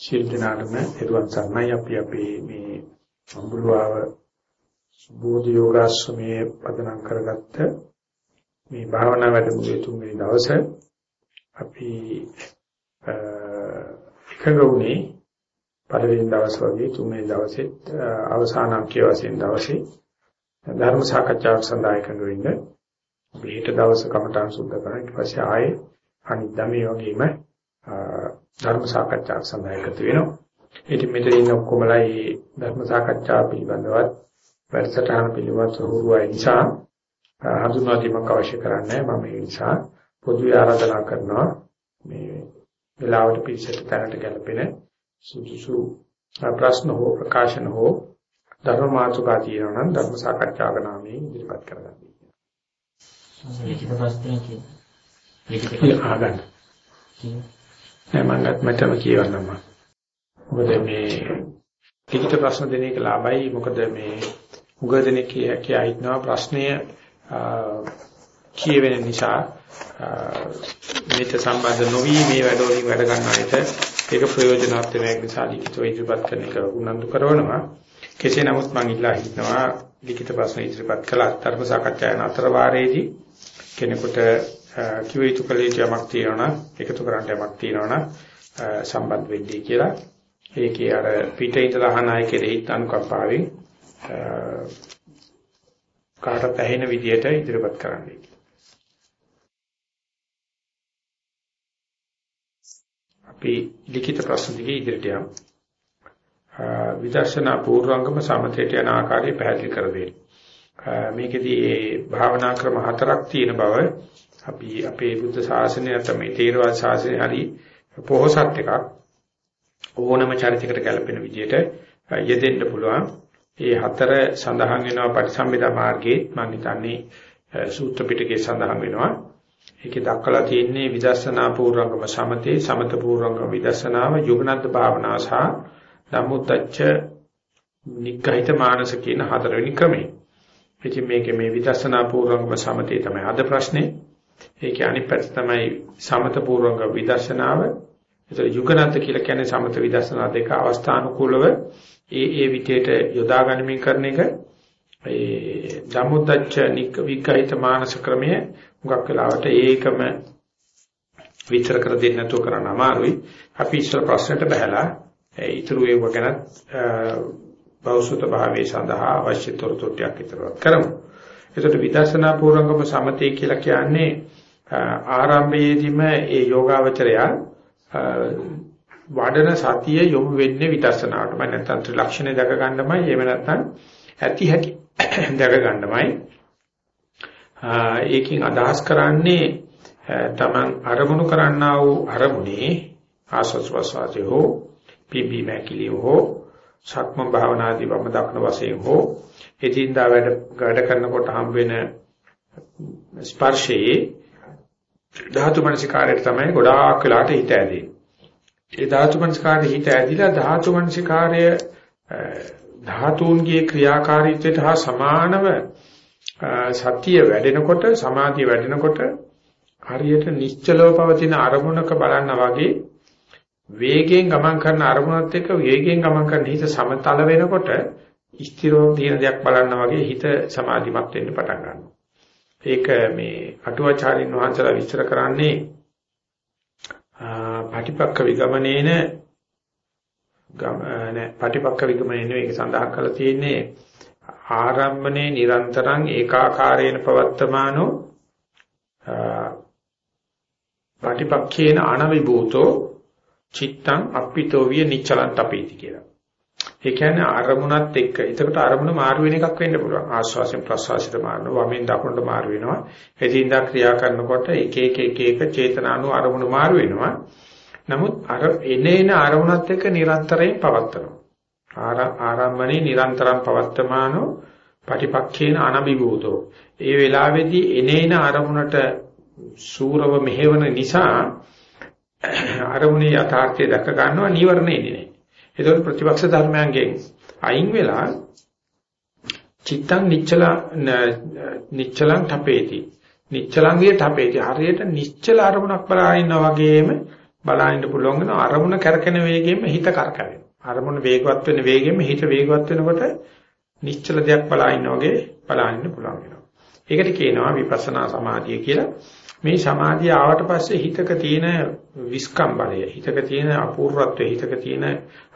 ශිල් දනාටම එරුවන් සර්ණයි අපි අපේ මේ අඹුලාව බෝධි යෝගාශ්‍රමයේ පදනම් කරගත්ත මේ භාවනා වැඩමුළුවේ තුන්වෙනි දවසේ අපි එකඟ වුණේ පළවෙනි දවස් වගේ තුන්වෙනි දවසෙත් අවසාන අංකයේ වශයෙන් දවසේ ධර්ම සාකච්ඡාවක් සඳහා එකඟ වෙන්න. අපි හෙට දවසේ කමඨාන් සුද්ධ කරා. ඊට පස්සේ ආයේ අනිද්දා මේ වගේම ධර්ම සාකච්ඡාවක් සඳහා එකතු වෙනවා. ඉතින් මෙතන ඉන්න ඔක්කොමලා මේ ධර්ම සාකච්ඡාව පිළිබඳව වැඩසටහන පිළිබඳව හුරුවයි නිසා හඳුනා දීමක් අවශ්‍ය කරන්නේ මම ඒ නිසා පොදුවේ ආරාධනා කරනවා මේ වෙලාවට පිළිසෙට තැනට ගැලපෙන සුදුසු ප්‍රශ්න හෝ ප්‍රකාශන හෝ ධර්ම මාතෘකා තියෙනවා නම් ධර්ම සාකච්ඡාවක නාමයෙන් ඉදිරිපත් කරගන්න. ලිඛිත ප්‍රශ්නයක්. ලිඛිත ආගන්න. නෑ මම මටම කියවන්නම් මොකද මේ ලිඛිත ප්‍රශ්න දෙන එක ලාභයි. මොකද මේ උගදෙනෙක් කියා හිටනවා ප්‍රශ්නය කියවෙන නිසා මේක සම්බන්ධ නොවි මේ වැඩවලින් වැඩ ගන්න අයට ඒක ප්‍රයෝජනවත් වෙන එක නිසා ලිඛිතව ඉදිරිපත් කරන එක උනන්දු කරනවා. කෙසේ නමුත් මම ඉල්ලා හිටනවා ලිඛිත ප්‍රශ්න ඉදිරිපත් කළ. අතරම සාකච්ඡායන අතර වාරයේදී කෙනෙකුට කිව යුතු කල යුතු යමක් තියෙනවා එකතු කරන්න යමක් තියෙනවා සම්බන්ධ වෙන්නේ කියලා ඒකේ අර පිටේ ඉඳලා අහන අය කෙරෙහි අනුකම්පාවෙන් කාටත් ඇහෙන විදියට ඉදිරිපත් කරන්නයි. අපි ලිඛිත ප්‍රශ්න දිගේ ඉදිරියට යමු. විදර්ශනා පූර්වංගම සමතේට යන ආකාරය පැහැදිලි කර දෙන්න. මේකෙදී මේ භාවනා ක්‍රම හතරක් තියෙන බව අපි අපේ බුද්ධ ශාසනය නැත්නම් තේරවාද ශාසනය හරි පොහොසත් එකක් ඕනම චරිතයකට ගැලපෙන විදිහට යෙදෙන්න පුළුවන්. මේ හතර සඳහන් වෙනවා පටිසම්භිදා මාර්ගයේ මම හිතන්නේ සූත්‍ර පිටකේ සඳහන් වෙනවා. ඒකේ දක්වලා තියෙන්නේ විදර්ශනා පූර්වංගම සමතේ සමත පූර්වංගම විදර්ශනාව යුගනද්ද භාවනා සහ නමුත්ච්ච නිග්ගහිත මානස කියන හතරවෙනි ක්‍රමය. ඉතින් මේකේ මේ විදර්ශනා පූර්වංගම සමතේ තමයි අද ප්‍රශ්නේ. ඒකේ අනිත් පැත්ත තමයි සමත පූර්වංග විදර්ශනාව. ඒතර යුගනත් කියලා කියන්නේ සමත විදර්ශනා දෙක අවස්ථානුකූලව ඒ ඒ විදියට යොදා ගනිමින් කරන එක. ඒ ධම්මොද්දච්ච නික් විග්‍රහිත මානස ක්‍රමය මුගක් වෙලාවට ඒකම විතර කර දෙන්න නැතුව කරන්න අමාරුයි. අපි ඉස්සර ප්‍රශ්නට බහැලා ඊතුරු ඒව ගැන බෞසුත භාවයේ සඳහා අවශ්‍ය තොරතුරු ටිකක් විතරවත් කරමු. එතකොට විදර්ශනා පූර්වංගම සමතේ කියලා කියන්නේ ආරම්භයේදීම ඒ යෝගාවචරය වඩන සතිය යොමු වෙන්නේ විදර්ශනාවට. මම නැත්තම් ත්‍රිලක්ෂණය දැක ගන්නමයි එහෙම නැත්තම් ඇති හැටි දැක ගන්නමයි. ඒකෙන් අදහස් කරන්නේ තමන් අරමුණු කරන්නා වූ අරමුණේ ආස්වාස් ප්‍රසවාසය හෝ පිබි මැකිලිය හෝ සක්ම භාවනාදී වම දක්න වශයෙන් හෝ එදින්දා වැඩ වැඩ කරනකොට හම් වෙන ස්පර්ශයේ ධාතු මනසිකාරයට තමයි ගොඩාක් වෙලාට හිත ඇදෙන්නේ. ඒ ධාතු මනසිකාරයේ හිත ඇදිලා ධාතු මනසිකාරය ධාතුන්ගේ ක්‍රියාකාරීත්වයට හා සමානව සතිය වැඩෙනකොට සමාධිය වැඩෙනකොට හරියට නිශ්චලව පවතින අරමුණක බලන්න වගේ වේගයෙන් ගමන් කරන අරමුණත් එක්ක වේගයෙන් ගමන් කරන හිත සමතල වෙනකොට ස්ථිරව තියෙන දෙයක් බලන්න වගේ හිත සමාධිමත් වෙන්න පටන් ගන්නවා. ඒක මේ අටුවාචාරින් වහන්සේලා විස්තර කරන්නේ පටිපක්ක විගමනේන ගම නෑ පටිපක්ක විගමනේන ඒක සඳහන් කරලා තියෙන්නේ ආරම්භනේ නිරන්තරං ඒකාකාරේන පවත්තමානෝ පටිපක්ඛේන අනවිභූතෝ චිත්තං අප්පිතෝ විය නිච්චලන්ත අපේති කියලා. ඒ කියන්නේ අරමුණත් එක්ක. එතකොට අරමුණ මාරු වෙන එකක් වෙන්න පුළුවන්. ආස්වාසයෙන් ප්‍රසවාසයට මාරනවා, වමෙන් දකුණට මාරු වෙනවා. එදින්දා ක්‍රියා කරනකොට එක එක එක එක චේතනානු අරමුණු මාරු වෙනවා. නමුත් අර එනේන අරමුණත් එක්ක නිරන්තරයෙන් පවත්නවා. ආරම්භනේ නිරන්තරම් පවත්තමානෝ පටිපක්ඛේන අනබිභූතෝ. ඒ වෙලාවේදී එනේන අරමුණට සූරව මෙහෙවන නිසා අරමුණේ යථාර්ථය දැක ගන්නවා නීවරණ එන්නේ නැහැ. ඒතකොට ප්‍රතිපක්ෂ ධර්මයන්ගෙන් අයින් වෙලා චිත්තං නිච්චල නිච්චලං තපේති. නිච්චලංගේ තපේති. හරියට නිශ්චල අරමුණක් බලා ඉන්නා වගේම බලන්න පුළුවන් වෙන අරමුණ කරකෙන වේගයෙන්ම හිත කරකැවෙනවා. අරමුණ වේගවත් වෙන වේගයෙන්ම හිත වේගවත් වෙනකොට නිශ්චල දෙයක් බලා ඉන්න වගේ බලන්න පුළුවන් වෙනවා. ඒකට කියනවා විපස්සනා සමාධිය කියලා. මේ සමාධිය ආවට පස්සේ හිතක තියෙන විස්කම්බලය, හිතක තියෙන අපූර්වත්වය, හිතක තියෙන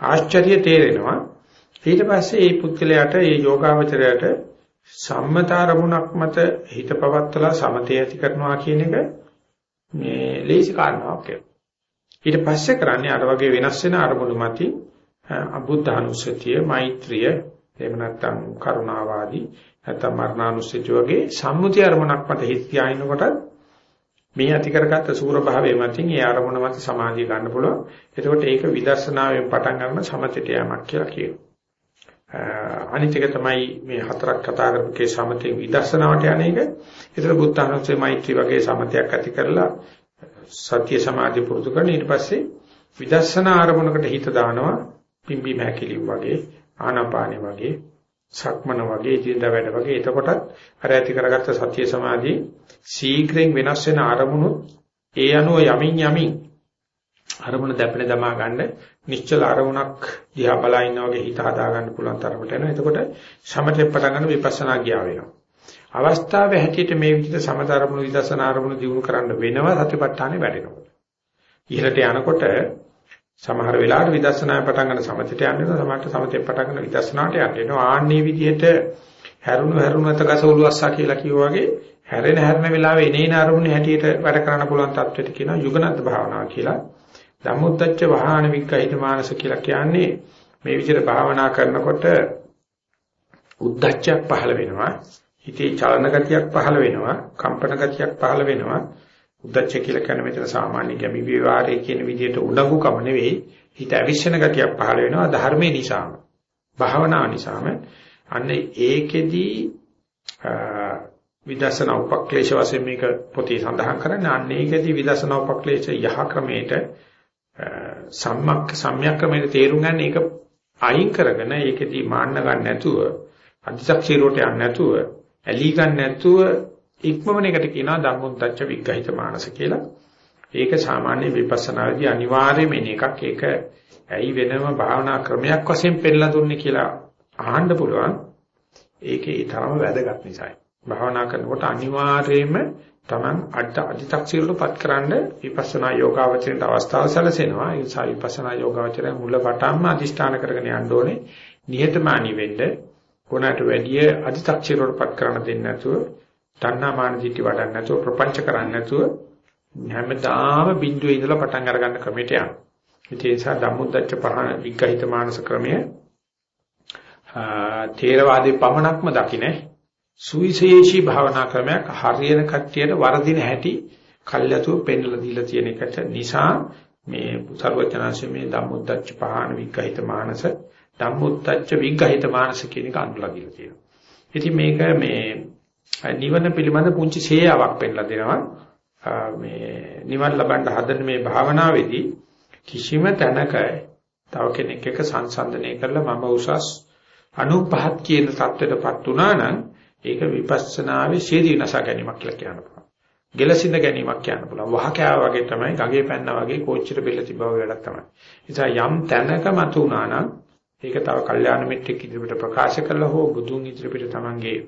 ආශ්චර්ය තේරෙනවා. ඊට පස්සේ මේ පුද්ගලයාට, මේ යෝගාවචරයට සම්මතාරමුණක් මත හිත පවත්තලා සමතේ ඇති කරනවා කියන එක මේ ලේසි කාරණාවක් කියලා. ඊට පස්සේ කරන්නේ අර වගේ වෙනස් වෙන අරමුණු මතින් අබුද්ධානුස්සතිය, මෛත්‍රිය, එහෙම නැත්නම් කරුණාවාදී, නැත්නම් මරණානුස්සතිය වගේ සම්මුති අරමුණක් මත හිත තියාිනකොට මේ ඇති කරගත්ත සූර භාවයේ මතින් ඒ අරමුණ මත සමාධිය ගන්න පුළුවන්. එතකොට ඒක විදර්ශනාවෙන් පටන් ගන්න සමතේට යamak කියලා කියනවා. අනිත් එක තමයි මේ හතරක් කතා කරපුකේ සමතේ විදර්ශනාවට යන එක. ඒතර බුද්ධානුස්සතිය මෛත්‍රී වගේ සමතයක් ඇති කරලා සත්‍ය සමාධි පුරුදු කරන ඊට පස්සේ විදර්ශනා ආරමුණකට හිත දානවා පිම්බි මහැකිලි වගේ ආනාපානෙ වගේ සක්මන වගේ ජීඳ වැඩ වගේ එතකොටත් අර ඇති කරගත්ත සත්‍ය සමාධි ශීඝ්‍රයෙන් වෙනස් වෙන ආරමුණු ඒ අනුව යමින් යමින් අරමුණ දැපෙන දමා ගන්න නිශ්චල අරමුණක් දිහා බලා ඉන්නා වගේ හිත හදා ගන්න පුළුවන් තරමට එනවා. එතකොට සමතේ පටන් ගන්න විපස්සනා ගියා වෙනවා. අවස්ථාවේ හැටියට මේ විදිහට සමත අරමුණු විදර්ශනා අරමුණු දිනු කරන්න වෙනවා සතිපට්ඨානේ වැඩෙනවා. ඉහළට යනකොට සමහර වෙලාවට විදර්ශනා පටන් ගන්න සමතට යන්න වෙනවා සමහරට සමතේ පටන් ගන්න විදර්ශනාට යන්න වෙනවා. ආන්නේ විදිහට හැරුණු හැරුණත ගස උළුස්සා කියලා කිව්වා වගේ හැරෙන හැරෙන වෙලාවේ එනේන අරමුණේ හැටියට වැඩ කරන්න පුළුවන් තත්වෙට කියනවා යුගනත් භාවනාව කියලා. ධම්මොත්තච්ච වහාන වික්කහිත මානස කියලා කියන්නේ මේ විදිහට භාවනා කරනකොට උද්දච්චයක් පහළ වෙනවා. හිතේ චලන ගතියක් පහළ වෙනවා, කම්පන ගතියක් පහළ වෙනවා. උද්දච්ච කියලා කියන්නේ මෙතන සාමාන්‍ය ගැමි විවාරයේ කියන විදිහට උඩඟුකම නෙවෙයි, හිත අවිශ්වන ගතියක් පහළ වෙනවා ධර්මයේ නිසාම. භාවනා නිසාම. අන්න ඒකෙදී විදර්ශනා උපක්ලේශ වශයෙන් මේක පොතේ සඳහන් කරන්නේ අන්න ඒකෙදී විදර්ශනා උපක්ලේශ යහ ක්‍රමයට සම්මක් සම්‍යක් ක්‍රමයට තේරුම් ගන්න ඒක අයින් කරගෙන ඒකෙදී මාන්න ගන්න නැතුව අධිශක්ෂීරෝට යන්නේ නැතුව ඇලී ගන්න නැතුව ඉක්මවන එකට කියනවා ධම්මොද්දච්ච විග්‍රහිත මානස කියලා. ඒක සාමාන්‍ය විපස්සනාදී අනිවාර්යම එන එකක්. ඒක ඇයි වෙනම භාවනා ක්‍රමයක් වශයෙන් පෙන්නලා දුන්නේ කියලා අහන්න පුළුවන්. ඒකේ ඊටම වැදගත් නිසායි. භාවනා කරනකොට අනිවාර්යයෙන්ම Taman අඩ අධි탁සිරලපත් කරන්න විපස්සනා යෝගාවචරයට අවස්ථාව සැලසෙනවා. ඒ නිසා විපස්සනා යෝගාවචරය මුල පටන්ම අදිෂ්ඨාන කරගෙන යන්න ඕනේ. නිහතමානී වෙන්න කොනට වැඩිය අධි탁ෂිරවලපත් කරන්න දෙන්නේ නැතුව තණ්හාමාන දිටි වඩන්න නැතුව ප්‍රපංච කරන්න නැතුව හැමදාම බිඳුවේ ඉඳලා පටන් අරගන්න ක්‍රමයට යනවා. ඒ නිසා ධම්මොද්දච්ච පහන විග්‍රහිත මානස ක්‍රමය තේරවාදී පමණක්ම දකින්නේ සුවිශේෂී භාවනා ක්‍රමයක් හරියන කට්ටියට වරදින හැටි කල්යතුව පෙන්වලා දීලා තියෙන එකට නිසා මේ සර්වඥාන්සේ මේ ධම්මොද්දච්ච පහන විග්‍රහිත මානස ධම්මොත්තච්ච විග්‍රහිත මානස කියන එක අඳුරලා දීලා තියෙනවා. ඉතින් මේක මේ නිවන පිළිබඳ පුංචි ශේයාවක් පෙන්නලා දෙනවා. මේ නිවන් ලබන්න හදන මේ භාවනාවේදී කිසිම තැනක තව කෙනෙක් එක්ක සංසන්දනය කරලා මම උසස් 95ක් කියන தත්ත්වයටපත් වුණා නම් ඒක විපස්සනාවේ ශේදී නසා ගැනීමක් කියලා කියන්න පුළුවන්. ගෙලසින්ද ගැනීමක් කියන්න පුළුවන්. වහකෑව වගේ තමයි ගගේ පැන්නා වගේ කෝච්චියට බෙල්ල තිබව වැඩක් තමයි. ඒ නිසා යම් තැනක මතු වුණා නම් ඒක තව කල්යාණ මිත්‍රෙක් ඉදිරියට ප්‍රකාශ කළා හෝ බුදුන් ඉදිරියට තමන්ගේ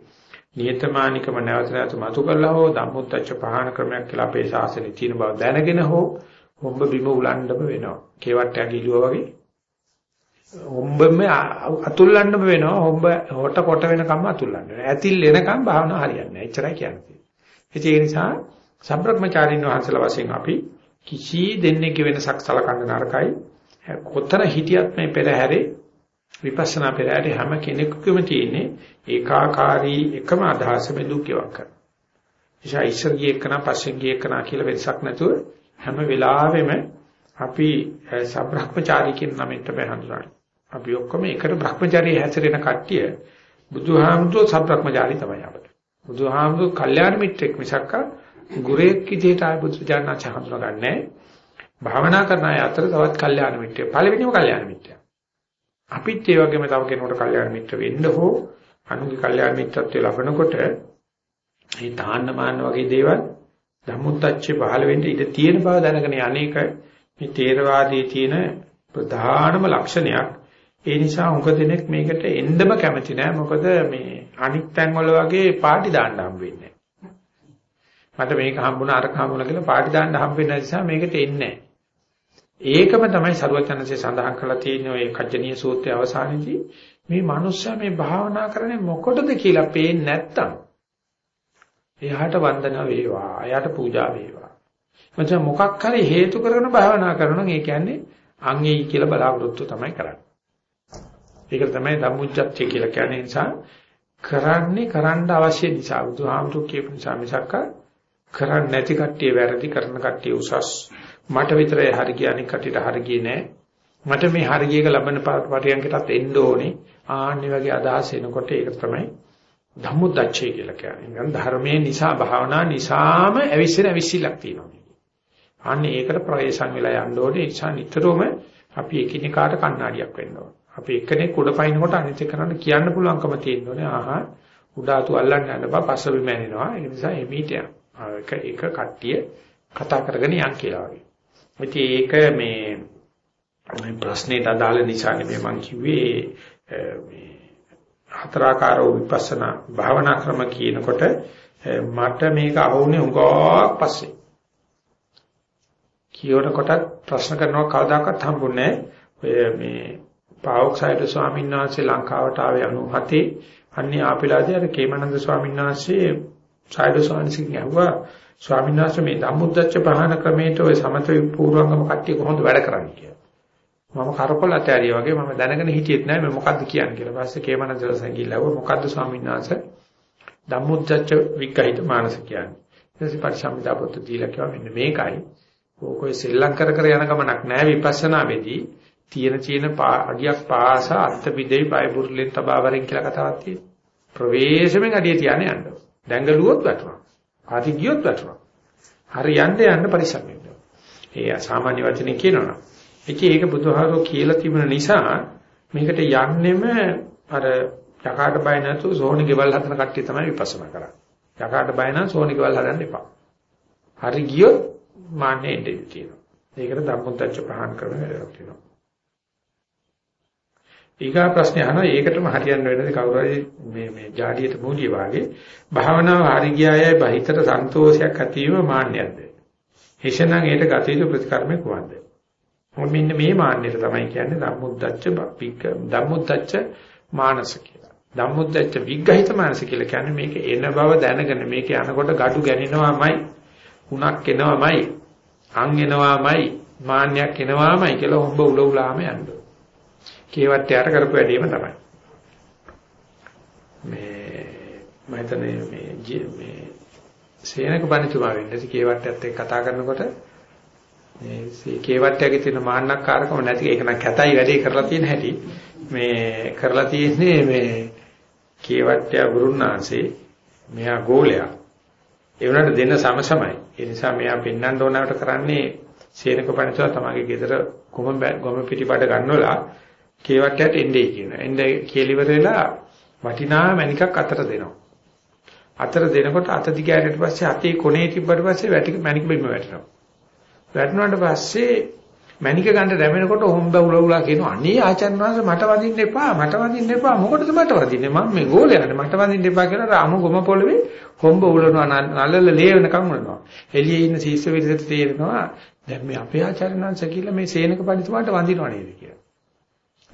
නියතමානිකම නැවත නැවත මතු කළා හෝ ධම්මොත්තච්ච පහන ක්‍රමයක් කියලා අපේ ශාසනයේ තියෙන බව දැනගෙන හෝ හොම්බ බිම උලන්නම වෙනවා. කේවට්ටයක් ඉලුවා වගේ හොම්බෙම අතුල්ලන්නම වෙනවා. හොම්බ හොට කොට වෙනකම් අතුල්ලන්න වෙනවා. ඇතිල් එනකම් භාවනාව හරියන්නේ නැහැ. එච්චරයි කියන්නේ. ඒ නිසා සම්බ්‍රහ්මචාරින් වහන්සේලා වශයෙන් අපි කිසි දෙන්නේ වෙනසක් සලකන්න නරකයි. කොතන හිටියත් මේ පෙරහැරේ විපස්සනා පෙරහැරේ හැම කෙනෙකුගේම තියෙන්නේ ඒකාකාරී එකම අදහස මේ දුක්ඛයක් කරන. නිසා ඉස්සර ගියේ එකන පස්සෙන් ගියේ එකන කියලා වෙනසක් නැතුව හැම වෙලාවෙම අපි සබ්‍රහ්මචාරී කියන නමෙන් තමයි හඳුනන්නේ. අපි ඔක්කොම එකට බ්‍රහ්මචාරී හැසිරෙන කට්ටිය බුදුහාමුදුරුවෝ සබ්‍රහ්මචාරී තමයි අපිට. බුදුහාමුදුරුවෝ කල්යාණ මිත්‍රෙක් මිසක්ක ගුරෙක් විදිහට ආය බුදුජානනාච හඳුනගන්නේ භාවනා කරන අය අතර තවත් කල්යාණ මිත්‍රය. පළවෙනිම කල්යාණ මිත්‍රය. අපිත් ඒ වගේම තව කෙනෙකුට කල්යාණ මිත්‍ර වෙන්න හෝ අනුගේ කල්යාණ මිත්‍රත්වයේ ලබනකොට මේ තාන්න මාන්න වගේ දේවල් ධම්මුත්තච්චේ පහළ වෙන්න ඉඩ තියෙන බව දැනගෙන අනේක මේ තේරවාදී තියෙන ප්‍රධානම ලක්ෂණයක්. ඒ නිසා උඟ දෙනෙක් මේකට එන්නම කැමති නෑ. මොකද මේ අනික් තැන් වල වගේ පාටි දාන්න හම්බ වෙන්නේ මට මේක හම්බුණා අරක හම්බුණා කියලා පාටි දාන්න හම්බ වෙන නිසා මේකට එන්නේ ඒකම තමයි සරුවචනසේ සඳහන් කරලා තියෙන ඔය කජ්ජනීය සූත්‍රයේ අවසානයේදී. මේ මනුස්සයා මේ භාවනා කරන්නේ මොකටද කියලා පේන්නේ නැත්තම් එයාට වන්දන වේවා එයාට පූජා වේවා. මචං මොකක් හරි හේතු කරගෙන භාවනා කරනවා නම් ඒ කියන්නේ අංගෙයි කියලා බලාපොරොත්තු තමයි කරන්නේ. ඒක තමයි ධම්මුච්චත්‍ය කියලා කියන්නේ. නිසා කරන්නේ කරන්න අවශ්‍ය නිසා බුදුහාමුදුරු කියපු නිසා මිසක් කරන්නේ නැති කට්ටිය වැරදි කරන කට්ටිය උසස්. මට විතරයි හරි කියන්නේ කට්ටියට හරි ගියේ නෑ මට මේ හරි ගියක ලබන පරියන්කටත් එන්න ඕනේ ආන්නේ වගේ අදහස් එනකොට ඒක තමයි ධම්මුද්දච්චය කියලා කියන්නේ. නිකන් ධර්මයේ නිසා භාවනා නිසාම ඇවිස්සෙන ඇවිස්සිලක් තියෙනවා. අන්නේ ඒකට ප්‍රවේශම් වෙලා යන්න ඕනේ. ඒ නිසා නිතරම අපි එකිනෙකාට කණ්ණාඩියක් වෙන්න ඕනේ. අපි එක්කෙනෙක් උඩ පයින්නකොට අනිත් එක්කනට කියන්න පුළුවන්කම තියෙන්න ඕනේ. ආහා උඩාතු අල්ලන්න යන්න බා පස්ස බිම ඇනෙනවා. ඒ නිසා එමීට යන. එක එක කට්ටිය කතා කරගෙන යන් කියලා වගේ. ඉතින් ඒක මේ මේ ප්‍රශ්නෙට අදාළ නිසා නෙමෙයි මම කිව්වේ මේ හතරාකාරෝ විපස්සනා භාවනා ක්‍රම කියනකොට මට මේක අහුනේ උගාවක් පස්සේ. කියවන කොටත් ප්‍රශ්න කරනවා කවදාකවත් හම්බුනේ ඔය මේ පාවොක්සයිඩ් ස්වාමීන් වහන්සේ ලංකාවට ආවේ 97 අන්නේ ආපිලාදී අර කේමනන්ද ස්වාමීන් වහන්සේ සයිඩ් ස්වාමීන් ඇහුවා ස්වාමීන් වහන්සේ මේ ධම්මුද්දච්ච පහන ක්‍රමයට ඔය සමත පූර්වංගම කට්ටිය කොහොමද වැඩ කරන්නේ කියලා. මම කරකොල ඇතරිය වගේ මම දැනගෙන හිටියෙත් නෑ මේ මොකද්ද කියන්නේ කියලා. පස්සේ කේමනන්ද සංගීලව මොකද්ද ස්වාමීන් වහන්සේ ධම්මුද්දච්ච විග්‍රහිත මානස කියන්නේ. ඊට පස්සේ පරිසම්පදා පොත් දීලා කිව්වා මෙන්න මේකයි ඕකේ සෙල්ලම් කර කර යන ගමනක් නෑ විපස්සනා වෙදී තියෙන තියෙන අඩියක් පාස අත්ත පිටේ පය බුරුලෙන් තබාවරෙන් කියලා කතාවක් තියෙනවා. ප්‍රවේශමෙන් අඩිය තියානේ යන්න. දැඟලුවොත් වැටුණා. ආදි ගියොත් වැටුණා. හරි යන්න යන්න පරිස්සම් වෙන්න. ඒ සාමාන්‍ය වචනේ කියනවනම්. ඉතින් ඒක බුදුහාරෝ කියලා තිබුණ නිසා මේකට යන්නෙම අර යකාට බය නැතුව සෝනි ගෙවල් හදන කට්ටිය තමයි විපස්සනා කරන්නේ. යකාට බය නම් සෝනි ගෙවල් හදන්න එපා. හරි ගියොත් මාන්නේ ඉඳී තියෙනවා. ඒකට ධම්මොද්දච්ච ප්‍රහාණ කරන වැඩක් තියෙනවා. ඊගා ප්‍රශ්නේ අහනවා ඒකටම හරියන්න වෙනද කවුරු හරි මේ මේ ජාඩියට මූලිය වාගේ භාවනාව හරි ගියායයි බහිතර සන්තෝෂයක් ඇතිවීම මාන්නයක්ද? එෂණන් ඒට ගත යුතු ප්‍රතිකර්මයක් වන්ද? මොකද මෙන්න මේ මාන්නයට තමයි කියන්නේ ධම්මොද්දච්ච පික ධම්මොද්දච්ච මානස කියලා. ධම්මොද්දච්ච විග්‍රහිත මානස කියලා කියන්නේ මේක එන බව දැනගෙන මේක යනකොට gadu ගැනිනවාමයි උණක් එනවාමයි අං එනවාමයි මාන්නයක් එනවාමයි කියලා හොඹ උල උලාම යන්න. කේවත් යාට කරපු වැඩේම තමයි. මේ මම හිතන්නේ මේ මේ සේනක බණිතුමා වෙන්නේ කේවට්ටයත් එක්ක කතා කරනකොට මේ කේවට්ටයගේ තියෙන මාන්නක්කාරකම නැති ඒක නම් කැතයි වැඩේ කරලා තියෙන හැටි මේ කරලා තියෙන්නේ මේ කේවට්ටය ගුරුනාංශේ මෙහා ගෝලයා ඒ වුණාට දෙන්න සමසමයි. ඒ නිසා මෙයා පෙන්වන්න ඕනවට කරන්නේ සේනක පණිතුවා තමගේ ගෙදර ගොම ගොම පිටිපඩ ගන්නවලා කේවට්ටයට එන්නේ කියනවා. එන්නේ කියලිවර වෙලා වටිනා මණිකක් අතර දෙනවා. අතර දෙනකොට අත දිගෑරට පස්සේ අතේ කොනේ තිබ්බට පස්සේ වැටික මණික බිම වැටෙනවා. වැටුණාට පස්සේ මණික ගන්න දැමෙනකොට හොම්බ උල උලා කියනවා අනේ ආචාර්ය වහන්සේ මට වදින්න එපා මට වදින්න එපා මොකටද මට වදින්නේ මම මේ ගෝලයාට මට වදින්න එපා කියලා රාමු ගොම පොළවේ හොම්බ උලනවා නලල ලේ වෙනකම් උලනවා එළියේ ඉන්න ශිෂ්‍ය විරිසට තේරෙනවා දැන් මේ අපේ ආචාර්ය වහන්සේ කියලා මේ සේනක පඬිතුමාට වදිනව නේද කියලා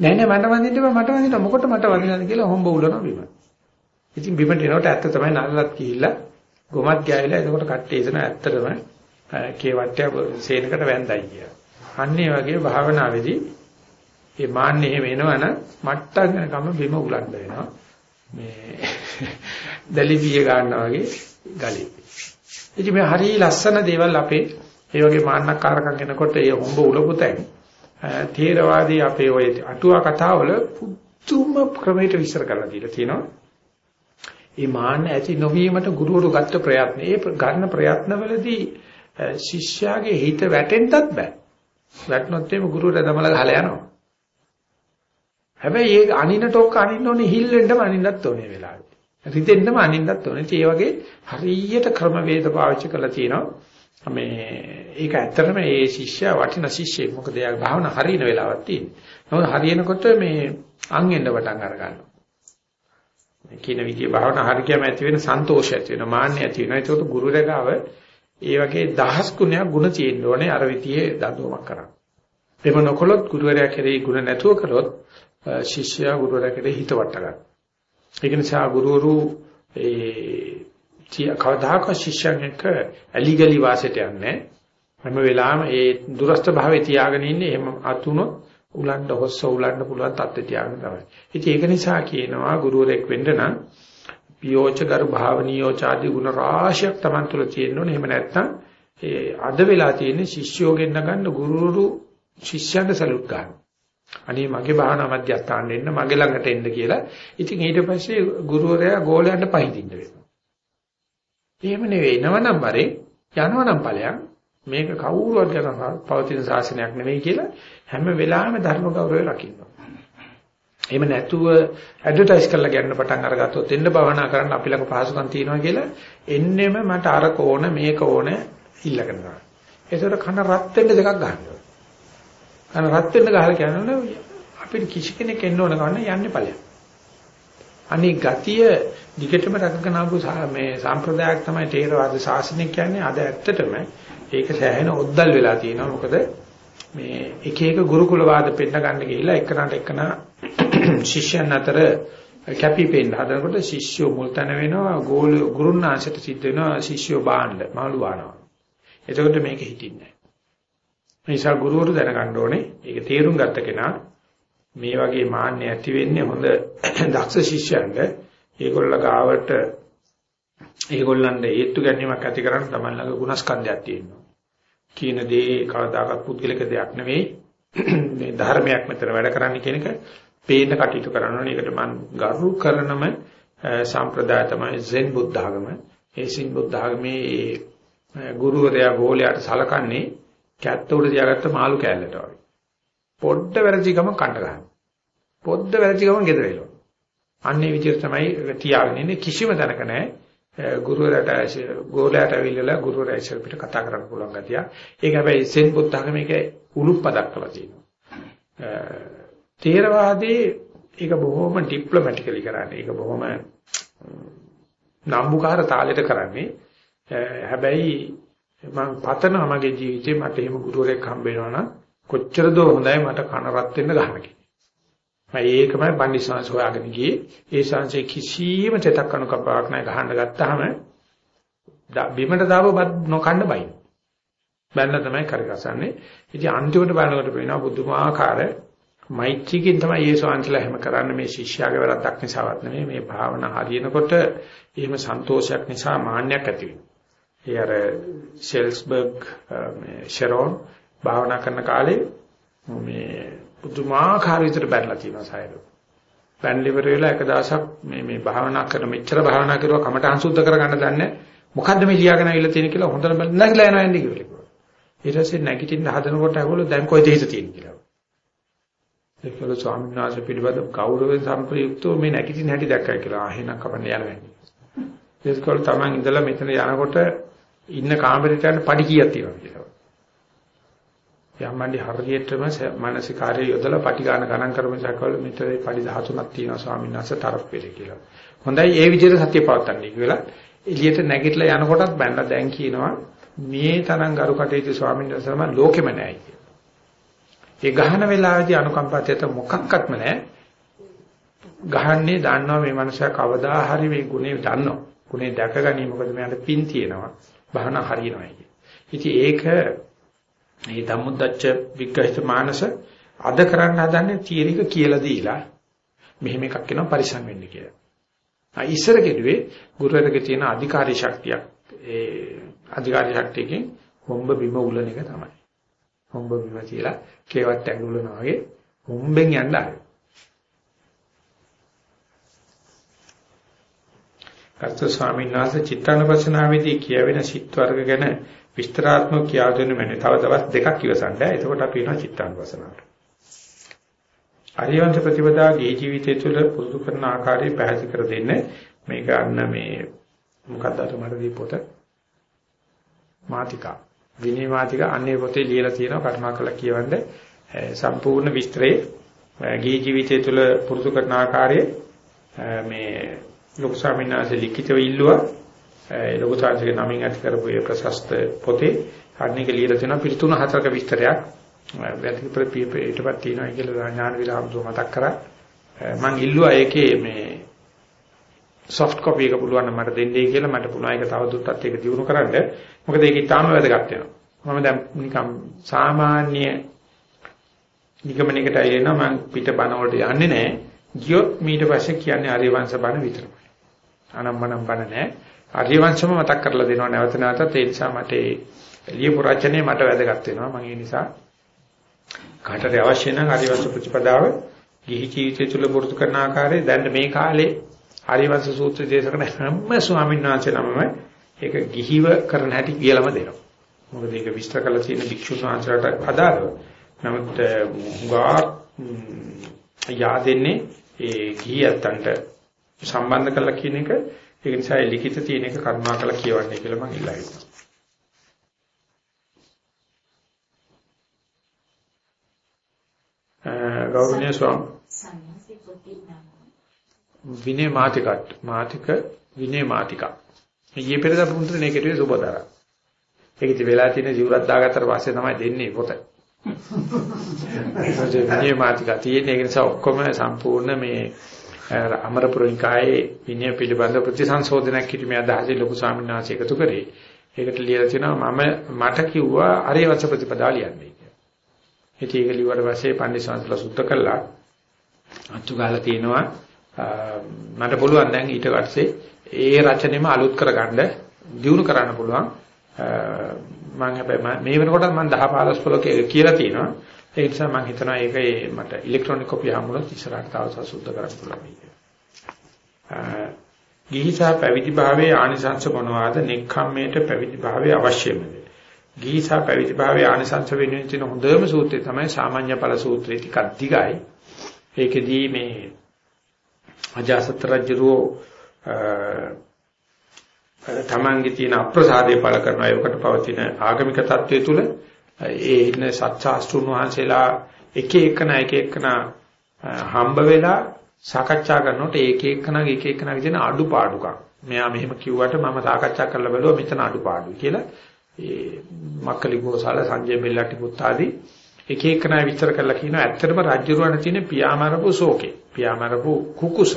නෑ නෑ මට වදින්න එපා මට වදින්න මොකට මට වදිනවද කියලා හොම්බ උලනවා බිම ඉතින් බිමට එනකොට ඇත්ත තමයි නලලත් ගිහිල්ලා ගොමත් ගෑවිලා එතකොට කට්ටිය එතන ඇත්තටම කේවට්ටය සේනකට වැන්දයි කියලා අන්නේ වගේ භාවනාවේදී මේ මාන්නේ එහෙම එනවනම් මට්ටම් ගම බිම උලන්න වෙනවා. මේ දලිවිය ගන්නවා වගේ ගලේ. ඉතින් මේ හරිය ලස්සන දේවල් අපේ ඒ වගේ මාන්නකාරකම් එනකොට ඒ හොඹ උලපුතෙන් තේරවාදී අපේ ওই අටුවා කතාවල පුදුම ක්‍රමයකට විස්තර කරලා දීලා තියෙනවා. මේ මාන්න ඇති නොවීමට ගුරුවරු ගත්ත ප්‍රයත්න. ඒ ගන්න ප්‍රයත්නවලදී ශිෂ්‍යයාගේ හිත වැටෙන්නත් බෑ. වැටුනොත් එimhe ගුරුවරයා දමලා ගහලා යනවා. හැබැයි ඒක අනින ටොක්ක අනින්න ඕනේ හිල් වෙන්නම අනින්නත් ඕනේ වෙලාවට. රිදෙන්නම අනින්නත් ඕනේ. ඒ වගේ හරියට ක්‍රම වේද පාවිච්චි කරලා තියෙනවා. මේ ඒක ඇත්තටම ඒ ශිෂ්‍යයා වටින ශිෂ්‍යෙක්. මොකද එයා භාවනා හරියන වෙලාවක් තියෙනවා. නමුත් හරියනකොට මේ අං එන්න පටන් අර ගන්නවා. මේ කියන විදිය භාවනා හරියම ඇති වෙන සන්තෝෂය ඇති වෙන මාන්නය ඇති වෙනවා. ඒකට ගුරුරගාව ඒ වගේ දහස් ගුණයක් ගුණ තියෙන්න ඕනේ අර විදියේ දඬුවමක් කරන්න. එහෙම නොකළොත් ගුරුවරයා කෙරෙහි ගුණ නැතුව කළොත් ශිෂ්‍යයා ගුරුවරයා කෙරෙහි හිත වට ගන්නවා. ඒ නිසා ගුරුවරු ඒ කවදාක ශිෂ්‍යයන් එක්ක ඇලිගලි වාසයට යන්නේ හැම වෙලාවෙම ඒ දුරස්ත භාවයේ තියාගෙන ඉන්නේ එහෙම අතුනොත් උලන්න හොස්ස උලන්න පුළුවන් තත්ත්වයට තියාගෙන තමයි. ඉතින් ඒක නිසා කියනවා ගුරුවරයෙක් වෙන්න නම් පියෝචකරු භාවනියෝච ආදී ගුණ රාශියක් Taman තුල තියෙන්න ඕනේ. එහෙම නැත්නම් ඒ අද වෙලා තියෙන්නේ ශිෂ්‍යෝගෙන් නගන්න ගුරුවරු ශිෂ්‍යයන්ට සලුට් ගන්නවා. අනේ මගේ භාවනා මධ්‍යස්ථානෙ එන්න මගේ ළඟට එන්න කියලා. ඉතින් ඊට පස්සේ ගුරුවරයා ගෝලයන්ට පහදින්න වෙනවා. එහෙම නෙවෙයි නවනම් වරේ යනවනම් ඵලයන් මේක කවුරුවත් ගන්න පවතින ශාසනයක් නෙවෙයි කියලා හැම වෙලාවෙම ධර්ම ගෞරවය රකින්න. එහෙම නැතුව ඇඩ්වර්ටයිස් කරලා ගන්න පටන් අරගත්තොත් එන්න භවනා කරන්න අපි ළඟ පහසුකම් තියෙනවා කියලා එන්නෙම මට අරක ඕන මේක ඕන ඉල්ලගෙන ගන්නවා. ඒසොර කන රත් වෙන්න දෙකක් ගන්නවා. කන රත් වෙන්න ගහලා කියන්නේ අපිට කිසි කෙනෙක් එන්න ඕන ගන්න යන්නේ ඵලයක්. අනේ ගතිය දිගටම රැකගෙන ආපු මේ සම්ප්‍රදායක් තමයි තේරවාද ශාසනය කියන්නේ. අද ඇත්තටම ඒක සෑහෙන ඔද්දල් වෙලා තියෙනවා. මොකද මේ එක එක ගුරුකුල වාද පෙන්න ගන්න ගිහිල්ලා එකනට එකන ශිෂ්‍යයන් අතර කැපිපෙන්න හදනකොට ශිෂ්‍යෝ මුල්තන වෙනවා ගෝල ගුරුන්නාංශයට සිද්ධ වෙනවා ශිෂ්‍යෝ බාණ්ඩ මාළු වානවා එතකොට මේක හිටින්නේ නැහැ. මේ නිසා ගුරුවරු දැනගන්න ඕනේ. ඒක තේරුම් ගත්ත කෙනා මේ වගේ මාන්නය ඇති වෙන්නේ හොඳ දක්ෂ ශිෂ්‍යයන්ට ඒගොල්ල ගාවට ඒගොල්ලන්ට ඒත්තු ගැනීමක් ඇති කරන්න තමයි ළඟ ගුණස්කන්ධයක් තියෙනවා. කියන දේ කවදාකවත් පුද්ගලික දෙයක් නෙවෙයි. මේ ධර්මයක් මෙතන වැඩ කරන්න කියන එක පේන්න කටයුතු කරනවා. ඒකට මම ගරු කරනම සම්ප්‍රදාය තමයි සෙන් බුද්ධ ආගම. ඒ සින් බුද්ධ ආගමේ ගුරුවරයා ගෝලයාට සලකන්නේ කැත්ත උඩ තියාගත්ත මාළු කෑල්ලට වගේ. පොඩ්ඩ වැරදි ගම කණ්ඩ ගන්න. පොඩ්ඩ වැරදි ගම ගෙදර එනවා. අන්නේ විදිහට තමයි තියාගෙන ඉන්නේ කිසිම තැනක නැහැ. ගුරුවරයාට ගෝලයාට ඇවිල්ලා ගුරුවරයා ඉස්සර පිට කතා කරන්න පුළුවන් ගතිය. ඒක හැබැයි සෙන් බුද්ධඝම මේක උලුප්පදක් කරලා තියෙනවා. තේරවාදී ඒක බොහොම ඩිප්ලොමැටිකලි කරන්නේ. ඒක බොහොම නම්බුකාර තාලෙට කරන්නේ. හැබැයි මම පතනවා මගේ ජීවිතේ මට එහෙම ගුරුවරයෙක් හම්බ වෙනවා නම් කොච්චර දෝ හොඳයි මට කන රත් වෙන්න ගහන කෙනෙක්. මම ඒකමයි පන්දිසංශ හොයාගෙන ගියේ. ඒ සංශේ කිසිම තෙතක් අනුකම්පාවක් නැහැ ගහන්න ගත්තාම බිමට දාව නොකන්න බයි. බැලලා තමයි කරගසන්නේ. ඉතින් අන්තිමට බලනකොට පේනවා බුදුමාකාර මෛත්‍රියකින් තමයි ඒ ස්වාංශලා හැම කරන්නේ මේ ශිෂ්‍යයාගේ වැරද්දක් නිසාවත් නෙමෙයි මේ භාවනා හරියනකොට එහෙම සන්තෝෂයක් නිසා මාන්නයක් ඇති වෙනවා. ඒ අර ෂෙල්ස්බර්ග් මේ ෂෙරෝන් භාවනා කරන කාලේ මේ පුදුමාකාර විදිහට බැලලා තියෙනවා සායර. බැන්ලිවර වෙලා එක දවසක් මේ මේ භාවනා කරන මෙච්චර භාවනා කරුවා කමටහන් සුද්ධ කරගන්න දන්නේ මොකද්ද මේ ලියාගෙන ආවිල්ලා තියෙන කියලා හොඳට බලන්න නැගිලා යනවා යන්නේ කියලා. ඊට පස්සේ නැගිටින්න හදනකොට අහවලු දැන් කොයිද හිත තියෙන්නේ කියලා. ඒකවල ස්වාමීන් වහන්සේ පිළිබඳ ගෞරවයෙන් සම්ප්‍රයුක්තව මේ නැගිටින හැටි දැක්කයි කියලා. ආ එහෙනම් කපන්න යනවා. ඒකවල තමන් ඉඳලා මෙතන යනකොට ඉන්න කාමරේට යන පඩි කීයක් තියෙනවා කියලා. යම්මන්ඩි හරියටම මානසිකාරය යොදලා පටි ගන්න ගණන් කරමු සකවල මෙතේ පඩි 13ක් තියෙනවා ස්වාමීන් වහන්සේ තරප් වෙලේ කියලා. හොඳයි ඒ විදිහට සත්‍ය පවත්තන්නේ කියලා එළියට නැගිටලා යනකොටත් බැලලා දැන් කියනවා මේ තරම් ගරු කටයුතු ස්වාමීන් වහන්සේම ලෝකෙම නැහැ කියලා. ඒ ගහන වෙලාවේදී අනුකම්පාවයට මොකක්වත්ම නැහැ. ගහන්නේ දන්නවා මේ මනුස්සයා කවදා හරි මේ ගුණේ දන්නවා. ගුණේ දැකගනි මොකද මෙයාට පින් තියෙනවා. බහන හරියනවා කියන්නේ. ඉතින් ඒක මේ ධම්මොද්දච්ච විග්‍රහිත මානස අද කරන්න හදන්නේ තීරික කියලා දීලා මෙහෙම එකක් වෙනවා පරිසම් වෙන්න කියලා. ආ ඉස්සර කෙරුවේ ගුරුවරගේ තියෙන අධිකාරී ශක්තියක් ඒ අධිකාරී ශක්තියකින් හොම්බ බිම උලන එක තමයි. හොම්බ බිම කියලා කේවත් ඇඟුලනවා වගේ හොම්බෙන් යන්න ආරයි. කර්ත ස්වාමීන් වහන්සේ චිත්තානුපස්සනාවේදී කියවෙන සිත් වර්ග ගැන විස්තරාත්මක කියා දෙන්න මැනේ. තව දවස් දෙකක් ඉවසන්න. එතකොට අපි වෙනවා චිත්තානුපස්සනාවට. අරියවන්ත ප්‍රතිපදාගේ ජීවිතය තුළ පුරුදු කරන ආකාරය පැහැදිලි කර දෙන්න. මේක අන්න මේ මොකක්ද අර මට දී පොත. මාතිකා. විනය මාතිකා අන්නේ පොතේ ලියලා තියෙනවා කර්මාකල කියවන්න සම්පූර්ණ විස්තරේ ගිහි ජීවිතය තුළ පුරුදු කරන ආකාරයේ මේ ලොකු ස්වාමීන් වහන්සේ ලිඛිතව ඉල්ලුවා ඒ ලොකු සාංශික නමින් ඇති කරපු ඒ ප්‍රශස්ත පොතේ අන්නේක ලියලා තියෙනවා පිළිතුරු හතරක විස්තරයක් වැදගත් ප්‍රතිපීඨපත් තියෙනවා කියලා ඥාන විලාම්සෝ මතක් කරා මම ඉල්ලුවා ඒකේ මේ soft copy එක පුළුවන් නම් මට දෙන්නයි කියලා මට පුළුවන් ඒක තවදුරටත් ඒක දියුණු කරන්න. මොකද ඒක ඉතාම වැදගත් වෙනවා. මම දැන් නිකම් සාමාන්‍ය නිගමනයකට ඇවිල්ලා මම පිට බණ වලට යන්නේ නැහැ. ගියොත් ඊට පස්සේ කියන්නේ ආර්ය වංශ බණ විතරයි. අනම්මනම් බණ නැහැ. ආර්ය වංශම මතක් කරලා දෙනවා නැවත නැවතත් ඒ නිසා මට ලියපු රචනය මට වැදගත් වෙනවා. මම ඒ නිසා කාටට අවශ්‍ය නම් ආර්ය වංශ ප්‍රතිපදාව ගිහි ජීවිතය තුළ පුරුදු කරන ආකාරය දැන් මේ කාලේ ආර්යවංශ සූත්‍ර දේශකන හැම ස්වාමීන් වහන්සේ නමම ඒක ගිහිව කරන හැටි කියලාම දෙනවා. මොකද ඒක විස්තර කරලා තියෙන භික්ෂුන් වහන්සේලාට අදාළව. නමුත් හුඟා yaadෙන්නේ ඒ ගිහියන්ට සම්බන්ධ කරලා කියන එක ඒක නිසා ඒ ලිඛිත තියෙන එක කර්මා කළ කියවන්නේ කියලා මම ඉල්ලා හිටියා. ගෞරවනීය ස්වාමී විනය මාතිකට මාතික විනය මාතිකා. ඊයේ පෙරදා පුන්තරනේ කෙරුවේ සුබතරා. ඒක ඉතින් වෙලා තියෙන ජීවරත් දාගත්තට පස්සේ තමයි දෙන්නේ පොත. ඒ විනය මාතිකා තියෙන ඒ නිසා ඔක්කොම සම්පූර්ණ මේ අමරපුරිකායේ විනය පිළිබඳ ප්‍රතිසංශෝධනයක් කිරීමේ අදහසින් ලොකු ස්වාමීන් වහන්සේ එකතු කරේ. ඒකට ලියලා තියෙනවා මම මට කිව්වා අරියවංශ ප්‍රතිපදාව ලියන්නේ කියලා. ඉතින් ඒක ලිව්වට පස්සේ පණ්ඩිත සංස්ලා සුද්ධ කළා. අච්චු ගාලා තියෙනවා මට පුළුවන් දැන් ඊට පස්සේ ඒ රචනෙම අලුත් කරගන්න දියුණු කරන්න පුළුවන් මම හැබැයි මේ වෙනකොට මම 10 15 පොලක කියලා තියෙනවා ඒ නිසා මම හිතනවා ඒක මට ඉලෙක්ට්‍රොනික කොපිය හම්බුනොත් ඉස්සරහට තව සුද්ධ කරන්න පුළුවන් කියලා. ගිහිසා පැවිදි භාවයේ ආනිසංශ මොනවාද? නෙක්ඛම්මේට පැවිදි භාවයේ අවශ්‍යමද? ගිහිසා පැවිදි භාවයේ ආනිසංශ වෙනුවෙන් තියෙන හොඳම සූත්‍රය තමයි සාමාන්‍ය ඵල සූත්‍රය ටිකක් දිගයි. ඒකෙදී මේ අජාසත් රජුරෝ තමන්ගේ තියෙන අප්‍රසාදය පළ කරන ඒකට පවතින ආගමික தત્ත්වය තුල ඒ ඉන්න සත්‍යාස්තුන් වහන්සේලා එක එකන එක එකන හම්බ වෙලා සාකච්ඡා කරනකොට ඒක එක්කනගේ එක එක්කනගේ තියෙන අඩුපාඩුකම්. මෙයා මෙහෙම කිව්වට මම සාකච්ඡා කරලා බලුවා මෙතන අඩුපාඩුයි කියලා. ඒ මක්කලි ගෝසාල සංජය බෙල්ලටි පුත්තාදී එක එකනා විස්තර කරලා කියනවා. ඇත්තටම රජ්ජුරුවන තියෙන පියාමරපු ශෝකේ. පියාමරපු කුකුස.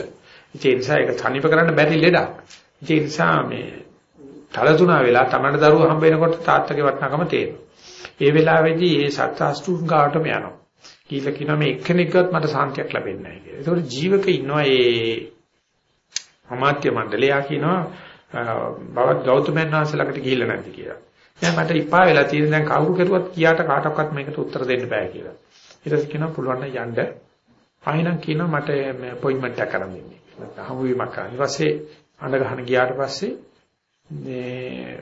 ඒ නිසා ඒක තනිප කරන්න බැරි ලෙඩක්. ඒ නිසා මේ තලතුණා වෙලා තමන්න දරුවෝ හම්බ වෙනකොට තාත්තගේ වටිනාකම තේරෙනවා. ඒ වෙලාවේදී මේ සත්‍යාස්තුන් ගාටම යනවා කියලා කියනවා මේ එක්කෙනෙක්වත් මට සාන්තියක් ලැබෙන්නේ නැහැ කියලා ඒතකොට ජීවක ඉන්නවා ඒ අමාත්‍ය මණ්ඩලයා කියනවා බවත් ගෞතමයන් වහන්සේ ළඟට ගිහිල්ලා නැද්ද කියලා දැන් මට ඉපා වෙලා තියෙන දැන් කවුරු කරුවත් කියාට කාටවත් මේකට උත්තර දෙන්න බෑ කියලා. ඊට පස්සේ කියනවා පුළුවන් නම් යන්න. ආයෙනම් කියනවා මට මේ අපොයින්ට්මන්ට් එකක් කරන් දෙන්න. නැත්නම් හමු වීමක් කරන්න. ඊට පස්සේ අඬ ගහන ගියාට පස්සේ මේ ඒ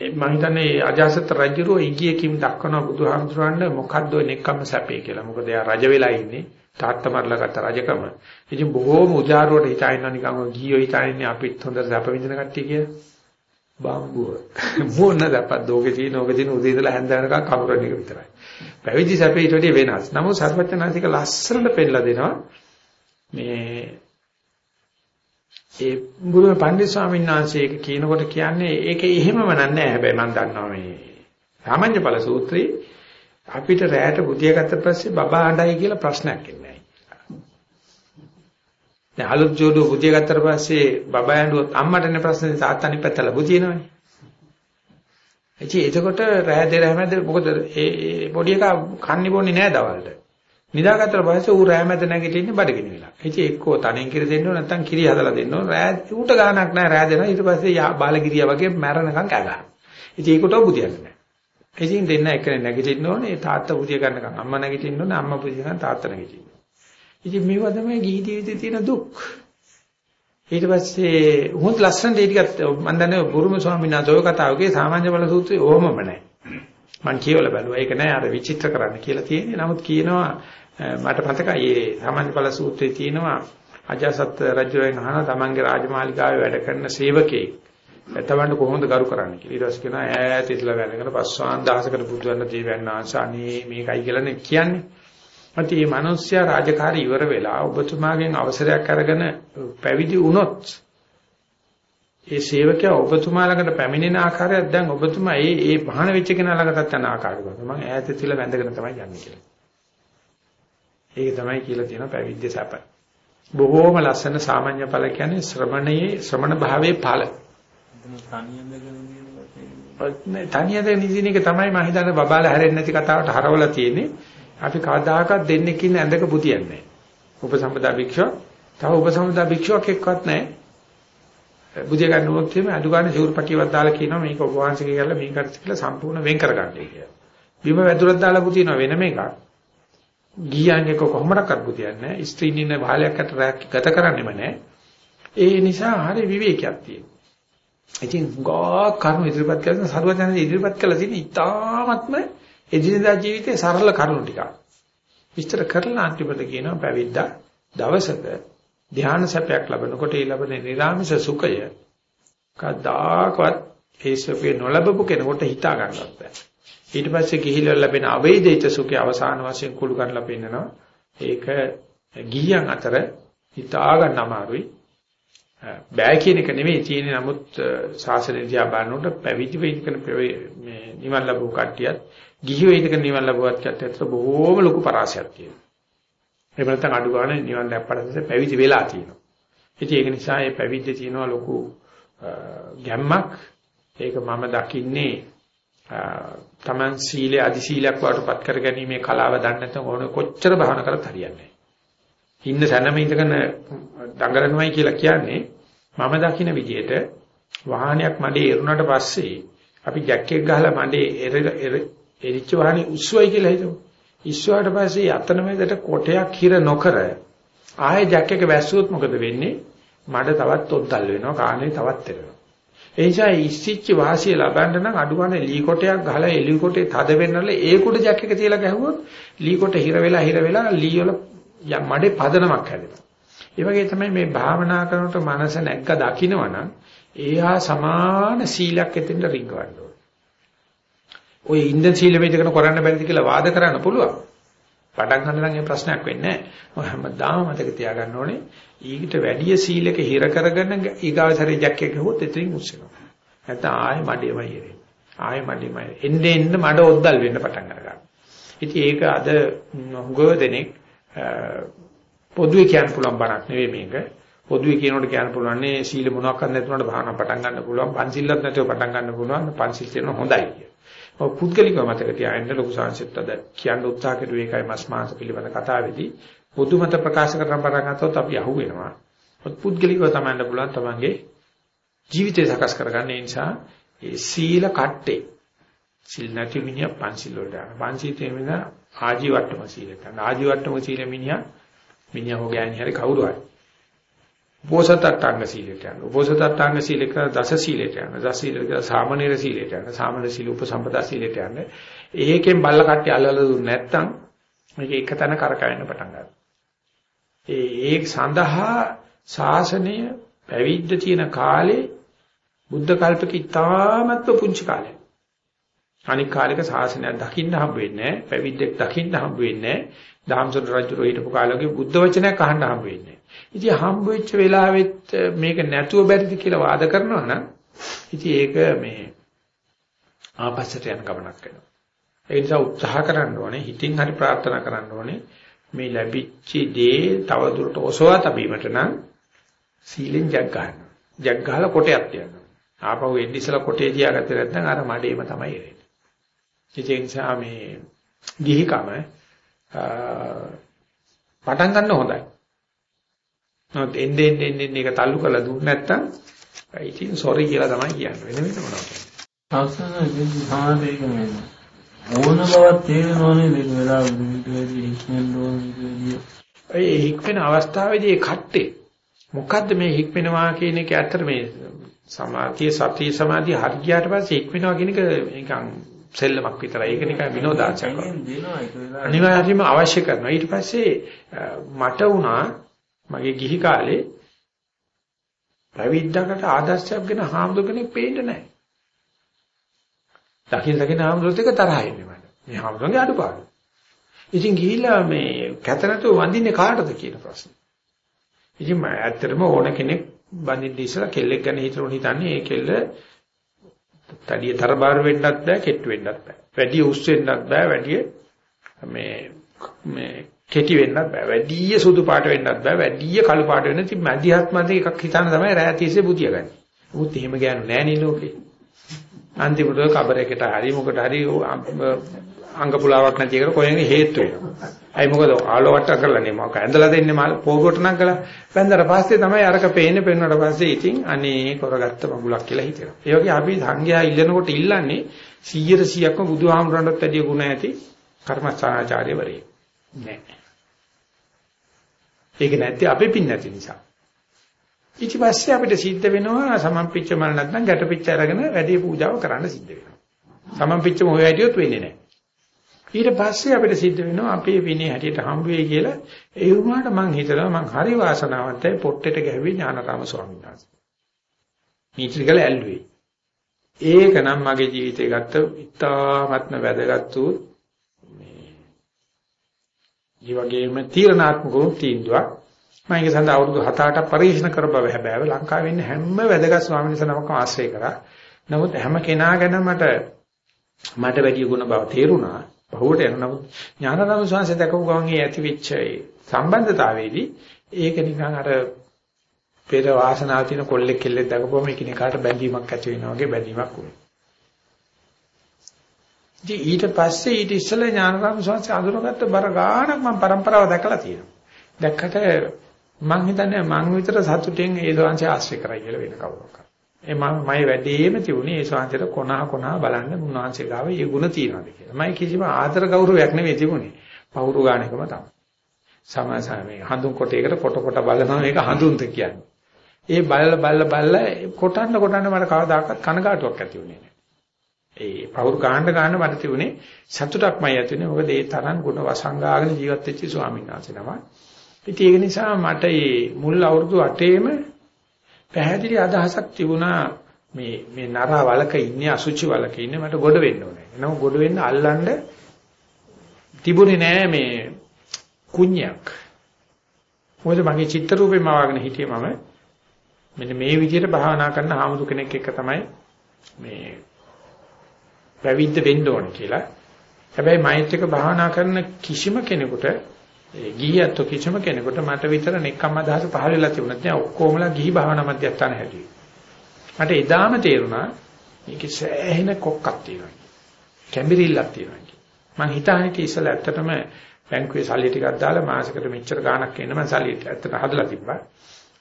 මම හිතන්නේ අජාසත් රජුරෝ ඉගියකින් දක්වන බුදුහාමුදුරන්ට මොකද්ද නෙක්කම සැපේ කියලා. මොකද එයා රජ වෙලා ඉන්නේ. තාත්තා මරලා ගත්ත රජකම. ඉතින් බොහෝම උජාරුවට හිතයින්නවා නිකන් ගියෝ හිතන්නේ අපිත් හොඳ සැප විඳින කට්ටිය කියලා. බම්බුව මොන දපත් දෝගේ තියෙන ඕකේ තියෙන උදේ ඉඳලා හැන්ද වෙනකන් කමරණ එක විතරයි. පැවිදි සැපේ ඊට වඩා වෙනස්. නමුත් සර්වඥාන්තික ලස්සනට පෙන්නලා දෙනවා මේ ඒ බුදු පණ්ඩිත ස්වාමීන් වහන්සේ ඒක කියනකොට කියන්නේ ඒක එහෙමම නෑ හැබැයි මම දන්නවා මේ සාමාන්‍ය ඵල සූත්‍රේ අපිට රැයට බුදිය ගත්ත පස්සේ බබා අඬයි කියලා ප්‍රශ්නයක් එන්නේ දැන් අලුත් ජෝඩුව බුදිය ගත්තට පස්සේ බබා ඇඬුවොත් අම්මටනේ ප්‍රශ්නේ තාත්තා නිපැත්තල බුදිනවනේ. එචි එතකොට රෑ දෙර හැමද මොකද ඒ පොඩි එකා කන්නේ බොන්නේ නෑ දවල්ට. නිදාගත්තට පස්සේ ඌ රෑ මැද නැගිටින්නේ බඩගිනි වෙලා. ඉතින් එක්කෝ තනෙන් කිරි දෙන්න ඕන නැත්නම් කිරි හදලා දෙන්න ඕන. රෑ ඌට ගානක් නෑ රෑ දෙනවා. ඊට පස්සේ බාලගිරියා වගේ මැරෙනකන් කගහන. ඉතින් ඒකට බුදියන්නේ නෑ. ඉතින් දෙන්න එකනේ නැගිටින්න ඕනේ. ඒ තාත්තා බුදිය ගන්නකම් අම්මා නැගිටින්න ඕනේ. අම්මා බුදිය ගන්න තාත්තා නැගිටින්න. ඉතින් මේවා තමයි ගිහි ජීවිතේ තියෙන දුක්. ඊට පස්සේ උහුත් ලස්සන දෙයක් ටිකක් මම දන්නේ බුරුම ස්වාමීන් වහන්සේ ඔය කතාවකේ සාමාන්‍ය බල සූත්‍රයේ ඕමම නැහැ. මම කියවල බැලුවා. ඒක නෑ අර විචිත්‍ර කරන්න කියලා තියෙන්නේ. නමුත් කියනවා මට මතකයි මේ සාමාන්‍ය බල සූත්‍රයේ තියෙනවා අජාසත් රජුගෙන් අහන තමන්ගේ රාජමාලිගාවේ වැඩ කරන සේවකෙක් එතවන්න කොහොමද ගරු කරන්නේ කියලා. ඊට පස්සේ කියනවා ඈත ඉතලා වැළගෙන පස්වාන් දහසකට බුදුන් දේවයන් ආශානේ මේකයි කියලානේ කියන්නේ. මත මේ මිනිස්සයා රාජකාරී ඉවර වෙලා ඔබතුමාගෙන් අවසරයක් අරගෙන පැවිදි වුණොත් ඒ සේවකයා ඔබතුමා ළඟට පැමිණෙන ආකාරයක් දැන් ඔබතුමා ඒ ඒ පහන වෙච්ච කෙනා ළඟටත් යන ආකාරය බලන්න. මම ඈත ඉතලා වැඳගෙන තමයි යන්නේ කියලා. ඒක තමයි කියලා තියෙන පැවිද්ද සැප. බොහෝම ලස්සන සාමාන්‍ය ඵල කියන්නේ ශ්‍රමණයේ ශ්‍රමණ භාවයේ ඵල. තනියද නිදින එක තමයි මම හිතන්නේ බබාලා හැරෙන්නේ නැති කතාවට හරවලා තියෙන්නේ. අපි කවදාකවත් දෙන්නෙක් ඉන්න ඇඳක පුතියන්නේ නැහැ. උපසම්පදා භික්ෂුව තව උපසම්පදා භික්ෂුවක් එක්කවත් නැහැ. බුදිය ගන්නවොත් එimhe අඩු ගන්න ශූරපටියක් දාලා කියනවා මේක ඔබ වහන්සේ කියලා මේක කරත් කියලා සම්පූර්ණ වෙන් කරගන්නයි කියලා. බිම වැදුරක් දාලා පුතිනවා වෙනම එකක්. ගියන් එක කොහොමඩක්වත් පුතියන්නේ නැහැ. ස්ත්‍රීන් ඉන්න භාලයක් අතර ගත කරන්නෙම නැහැ. ඒ නිසා හරි විවේකයක් තියෙනවා. ඉතින් ගා කර්ම ඉදිරිපත් කරන සරුවචන ඉදිරිපත් කළ තියෙන ඉතාමත්ම එදිනදා ජීවිතයේ සරල කරුණු ටික. විස්තර කරලා අන්තිමට කියනවා පැවිද්දා දවසක ධ්‍යාන සැපයක් ලැබනකොට ඒ ලැබෙන නිරාමිෂ සුඛය කදාකවත් ඒ සුඛේ නොලබපු කෙනෙකුට හිතා ගන්නවත් බෑ. ඊට පස්සේ ගිහිල්ලා ලැබෙන අවේදිත සුඛේ අවසාන වශයෙන් කුළු කරලා පෙන්නනවා. ඒක ගිහියන් අතර හිතා ගන්න අමාරුයි. බෑ කියන එක නෙමෙයි තියෙන්නේ නමුත් ශාසනය දිහා බලනකොට පැවිදි වෙන්න කෙන මේ නිවන් ලැබුව කට්ටියත් ගිහි වෙන්න කෙන නිවන් ලැබුවත් කට්ටියත් අතර බොහෝම ලොකු පරාසයක් තියෙනවා. එහෙම නැත්නම් අඩු ගන්න නිවන් දැක්පට පස්සේ පැවිදි වෙලා තියෙනවා. ඉතින් ඒක නිසා මේ පැවිද්ද තියෙනවා ලොකු ගැම්මක්. ඒක මම දකින්නේ තමන් සීලේ අදි සීලයක් වඩපත් කර ගැනීමේ කලාව දන්නේ නැත්නම් ඕන කොච්චර භාවනා කරත් හරියන්නේ නැහැ. ඉන්න සැනම ඉඳගෙන දඟලනවයි කියලා කියන්නේ මම දකින විදිහට වාහනයක් මඩේ එරුණාට පස්සේ අපි ජැක් එක ගහලා මඩේ එරිච්ච වාහනේ උස්සුවයි කියලා හිතමු. ඉස්සුවාට පස්සේ යතන මැදට කොටයක් හිර නොකර ආයෙ ජැක් එක වැස්සුවොත් මොකද වෙන්නේ? මඩ තවත් ඔද්දල් වෙනවා කාණේ තවත් එරෙනවා. ඒ නිසා ඉස්සිච්ච වාසිය ලබන්න නම් අඩු ගන්න ලී කොටයක් ගහලා එලි කොටේ තද වෙන්නල ඒ කුඩ ජැක් එක තියලා ගැහුවොත් ලී කොට හිර වෙලා හිර වෙලා ලී වල මඩේ පදනමක් හැදෙනවා. ඒ වගේ තමයි මේ භාවනා කරනකොට මනස නැග්ග දකින්නවනම් ඒහා සමාන සීලයක් එතෙන්ට රිංගවන්න ඕනේ. ඔය ඉන්දන් සීල වේදකන කරන්න බැරිද කියලා වාද කරන්න පුළුවන්. පටන් ගන්න නම් ඒ ප්‍රශ්නයක් වෙන්නේ නැහැ. ඔය හැමදාම මතක තියාගන්න ඕනේ ඊට වැඩිය සීලක හිර කරගෙන ඊගාවසරේ ජැක් එක ගහුවොත් එතනින් උස්සනවා. නැත්නම් ආයෙ මඩේමයි ඉරෙන්නේ. ආයෙ මඩේමයි. එන්නේ එන්න මඩ ඔද්දල් වෙන්න පටන් ගන්නවා. ඉතින් ඒක අද හුඟව දෙනෙක් පොදුවේ කියන්න පුළුවන් බණක් නෙවෙයි මේක. පොදුවේ කියනකොට කියන්න පුළුවන් නේ සීල මොනවාක්වත් නැතුනට භාවනා පටන් ගන්න පුළුවන්. පන්සිල්ලත් නැතුව පටන් ගන්න පුළුවන්. පන්සිල් තියෙන හොඳයි කිය. ඔව් පුද්ගලිකව මතක තියාගන්න ලොකු සංසිප්ත අද කියන්න උත්සාහ කරුවේ ඒකයි මස් මාංශ පිළිබඳ කතාවේදී පොදු මත ප්‍රකාශ කරන පටන් ගත්තොත් අපි අහුවෙනවා. පුද්ගලිකව තමන්ට පුළුවන් තමන්ගේ ජීවිතය සකස් කරගන්න ඒ නිසා ඒ සීල කට්ටේ සිල් නැති මිනිහා පන්සිල් වලට යනවා. පන්සිල් තියෙන ආජීවට්ටම සීලයට. ආජීවට්ටම සීල මිනිහා මිනිහා හො ගෑණි හරි කවුරු හරි. උපෝසතට්ටාංග සීලයට යනවා. උපෝසතට්ටාංග සීලක දස සීලයට යනවා. දස සීලක සාමනීර සීලයට යනවා. සාමනීර සීල උපසම්පදා සීලයට යනවා. ඒකෙන් බල්ල කට්ටිය අල්ලලා දුන්නේ නැත්තම් මේක එක තැන කරකවෙන්න පටන් ගන්නවා. ඒ ඒ සඳහා ශාසනය පැවිද්ද තියෙන කාලේ බුද්ධ කල්පක ඉතාමත්ව පුංචි කාලේ. අනික් කාලෙක ශාසනයක් දකින්න හම්බ වෙන්නේ නැහැ. පැවිද්දෙක් දකින්න හම්බ වෙන්නේ නැහැ. දාම්සොර රජු හිටපු කාලෙක බුද්ධ වචනයක් අහන්න හම්බ වෙන්නේ නැහැ. ඉතින් හම්බ වෙච්ච වෙලාවෙත් මේක නැතුව බැරිද කියලා වාද කරනවා නම් ඉතින් ඒක මේ ආපස්සට යන ගමනක් වෙනවා. ඒ නිසා උත්සාහ කරන්න ඕනේ හිතින් හරි ප්‍රාර්ථනා කරන්න ඕනේ මේ ලැබිච්ච දේ තව දුරට ඔසවා තබීමට නම් සීලෙන් ජග් ගන්න. ජග් ගහලා කොටයක් තියන්න. ආපහු එන්න ඉස්සලා කොටේ තියාගත්තේ නැත්නම් අර මඩේම තමයි එන්නේ. ඒ නිසා මේ ගිහිකම පටන් ගන්න හොඳයි. නමුත් එන්නේ එන්නේ එන්නේ එක තල්ලු කරලා දුන්නේ නැත්නම් ඉතින් සෝරි කියලා තමයි කියන්නේ. වෙන වෙන මොනවද? අවසන සමාධියක මේ ඕන බවක් තේරෙනවනේ මේක වෙලා විදිහට හික්මෙන්න ඕන. ඒ හික්මෙන අවස්ථාවේදී කට්ටේ මොකද්ද මේ හික්මෙනවා කියන එක ඇත්තට මේ සමාධිය සතිය සමාධිය හරියට පස්සේ හික්මෙනවා කියන එක නිකන් සෙල්ලමක් විතරයි. ඒක නිකන් විනෝදාංශයක්. අනිවාර්යයෙන්ම අවශ්‍ය කරනවා. ඊට පස්සේ මට වුණා මගේ ගිහි කාලේ පැවිද්දකට ආදර්ශයක් ගැන හාමුදුර කෙනෙක් පේන්නේ නැහැ. දකින්න දකින්න හාමුදුරුවෝ එක තරහ එන්නේ මට. මේ හාමුදුරන්ගේ අඩුපාඩු. ඉතින් ගිහිල්ලා මේ කැතරතු වඳින්නේ කාටද කියන ප්‍රශ්නේ. ඉතින් මම ඇත්තටම ඕන කෙනෙක් බඳින්න ඉස්සලා කෙල්ලෙක් ගැන හිතනොත් හිතන්නේ ඒ කෙල්ල තඩිය තරබාර වෙන්නත් බෑ කෙට්ටු වෙන්නත් බෑ. වැඩි උස් වෙන්නත් බෑ වැඩි මේ මේ කෙටි වෙන්නත් බෑ. වැඩි සුදු පාට වෙන්නත් බෑ. වැඩි කළු පාට වෙන්න ඉතින් මැදිහත් මැද එකක් හිතාන තමයි රෑ තිස්සේ බුදියගන්නේ. උත් එහෙම ගෑනු නෑ නේ ලෝකේ. අන්තිමට කබරයකට හරි මොකට හරි අංග පුලාවක් නැති එකට කොහෙන්ද හේතු වෙනවා. අයි මොකද ආලෝවට කරලා නේ මොකක් ඇඳලා දෙන්නේ මාල් පොගොට නම් කළා. බැලඳලා පස්සේ තමයි අරක පේන්නේ පෙන්වන්නට පස්සේ ඉතින් අනේ කරගත්ත මගුලක් කියලා හිතෙනවා. ඒ වගේ අපි සංඝයා ඉල්ලනකොට ඉල්ලන්නේ 100 100ක්ම බුදුහාමුදුරන්ටත් වැඩිය ගුණ ඇති කර්මස්ථානාචාර්යවරේ. නෑ. ඒක නැත්තේ අපි පින් නැති නිසා. ඊට පස්සේ අපිට සිද්ධ වෙනවා සමම්පිච්ච මල නැත්නම් ගැටපිච්ච අරගෙන වැඩි පූජාව කරන්න සිද්ධ වෙනවා. සමම්පිච්චම හොය හැටියොත් වෙන්නේ නැහැ. ඊට පස්සේ අපිට සිද්ධ වෙනවා අපේ විනය හැටියට හම්බ වෙයි කියලා ඒ වුණාට මං හිතනවා මං හරි වාසනාවන්තයි පොට්ටෙට ගැහුවේ ඥානරාම ස්වාමීන් වහන්සේ. මීත්‍රිකල ඇල්ලුවේ. ඒක නම් මගේ ජීවිතේ ගත්ත ඉතාමත්ම වැදගත් වූ මේ ඊ වගේම තීරණාත්මක වූ තීන්දුවක්. මම ඒක සඳහා අවුරුදු 7-8ක් පරිශන කර බව හැබැයි ලංකාවේ ඉන්න හැම වැදගත් ස්වාමීන් වහන්සේ නමක් ආශ්‍රය කරා. නමුත් හැම කෙනා ගැන මට මට වැඩි ගුණ බව තේරුණා. බහුවට යන නමුත් ඥානරම ස්වාමීන් දැකපු ගමන් ඒ ඇති වෙච්ච සම්බන්ධතාවයේදී ඒක නිකන් අර පෙර වාසනාව තියෙන කොල්ලෙක් කෙල්ලෙක් දැකපුවම එකිනෙකාට බැඳීමක් ඇති වෙනවා වගේ බැඳීමක් වුණා. ඉතින් ඊට පස්සේ ඊට ඉස්සෙල්ලා ඥානරම ස්වාමීන් අඳුරගත්ත බර ගාණක් මම પરම්පරාව දැකලා තියෙනවා. දැක්කට මං හිතන්නේ මං විතර සතුටෙන් ඒ ස්වාමීන් ආශ්‍රය කරයි කියලා වෙන කවුරක්වත්. ඒ මම මයි වැඩේම තිබුණේ ඒ ස්වාමීන්ට කොනා කොනා බලන්න මුන්වහන්සේ ගාව ඒ ಗುಣ තියනවාද කියලා. මම කිසිම ආදර ගෞරවයක් නෙවෙයි තිබුණේ. පවුරු ගානකම තමයි. සමාසමේ හඳුන් කොටයකට කොට කොට බලනවා මේක හඳුන්ද කියන්නේ. ඒ බල්ල බල්ල බල්ල කොටන්න කොටන්න මට කවදාකවත් කනගාටුවක් ඇති වුණේ නැහැ. ඒ පවුරු ගාන්න ගාන්න මට තිබුණේ සතුටක්මයි ඇති වෙන්නේ. මොකද ඒ තරම් ගුණ වසංගාගෙන ජීවත් වෙච්ච ස්වාමීන් වහන්සේ නම. ඉතින් ඒක නිසා මට මේ මුල් අවුරුදු 8ේම පැහැදිලි අදහසක් තිබුණා මේ මේ නරා වලක ඉන්නේ අසුචි වලක ඉන්නේ මට ගොඩ වෙන්න ඕනේ. එනම ගොඩ වෙන්න අල්ලන්න තිබුණේ නෑ මේ කුණ්‍යක්. මොකද මගේ චිත්ත රූපේ මවාගෙන හිටියේ මම මෙන්න මේ විදිහට භාවනා කරන ආමුදු කෙනෙක් එක්ක තමයි මේ පැවිද්ද වෙන්න ඕන කියලා. හැබැයි මෛත්‍රික භාවනා කරන කිසිම කෙනෙකුට ඒ ගිහියත් කිසිම කෙනෙකුට මට විතර නෙක්කම් අදහස පහල වෙලා තිබුණත් නෑ ඔක්කොමලා ගිහි භාවනා මධ්‍යස්ථාන හැටියි. මට එදාම තේරුණා මේකේ සෑහෙන කොක්කක් තියෙනවා. කැඹිරිල්ලක් තියෙනවා. මං හිතාන්නේ ඉස්සෙල්ලා ඇත්තටම බැංකුවේ සල්ලි ටිකක් දාලා මාසෙකට මෙච්චර ගාණක් එන්න මං සල්ලි ඇත්තට හදලා තිබ්බා.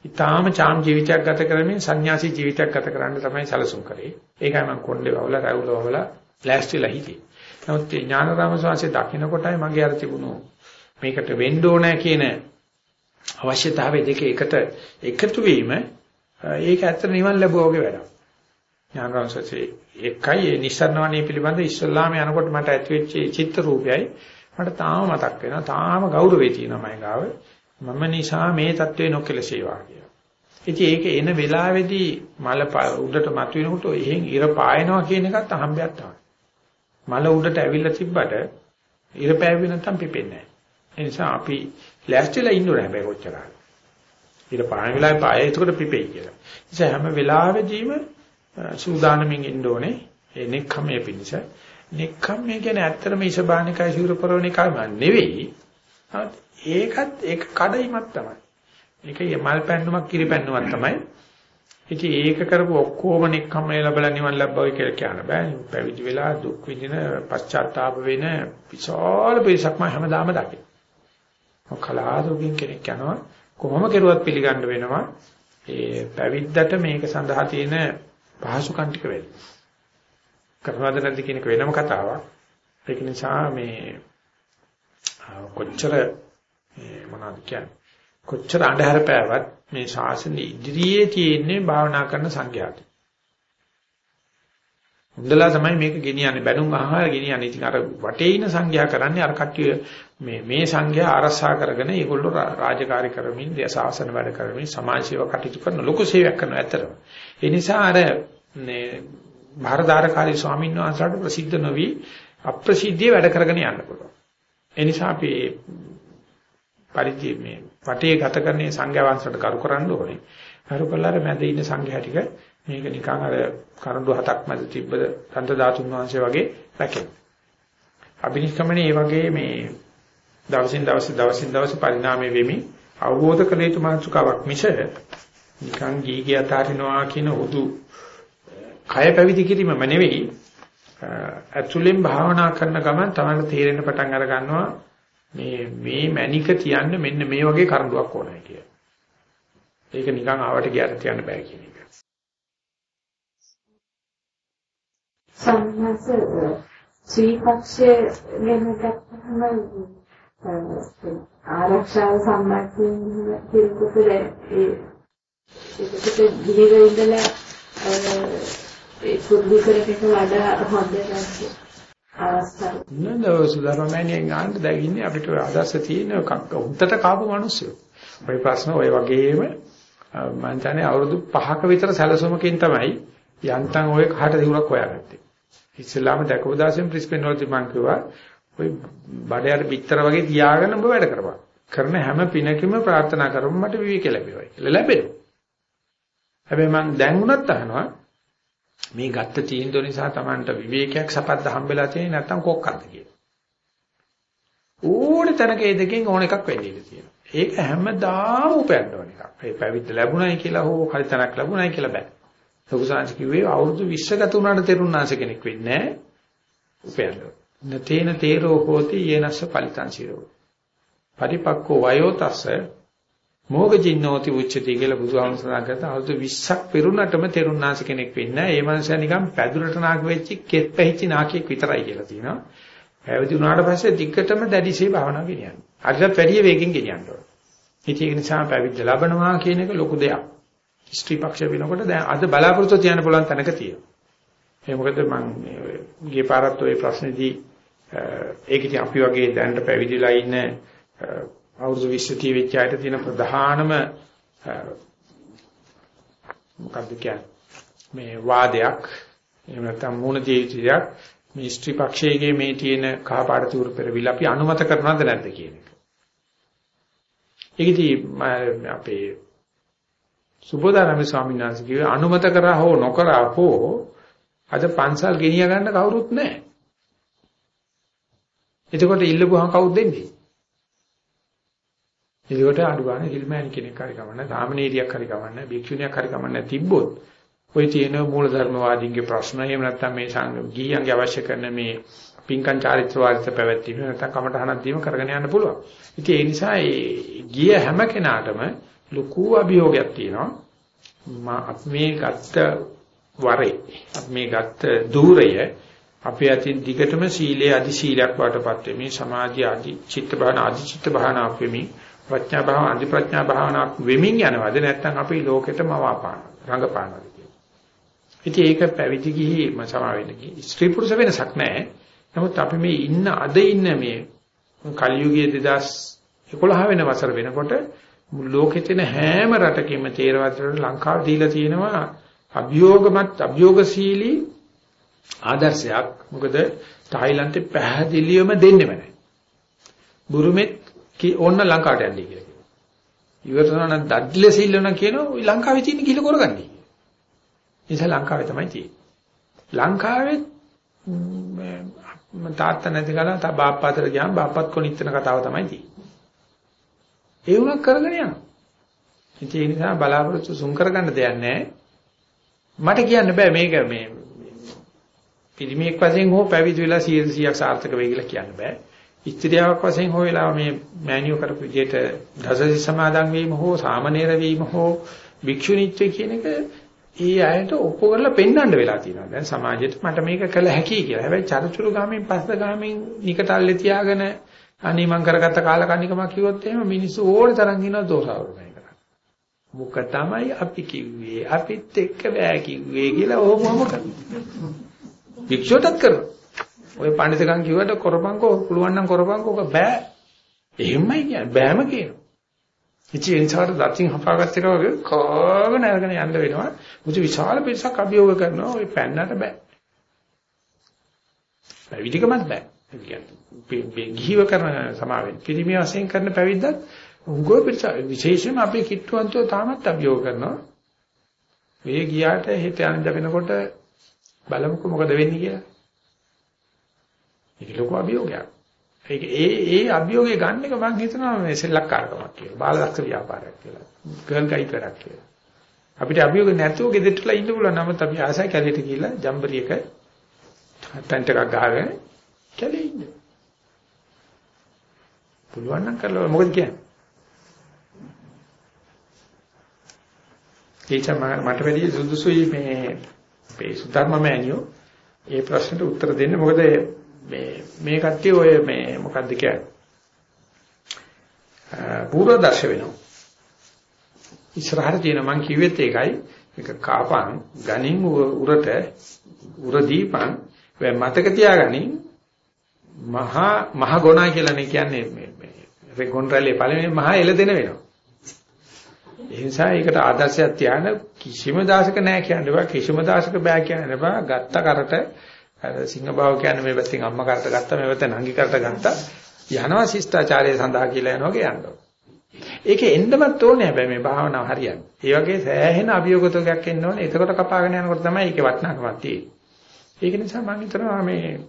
ඊටාම චාම් ජීවිතයක් ගත කරමින් සන්‍යාසී ජීවිතයක් ගත කරන්න තමයි සැලසුම් කරේ. ඒකයි මං කොණ්ඩේ වවලා රැවුල වවලා ලෑස්තිලා හිටියේ. නමුත් ඥානරාම ස්වාමීන් දකින්නකොටයි මගේ අර තිබුණු මේකට වෙන්න ඕනෑ කියන අවශ්‍යතාවය දෙක එකට එකතු වීම ඒක ඇත්තට නිවන් ලැබුවා වගේ වැඩක්. ඥානරසසේ එකයි ඒ නිස්සරණවණේ පිළිබඳ ඉස්සල්ලාම යනකොට මට ඇතිවෙච්ච චිත්ත රූපයයි මට තාම මතක් වෙනවා. තාම ගෞරවේ තියෙනවා මයි ගාව. මම නිසා මේ தત્ත්වේ නොකලසේවා කියලා. ඉතින් ඒක එන වෙලාවේදී මල උඩට මතුවෙනකොට එහෙන් ඉර පායනවා කියන එකත් අහම්බයක් තමයි. මල උඩට ඇවිල්ලා තිබ්බට ඉර පෑවෙ නැත්තම් පිපෙන්නේ නැහැ. ඒ නිසා අපි ලෑස්තිලා ඉන්න ඕනේ හැබැයි කොච්චර හරි. ඊට පාන වෙලාවේ පාය එතකොට පිපෙයි කියලා. ඒ නිසා හැම වෙලාවෙදීම සූදානමින් ඉන්න ඕනේ. ඒ නෙක්ඛම්මයේ පිණිස. නෙක්ඛම්මයේ කියන්නේ ඇත්තටම ඉසබානිකයි සිවුරපරවණ එකම නෙවෙයි. ඒකත් ඒක කඩයිමක් තමයි. ඒක මල් පැන්නුමක් කිරි පැන්නුමක් තමයි. ඉතින් ඒක කරපු ඔක්කොම නෙක්ඛම්මයේ ලැබලා නිවන් ලැබවයි කියලා කියන්න බෑ. පැවිදි වෙලා දුක් විඳින පශ්චාත්තාප වෙන විශාල පිරිසක් මම හැමදාම දකිනවා. කලාතුරකින් කෙනෙක් යනවා කොහොම කෙරුවත් පිළිගන්න වෙනවා ඒ පැවිද්දට මේක සඳහා තියෙන පහසුකම් ටික වෙයි. කරනවද නැද්ද කියන එක වෙනම කතාවක්. ඒක නිසා මේ කොච්චර මොනවද කියන්නේ කොච්චර අඳුර පෑවත් මේ ශාසන ඉදිරියේ තියෙන්නේ භාවනා කරන සංඝයාට. උන්දලා තමයි මේක ගෙනියන්නේ බැනුම් ආහාර ගෙනියන්නේ. ඉතින් අර වටේ ඉන සංඝයා කරන්නේ අර කට්ටිය මේ මේ සංඝයා ආරක්ෂා කරගෙන ඒගොල්ලෝ රාජකාරී කරමින් ශාසන වැඩ කරමින් සමාජ සේවා කටයුතු කරන ලොකු සේවයක් කරනවා ඇත්තටම. ඒ නිසා අර මේ භාරදාරකාරී ස්වාමීන් වහන්සේලාට ප්‍රසිද්ධ නොවි අප්‍රසිද්ධිය වැඩ කරගෙන යන්න පුළුවන්. ඒ නිසා අපි පරිදි මේ වටේ ගත කරන්නේ සංඝයා වහන්සේට කරු කරන්න ඕනේ. කරු කළාර මැද ඉන්න සංඝයා ටික මේක නිකන් අර කරඬු හතක් මැද තිබ්බ දන්ත ධාතුන් වහන්සේ වගේ රැකෙන. අභිනිෂ්ක්‍මණේ මේ වගේ මේ දවසින් දවස දවසින් දවස පරිණාමය වෙමින් අවබෝධ කළ යුතු මානසිකාවක් මිස නිකන් ගී ගිය අතාරිනවා කියන උදු කය පැවිදි කිරීමම නෙවෙයි ඇතුලෙන් භාවනා කරන ගමන් තමයි තේරෙන්න පටන් අර ගන්නවා මේ මේ මැනික තියන්න මෙන්න මේ වගේ කරඬුවක් ඕනයි කියලා. ඒක නිකන් ආවට ගියට තියන්න බෑ කියන එක. සම්හස ශ්‍රීපක්ෂයේ ගැන ගත්තහම ආරක්ෂාව සම්බන්ධයෙන් කෙනෙකුට ඒ ඒකට දිවිව ඉඳලා ඒ පුරුදු කරගෙන වඩා හොඳ නැති අවස්ථාව. නේද සුධර්මමෑණියෙන් ගන්න දැන් ඉන්නේ අපිට අදහස තියෙන උන්ටට කාපු මිනිස්සු. ওই ප්‍රශ්න ওই වගේම මම හිතන්නේ අවුරුදු 5ක විතර සැලසුමකින් තමයි යන්තම් ওই කහට දිවුරක් හොයාගත්තේ. ඉස්ලාම දැකපු දාසෙන් ප්‍රිස්පෙන් වලදී මම කිව්වා ওই බඩයට පිටර වගේ තියාගෙන ඔබ වැඩ කරපන්. කරන හැම පිනකෙම ප්‍රාර්ථනා කරමු මට විවේක ලැබේවයි කියලා ලැබෙනවා. හැබැයි මම දැන් උනත් අහනවා මේ ගත්ත තීන්දුව නිසා Tamanට විවේකයක් සපද්ද හම්බෙලා තියෙන්නේ නැත්නම් කොක්කක්ද කියලා. ඕනේ තැනක ඒ දෙකෙන් ඕන එකක් වෙන්න ඉඩ තියෙනවා. ඒක හැමදාම උපයන්න ඕන එකක්. ඒ පැවිද්ද ලැබුණයි කියලා හෝ හරි තැනක් ලැබුණයි කියලා බෑ. ලොකුසාංශ කිව්වේ අවුරුදු 20 ගත වුණාට තෙරුණාංශ කෙනෙක් වෙන්නේ නැහැ. උපයන්න. නතේන තේරෝ හෝති යේනස්ස පලිතං සිරෝ. පරිපක්කෝ වයෝ තස්ස මොගජින්නෝති උච්චති කියලා බුදුහාමුදුරුවෝ සඳහන් කරતા අවුරුදු 20ක් පෙරුණටම තෙරුණාංශ කෙනෙක් වෙන්නේ නැහැ. ඒ මනුස්සයා නිකන් පැදුරට නාක වෙච්ච කෙත් පැහිච්ච නාකියෙක් විතරයි කියලා තියෙනවා. පැවිදි වුණාට පස්සේ දිග්ගටම දැඩිසේ භාවනාව ගෙනියන්න. අරිටත් වැඩි වේගෙන් ගෙනියන්න ඕන. ඒක නිසා පැවිද්ද ලබනවා කියන එක ලොකු දෙයක්. ස්ත්‍රී පක්ෂ වෙනකොට දැන් අද බලාපොරොත්තු තියන්න පුළුවන් තැනක තියෙනවා. ඒ මොකද මම ගිය පාරත් ওই ප්‍රශ්නේදී ඒක ඉතින් අපි වගේ දැනට පැවිදිලා ඉන්න අවුරුදු 20 30 වෙච්ච අයට තියෙන ප්‍රධානම මොකක්ද කියන්නේ මේ වාදයක් එහෙම නැත්නම් මූණ දියුතියක් මේ ස්ත්‍රී පක්ෂයේ මේ තියෙන කහපාට තුරු පෙරවිල අපි අනුමත කරනවද නැද්ද කියන එක. ඒකදී අපේ සුබෝධාරාම ස්වාමීන් වහන්සේ කිව්වේ අනුමත කරා හෝ නොකරා හෝ අද පන්සල් ගෙනිය ගන්න කවුරුත් නැහැ. එතකොට ඉල්ලපුවාම කවුද දෙන්නේ? ඒකට අඩු ගන්න හිල්මෑන් කෙනෙක් හරි කමන්න, සාමනීරියක් හරි කමන්න, භික්ෂුණියක් හරි කමන්න තිබ්බොත් ඔය තියෙන මූලධර්මවාදීන්ගේ ප්‍රශ්න එහෙම නැත්නම් මේ සංඝ ගිහියන්ගේ අවශ්‍ය කරන මේ පින්කම් චාරිත්‍ර වාරිත පැවැත්වීම නැත්නම් කමටහනක් දීම කරගෙන යන්න පුළුවන්. ඉතින් ඒ නිසා ඒ ගිය හැම කෙනාටම ලොකු අභියෝගයක් තියෙනවා. මා මේ ගත්ත වරේ මේ ගත්ත ධූරය අපේ අතින් දිගටම සීලයේ අදි සීලයක් වටපත් වෙමින් සමාධිය අදි චිත්ත භාවන අදි චිත්ත භාවනාවක් වෙමින් ප්‍රඥා භාවන අදි ප්‍රඥා භාවනාවක් වෙමින් යනවාද නැත්නම් අපි ලෝකෙටම වාපාන රංගපානවාද කියන්නේ. ඉතින් ඒක පැවිදි ගිහි මම සමා වෙන්න ගිහි ස්ත්‍රී පුරුෂ වෙනසක් නැහැ. නමුත් අපි මේ ඉන්න අද ඉන්න මේ කලියුගයේ 2011 වෙන වසර වෙනකොට ලෝකෙ තියෙන හැම රටකෙම තේරවාදයට ලංකාව දීලා තියෙනවා අභියෝගමත් අභියෝගශීලී ආදර්ශයක්. මොකද තායිලන්තේ පැහැදිලිවම දෙන්නේම නැහැ. බුරුමෙත් ඕන්න ලංකාවට යන්නේ කියලා කියනවා. ඉවරනවා නම් දඩ්ල සිල්ලන කියනවා ලංකාවේ තියෙන කිල කරගන්නේ. නිසා ලංකාවේ තමයි තියෙන්නේ. ලංකාවේ තාත්තා නැති කලා තා බාප්පාතර ගියාම බාප්පත් කොනිටන කතාව තමයි තියෙන්නේ. ඒ වුණා කරගෙන යනවා. ඉතින් ඒ නිසා බලාපොරොත්තු සුන් කරගන්න දෙයක් නැහැ. මට කියන්න බෑ මේක මේ පිරිමියෙක් වශයෙන් හෝ පැවිදි වෙලා 100ක් සාර්ථක වෙයි කියලා කියන්න බෑ. ස්ත්‍රියක් වශයෙන් හෝ වෙලා මේ මෑනියෝ කරපු විදිහට දසසි සමාදන් වීම හෝ සාමනීර වීම හෝ භික්ෂුණීත්වය කියන එක ඒ අයට ඔප්පු කරලා පෙන්වන්න වෙලා තියෙනවා. දැන් සමාජයට මට මේක කළ හැකියි කියලා. හැබැයි චරිචුරු ගාමින් පස්ස ගාමින් නිකටල්ලේ තියාගෙන අනේ මං කරගත්ත කාලකන්නිකමක් කිව්වොත් එහෙම මිනිස්සු ඕනේ තරම් ඉනවා දෝෂාවරණය කරා. මුක තමයි අපි කිව්වේ අපිත් එක්ක බෑ කිව්වේ කියලා ඕමම කරනවා. භික්ෂුවටත් කරනවා. ඔය පඬිතුකම් කිව්වට කරපන්කෝ පුළුවන් නම් කරපන්කෝ ඔක බෑ. එහෙමයි කියන්නේ බෑම කියනවා. ඉතින් ඒ නිසාට දතින් හපාගත්ත එක වගේ කෝගෙන අරගෙන යන්න වෙනවා. මුච විශාල පිරිසක් අභියෝග කරනවා ඔය පැන්නට බෑ. පැවිදිකමත් බෑ. කියන්නේ ගිහිව කරන සමාවෙන් පිරිමි වශයෙන් කරන පැවිද්දත් උගෝ පිරිස විශේෂයෙන්ම අපේ කිට්ටුවන්තෝ තාමත් අභියෝග කරනවා. මේ ගියාට හිත යන දවෙනකොට බලමුකෝ මොකද වෙන්නේ කියලා. ඒක ලොකු අභියෝගයක්. ඒක ඒ ඒ අභියෝගේ ගන්න එක මම හිතනවා මේ සෙල්ලක්කාරකමක් කියලා. බාලදක්ෂ ව්‍යාපාරයක් කියලා. ගර්ල් ගයිඩ් වැඩක් කියලා. අපිට අභියෝග නැතුව ගෙදරටලා ඉන්න පුළුවන්. නමුත් අපි ආසයි කැලේට ගිහිල්ලා ජම්බරියක ටෙන්ට් එකක් ගහගෙන කැලේ ඉන්න. පුළුවන් නම් කරලා මොකද කියන්නේ? ඒක මට වැඩි සුදුසුයි මේ අපේ සුධර්ම මෑණියෝ ඒ ප්‍රශ්නට උත්තර දෙන්න. මොකද මේ මේ කට්ටිය ඔය මේ මොකද්ද කියන්නේ? පූර්ව දර්ශ වෙනවා. ඉස්සරහට තියෙන මං කිව්වෙත් ඒකයි. මේක කාපන් ගණින් උරට උර දීපන්. මතක තියාගනින් මහා මහ ගොනා කියලානේ කියන්නේ මේ ගොන් රැල්ලේ පළවෙනි මහා එළදෙන වෙනවා ඒ නිසා ඒකට ආදර්ශයක් තියාන කිසිම දාසක නැහැ කියන්න බෑ කිසිම දාසක බෑ කියන්න බෑ ගත්ත කරට අර සිංහ බව කියන්නේ මේ පැත්තෙන් අම්මා කරට ගත්තා මේ පැත්තෙන් නංගි කරට ගත්තා යනවා ශිෂ්ටාචාරය සඳහා කියලා යනවා කියනවා ඒකේ එන්නමත් ඕනේ හැබැයි මේ භාවනාව හරියන්නේ. ඒ වගේ සෑහෙන අභියෝගතකයක් එන්න ඕනේ. එතකොට කපාගෙන යනකොට තමයි ඒකේ වටිනාකමක් තියෙන්නේ. ඒක නිසා මම හිතනවා මේ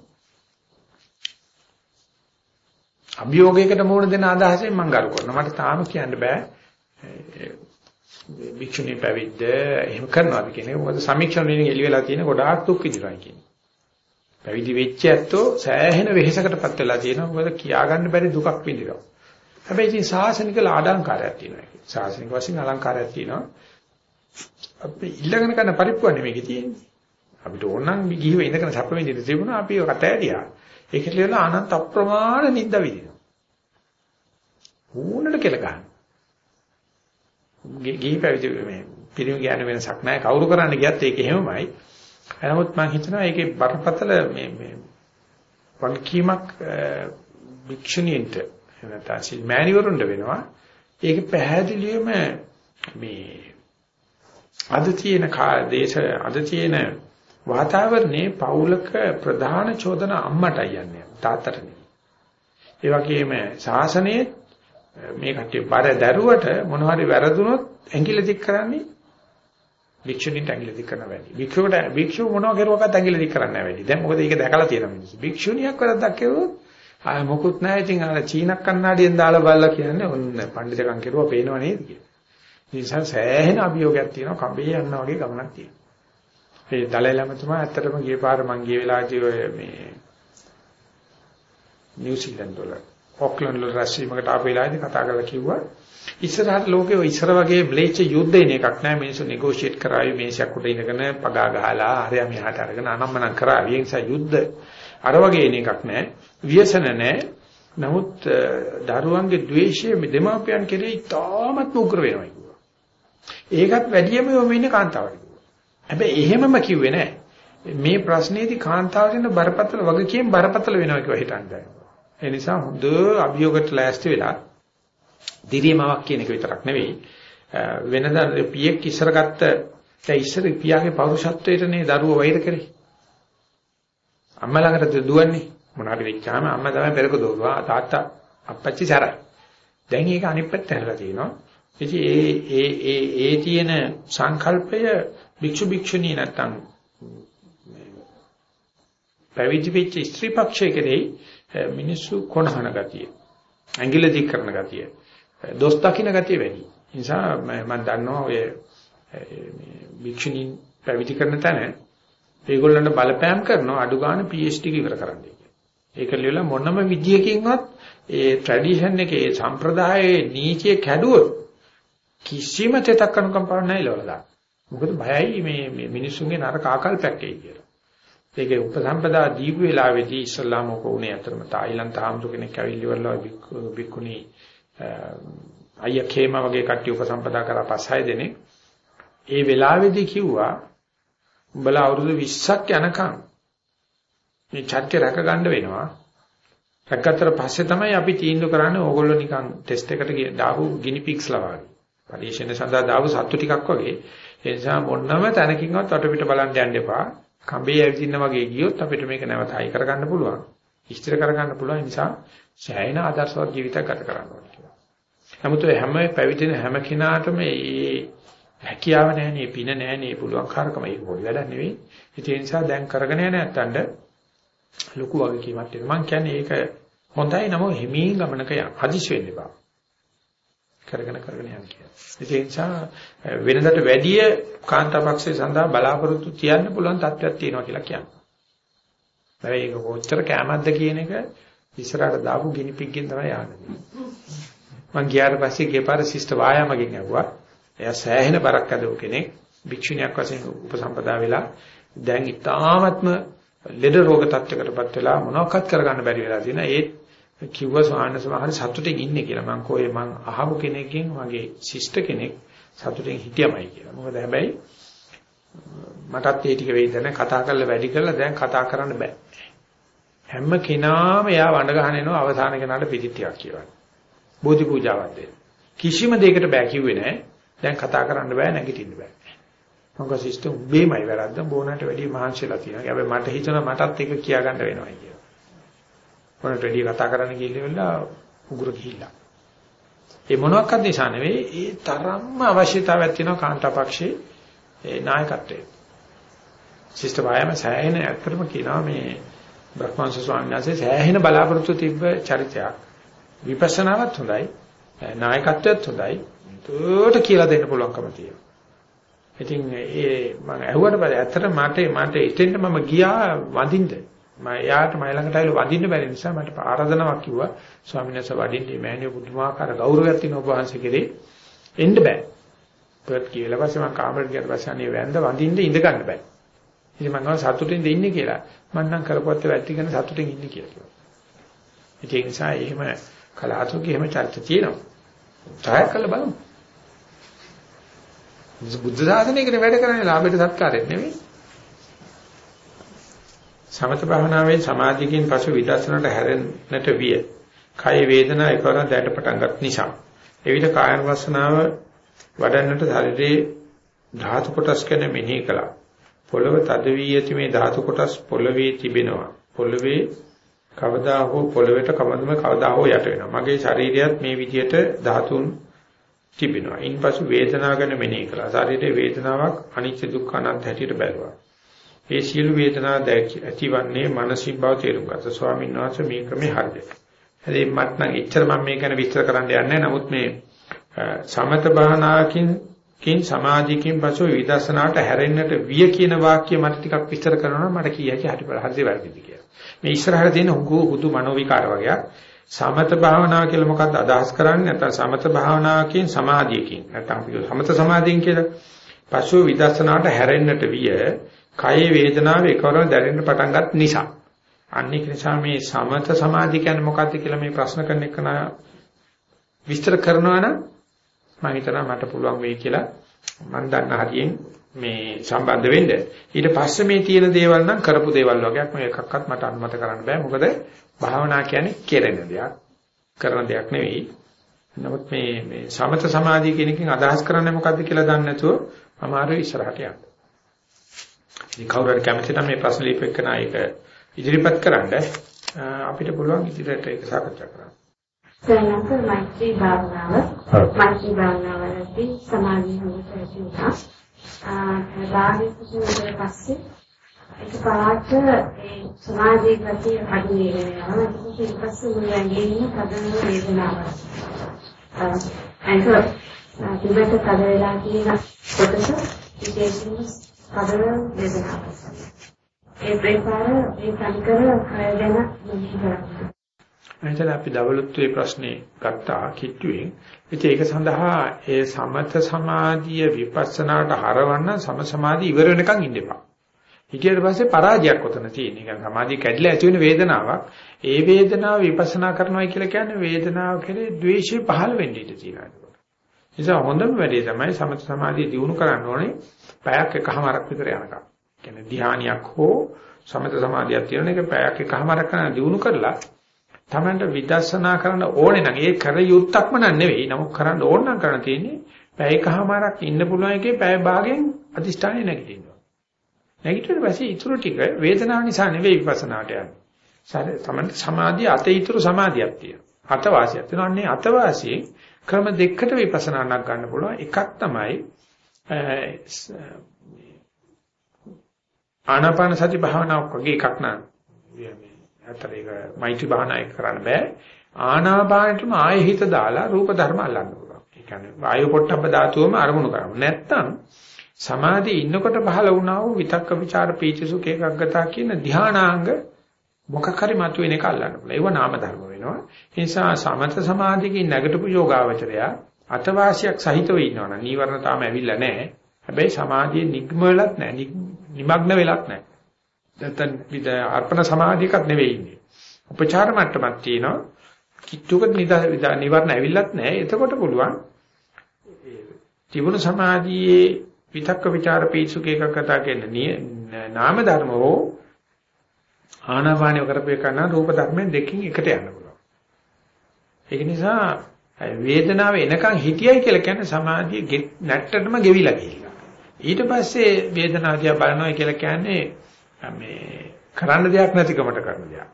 අභියෝගයකට මුහුණ දෙන අදහසෙන් මම කරු කරනවා. මට තාම කියන්න බෑ. භික්ෂුණී පැවිද්ද එහෙම කරනවාද කියන එක. මොකද සමීක්ෂණ වලින් එළි වෙලා තියෙන ගොඩාක් දුක් විඳිනවා කියන්නේ. පැවිදි වෙච්ච ඇත්තෝ සෑහෙන වෙහෙසකටපත් වෙලා තියෙනවා. මොකද කියාගන්න බැරි දුකක් විඳිනවා. හැබැයි ඉතින් සාසනික අලංකාරයක් තියෙනවා. සාසනික වශයෙන් අලංකාරයක් තියෙනවා. අපි ඉල්ලගෙන කරන පරිප්පුව නෙමෙයි තියෙන්නේ. අපිට ඕනනම් ගිහිව ඉඳගෙන සැප විඳින්න තිබුණා අපි කට ඇරියා. ඒකට ලියලා අනන්ත අප්‍රමාණ නිද්ද විදිනවා. ඕනට කෙල ගන්න. ගිහි පැවිදි මේ පිරිමි ගැන වෙනසක් නැහැ. කවුරු කරන්න ගියත් ඒක එහෙමමයි. නමුත් මම හිතනවා ඒකේ බරපතල මේ මේ වගකීමක් භික්ෂුණීන්ට නැත්නම් සිල් මෑණිවරුන්ට වෙනවා. ඒක පැහැදිලිවම මේ අද තියෙන දේශ අද තියෙන වාතාවරණේ පෞලක ප්‍රධාන චෝදන අම්මටයි යන්නේ තාත්තට නෙවෙයි. ඒ වගේම ශාසනයේ මේ කට්ටිය බර දැරුවට මොන හරි වැරදුනොත් ඇඟිලි දික් කරන්නේ භික්ෂුණීට ඇඟිලි දික් කරන වැඩි. භික්ෂුවට භික්ෂුව මොනවා කරුවකත් ඇඟිලි දික් කරන්නේ නැහැ වැඩි. දැන් මොකද ඒක දැකලා තියෙන මිනිස්සු. භික්ෂුණියක් වැරද්දක් කරුවොත් ආය මොකුත් නැහැ. ඉතින් අර චීනක් කන්නාඩියෙන් දාලා බලලා කියන්නේ ඔන්න පඬිතුකම් කරුවා පේනව නේද කියලා. ඒ නිසා සෑහෙන අභියෝගයක් තියෙනවා කඹේ යනවා වගේ ගමනක් තියෙනවා. ඒ දලයිලාමතුමා ඇත්තටම ගිය පාර මං ගිය වෙලාවදී ඔය මේ නිව්සීලන්ත වල ඔක්ලන්ඩ් වල රැස්වීමකට ආපු වෙලාවේදී කතා කරලා කිව්වා ඉස්සරහට ලෝකේ ඔය ඉස්සර වගේ ම්ලේච්ඡ යුද්ධ එන එකක් නෑ. මිනිස්සු නෙගෝෂিয়েට් කරાવી මේසයක් උඩ ඉඳගෙන පගා ගහලා හරියා මෙහාට අරගෙන අනම්මනම් කරાવી ඒ නිසා යුද්ධ අර වගේ එන එකක් නෑ. ව්‍යසන නෑ. නමුත් දරුවන්ගේ ද්වේෂය දෙමාපියන් කෙරෙහි තාමත් උග්‍ර වෙනවා කිව්වා. ඒකත් වැඩියම යොමු වෙන්නේ කාන්තාවට කිව්වා. හැබැයි එහෙමම කිව්වේ නෑ. මේ ප්‍රශ්නේදී කාන්තාවට වෙන බරපතල වගකීම් බරපතල වෙනවා කියලා හිතන්නේ ඒ නිසා හොඳ අභියෝගයට ලෑස්ති වෙලා දිරියමවක් කියන එක විතරක් නෙවෙයි. වෙනදා පියෙක් ඉස්සර ගත්ත දැන් ඉස්සර පියාගේ පෞරුෂත්වයටනේ දරුවෝ වෛර කරේ. අම්මා ළඟට දුවන්නේ? මොනවාරි වෙච්චාම අම්මා තමයි පෙරක දෝරුවා. තාත්තා අප්පච්චි සරයි. දැන් ඒක අනිත් පැත්ත හැරලා තියෙනවා. ඉතින් ඒ ඒ ඒ ඒ තියෙන සංකල්පය භික්ෂු භික්ෂුණී නැත්තම් පැවිදි වෙච්ච ස්ත්‍රී පක්ෂයේ කෙරෙහි මිනිස්සු කොනහන ගතිය ඇඟිලි දික් කරන ගතිය දොස් දකින්න ගතිය වැඩි නිසා මම දන්නවා ඔය භික්ෂුණීන් පැවිදි කරන තැන ඒගොල්ලන්ට බලපෑම් කරනවා අඩු ගන්න PhD ඉවර කරන්න කියලා. ඒක ලියලා මොනම විදියකින්වත් ඒ ට්‍රැඩිෂන් එකේ ඒ සම්ප්‍රදායේ නීතිය කැඩුවොත් කිසිම තෙතක් කනුකම්පාවක් නැහැ ඉලවලා. මොකද බයයි මේ මේ මිනිස්සුන්ගේ නරක ආකල්පයක් එයි කියලා. ඒකේ උපසම්පදා දීපු වෙලාවේදී ඉස්ලාම මොක උනේ අතරම තායිලන්ත ආම්තු කෙනෙක් ඇවිල්ලිවලා බික්කුණී අයියා කේම වගේ කට්ටිය උපසම්පදා කරා පස් හය දෙනෙක් ඒ වෙලාවේදී කිව්වා උඹලා අවුරුදු 20ක් යනකම් මේ චර්ය රැක ගන්න වෙනවා. රැකගත්තට පස්සේ තමයි අපි තීන්දුව කරන්නේ ඕගොල්ලෝ නිකන් ටෙස්ට් එකට දාපු ගිනි පිග්ස්ලා වගේ. පරීක්ෂණ සඳහා දාපු සත්තු ටිකක් වගේ. ඒ නිසා මොනම තැනකින්වත් වටපිට බලන්න යන්න එපා. කඹේ ඇවිදින්න වගේ ගියොත් අපිට මේක නැවත හයි කරගන්න පුළුවන්. ඉස්තර කරගන්න පුළුවන් නිසා සෑහෙන ආදර්ශවත් ජීවිතයක් ගත කරන්න ඕනේ. නමුත් හැම පැවිදෙන හැම කෙනාටම මේ හැකියාව නැහැනේ, පින නැහැනේ, පුළුවන් කාර්කම ඒක පොඩි වැඩක් නෙවෙයි. ඒ නිසා දැන් කරගෙන යන නැත්තඳ ලොකු වගකීමක් තියෙනවා. මම කියන්නේ ඒක හොඳයි නම හිමී ගමනක යන්න. හදිස් වෙන්න එපා. කරගෙන කරගෙන යන්න කියලා. ඒ නිසා වෙනදට වැඩිය කාන්තාපක්ෂය සඳහා බලාපොරොත්තු තියන්න පුළුවන් තත්ත්වයක් තියෙනවා කියලා කියනවා. හැබැයි ඒක කොච්චර කැමැද්ද කියන එක ඉස්සරහට දාපු ගිනි පිග්ගෙන් තමයි යන්නේ. මං ගියාට පස්සේ ගෙපාර සිස්ට වායාමකින් ඇහුවා. එයා සෑහෙන බරක් අදව කෙනෙක්. භික්ෂුණියක් වශයෙන් උපසම්පදා වෙලා දැන් ඉතාමත්ම ලෙඩ රෝග තත්යකටපත් වෙලා මොනවක්වත් කරගන්න බැරි වෙලා තියෙන ඒ කිව්ව ස්වාමීන් වහන්සේ සතුටින් ඉන්නේ කියලා මං කෝයේ මං අහපු කෙනෙක්ගෙන් මගේ ශිෂ්ට කෙනෙක් සතුටින් හිටියමයි කියලා. මොකද හැබැයි මටත් ඒ ටික වේදන කතා කරලා වැඩි කරලා දැන් කතා කරන්න බෑ. හැම කෙනාම එයා වඬ ගහන එනවා අවසාන කෙනාට පිටිටියක් කියවන. බෝධි පූජාවක් දෙන්න. කිසිම දෙයකට බෑ කිව්වේ නෑ. දැන් කතා කරන්න බෑ නැගිටින්න බෑ. මොකද සිස්ටම් උඹේමයි වැරද්ද බෝනට වැඩි මහන්සිලා තියෙනවා. හැබැයි මට හිතෙනවා මටත් ඒක කියා ගන්න වෙනවා කියලා. මොනට වැඩි කතා කරන්න ගිහිල්ලා උගුර ගිහිල්ලා. ඒ මොනවාක්වත් නිසා නෙවෙයි ඒ තරම්ම අවශ්‍යතාවයක් තියෙනවා කාන්තාපක්ෂේ ඒ නායකත්වයේ. සිස්ටම් ආයම සෑහෙන ඇත්තටම කියනවා මේ බ්‍රහ්මංශ ස්වාමීන් වහන්සේ සෑහෙන බලාපොරොත්තු තිබ්බ චරිතයක්. විපස්සනාවත් හොඳයි. නායකත්වයත් හොඳයි. ඒකට කියලා දෙන්න පුළුවන්කම තියෙනවා. ඉතින් ඒ මම ඇහුවට පස්සේ ඇත්තට මට මට ඉතින්ද මම ගියා වඳින්න. මම එයාට මයි ළඟට ආවිල වඳින්න බැරි නිසා මට ආරාධනාවක් කිව්වා ස්වාමීන් වහන්සේ වඩින්නේ මෑණියෝ පුදුමාකාර ගෞරවයක් තියෙන ඔබ වහන්සේ කෙරේ එන්න බෑ. පෙත් කියලා පස්සේ මම කාමරේට ගියාට පස්සේ අනේ වැඳ වඳින්න ඉඳ ගන්න බෑ. ඉතින් මම ගාව සතුටින්ද ඉන්නේ කියලා. මම නම් කරපුවත් වැටිගෙන සතුටින් ඉන්නේ කියලා කිව්වා. ඒ නිසා එහෙම කලාතුරකින් එහෙම චර්ච තියෙනවා. try කරලා බලමු. බුද්ධ ශාසනයකට වැඩ කරන්නේ ලාභයට සත්කාරයෙන් නෙමෙයි. සමත භාවනාවේ සමාධියකින් පසු විදර්ශනට හැරෙන්නට විය. කය වේදනා එකවර දැට පටන්ගත් නිසා. එවිට කායන වසනාව වඩන්නට ශරීරයේ ධාතු කොටස් ගැන මෙනෙහි කළා. පොළව තද වී ඇති මේ ධාතු කොටස් පොළවේ තිබෙනවා. පොළවේ කවදා හෝ පොළවට කවදම කවදා හෝ යට වෙනවා. මගේ ශරීරයත් මේ විදිහට ධාතුන් තිබෙනවා. ඉන්පසු වේදනාව ගැන මෙනෙහි කළා. ශරීරයේ වේදනාවක් අනිත්‍ය දුක්ඛ අනාත්ම හැටියට බැලුවා. ඒ සියලු වේදනා ඇතිවන්නේ මානසික බව තේරුම් ගත්තා. ස්වාමීන් වහන්සේ මේ ක්‍රමේ හරිද? හැබැයි මට නම් එච්චර මම මේක ගැන විස්තර කරන්න යන්නේ නමුත් මේ සමත භාවනාවකින් කින් සමාධියකින් පසු විදර්ශනාට හැරෙන්නට විය කියන වාක්‍ය මට ටිකක් විස්තර කරනවා මට කීයකි හරි හරිද වැරදිද කියලා. මේ ඉස්සරහට තියෙන හුඟු හුදු මනෝ විකාර වගේක් සමත භාවනාව කියලා මොකක්ද අදහස් කරන්නේ නැත්නම් සමත භාවනාවකින් සමාධියකින් නැත්නම් අපි සමත සමාධියෙන් කියලා පසු විදර්ශනාට හැරෙන්නට විය කයේ වේදනාව එකවරම දැනෙන්න පටන් ගත් නිසා අනික නිසා මේ සමත සමාධිය කියන්නේ මොකක්ද කියලා මේ ප්‍රශ්න කරන එක විස්තර කරනවා නම් මම හිතනවා මට පුළුවන් වෙයි කියලා මම දන්න හරියෙන් මේ සම්බන්ධ වෙන්න. ඊට පස්සේ මේ තියෙන දේවල් නම් කරපු දේවල් වගේක් මේ එකක්වත් මට අනුමත කරන්න බෑ. මොකද භාවනා කියන්නේ කෙරෙන දෙයක්. කරන දෙයක් නෙවෙයි. නමුත් මේ මේ සමත සමාධිය කියන එකෙන් අදහස් කරන්නේ මොකද්ද කියලා දන්නේ නැතුව අමාරුයි ඉස්සරහට යන්න. ඉතින් කවුරු හරි කැමති නම් මේ ප්‍රශ්න ලියපෙන්න ඒක ඉදිරිපත් කරන්න අපිට පුළුවන් ඉදිරියට ඒක සාකච්ඡා කරන්න. සයන්ස මෛත්‍රී භාවනාව මෛත්‍රී භාවනාවලදී සමාධිය ඇති වුණා. ආ පස්සේ ඒක පාට ඒ සමාධිය ගතිය අඩු වෙනවා. ඒක ඊට පස්සේ මුල ඇඟේ පදන වේදනාවක්. ඒක තිබෙට කඩ වෙලා තියෙන කොටස විශේෂයෙන්ම පදන වේදනාවක්. ඒ ප්‍රේපාර ඒ සංකර කය ගැන මෙහි කරන්නේ. එතන අපි දවලුත්වේ ප්‍රශ්නේ ගත්තා කිට්ටුවෙන්. ඉතින් ඒක සඳහා ඒ සමත සමාධිය විපස්සනාට හරවන්න සම සමාධිය ඉවර වෙනකන් ඉන්න එපා. හිටියට පස්සේ පරාජයක් උතන තියෙන. ඒක සමාධිය කැඩිලා ඇති වෙන වේදනාවක්. ඒ වේදනාව විපස්සනා කරනවා කියලා කියන්නේ වේදනාව කෙරේ ද්වේෂය පහළ වෙන්න ඉඩ තියෙනවා. නිසා හොඳම වැඩේ තමයි සමත සමාධිය දියුණු කරන්න ඕනේ පැයක් එකමාරක් විතර යනකම්. කියන්නේ ධානයක් හෝ සමත සමාධියක් තියෙන එක පැයක් එකමාරක් කරන දිනු කරලා තමන්ට විදර්ශනා කරන්න ඕනේ නම් ඒ කර යුත්තක්ම නෙවෙයි. නමුත් කරන්න ඕන නම් කරන්න තියෙන්නේ පැය එකමාරක් ඉන්න පුළුවන් එකේ පැය භාගයෙන් අදිෂ්ඨානෙ නැගිටිනවා. නැගිටින පස්සේ ඊටු ටික වේදනාව නිසා නෙවෙයි විපස්සනාට යන්නේ. තමන්ට සමාධිය අතීතරු සමාධියක් තියෙනවා. අතවාසියක් තියෙනවා. අන්නේ අතවාසියෙන් ක්‍රම දෙකකට විපස්සනා නක් ගන්න පුළුවන්. එකක් තමයි ආනාපාන සති භාවනාවක් වගේ එකක් නෑ. අතර ඒක මෛත්‍රී භාවනා එක කරන්න බෑ. ආනාපානෙටම ආයෙ හිත දාලා රූප ධර්ම අල්ලන්න පුළුවන්. ඒ කියන්නේ වායු පොට්ටබ්බ ධාතුවම අරමුණු කරමු. නැත්තම් සමාධියේ ඉන්නකොට පහළ වුණා වූ විතක්ක ਵਿਚාර පීචසුඛ ඒකග්ගතා කියන ධානාංග මොකක් හරි මතුවෙන එක අල්ලන්න පුළුවන්. ඒව නාම ධර්ම වෙනවා. ඒ නිසා සමත සමාධියකින් නැගටපු යෝගාවචරය අතවාසියක් සහිතව ඉන්නවනම් නීවරණ තාම ඇවිල්ලා නැහැ. හැබැයි සමාධියේ නිග්ම වෙලත් නැහැ. නිමග්න වෙලත් නැහැ. නැත්නම් විද අර්පණ සමාධියකත් නෙවෙයි ඉන්නේ. උපචාර මට්ටමක් තියෙනවා. කිට්ටුක නිවර්ණ ඇවිල්ලත් නැහැ. එතකොට පුළුවන් තිබුණු සමාධියේ විතක්ක ਵਿਚාර පීසුක එකක් කතා කියන නාම ධර්ම හෝ ආනාපානිය කරපේ කරන රූප ධර්මෙන් දෙකකින් එකට යන්න පුළුවන්. ඒක නිසා වේදනාව එනකන් හිටියයි කියලා කියන්නේ සමාධිය නැට්ටටම ගෙවිලා ගිහිල්ලා. ඊට පස්සේ වේදනාව දිහා බලනවා කියලා කියන්නේ මේ කරන්න දෙයක් නැතිකමට කරන දෙයක්.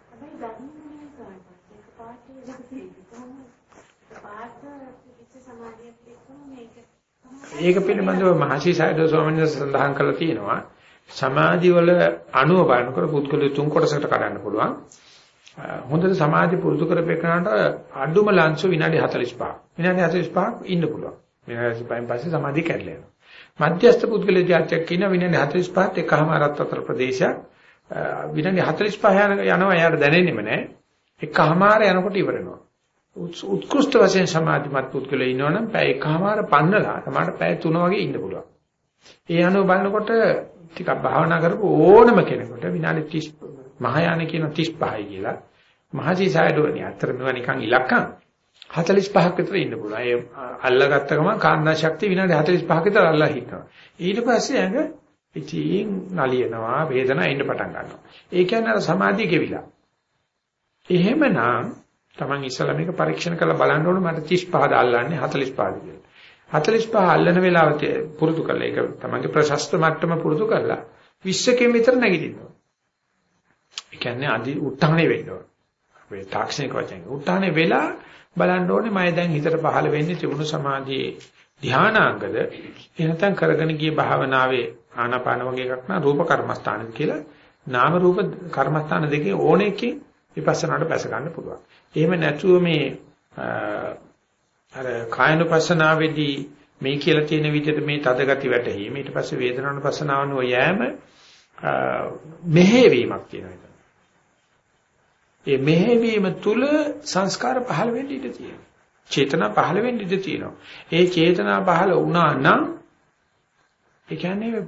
ඒක පිළිබඳව මහසි සයදෝ ස්වාමීන් වහන්සේ සඳහන් කළා තියෙනවා සමාධි වල අණුව බලනකොට පුද්ගලයන් තුන් කොටසකට කඩන්න පුළුවන්. හොඳට සමාධි පුරුදු කරපේකනට අඩුම ලංශ විනාඩි 45. විනාඩි 45ක් ඉන්න පුළුවන්. විනාඩි 45න් පස්සේ සමාධිය කැඩලා යනවා. මධ්‍යස්ථ පුද්ගල જાතියක් කියන විනාඩි 45ත් එකමාරත් අතර ප්‍රදේශයක් විනාඩි 45 යනවා එයාට දැනෙන්නෙම නැහැ. එකමාර යනකොට ඉවර වෙනවා. උත්කෘෂ්ඨ වශයෙන් සමාධිමත් පුද්ගලයෝ ඉන්නවනම් පැය එකමාර පන්නලා තමයි පැය 3 වගේ ඉන්න පුළුවන්. ඒ අනුව බලනකොට ටිකක් භාවනා කරපු ඕනම කෙනෙකුට විනාඩි 30 මහායාන කියන 35යි කියලා මහජීසයඩෝනි අතර මේවා නිකන් ඉලක්කම් 45ක් විතර ඉන්න පුළුවන්. ඒ අල්ලගත්ත ගමන් කාන්දා ශක්තිය විනාඩි 45ක විතර අල්ලා හිටනවා. ඊට පස්සේ ඇඟ ඉතින් නලියනවා, වේදනාව එන්න පටන් ගන්නවා. ඒ කියන්නේ අර සමාධිය ගෙවිලා. එහෙමනම් Taman ඉස්සලා මේක පරීක්ෂණ කරලා බලන්න ඕනේ මට 35ද අල්ලන්නේ 45ද කියලා. 45 අල්ලන වෙලාවට පුරුදු කරලා ඒක තමන්ගේ ප්‍රශස්ත මට්ටම පුරුදු කරලා 20කින් විතර නැගිටිනවා. ඒ කියන්නේ අදි උත්හානේ වෙන්න ඕන. මේ තාක්ෂණික වචෙන් උත්හානේ වෙලා බලන්න ඕනේ මම දැන් හිතට පහළ වෙන්නේ තිබුණු සමාධියේ ධානාංගද එහෙනම් කරගෙන ගිය භාවනාවේ ආනාපාන වගේ එකක් නා රූප කර්මස්ථානද කියලා නාම රූප කර්මස්ථාන දෙකේ ඕනෙකින් විපස්සනාට බැස ගන්න පුළුවන්. එහෙම නැතුව මේ අර කායනුපස්සනාවේදී මේ කියලා තියෙන විදිහට මේ තද ගති වැටහීම ඊට පස්සේ වේදනානුපස්සනාවනුව යෑම මෙහෙවීමක් කියනවා. ඒ මෙහෙවීම තුල සංස්කාර පහළ වෙන්න ඉඩ තියෙනවා. චේතනා පහළ වෙන්න ඉඩ තියෙනවා. ඒ චේතනා පහළ වුණා නම් ඒ කියන්නේ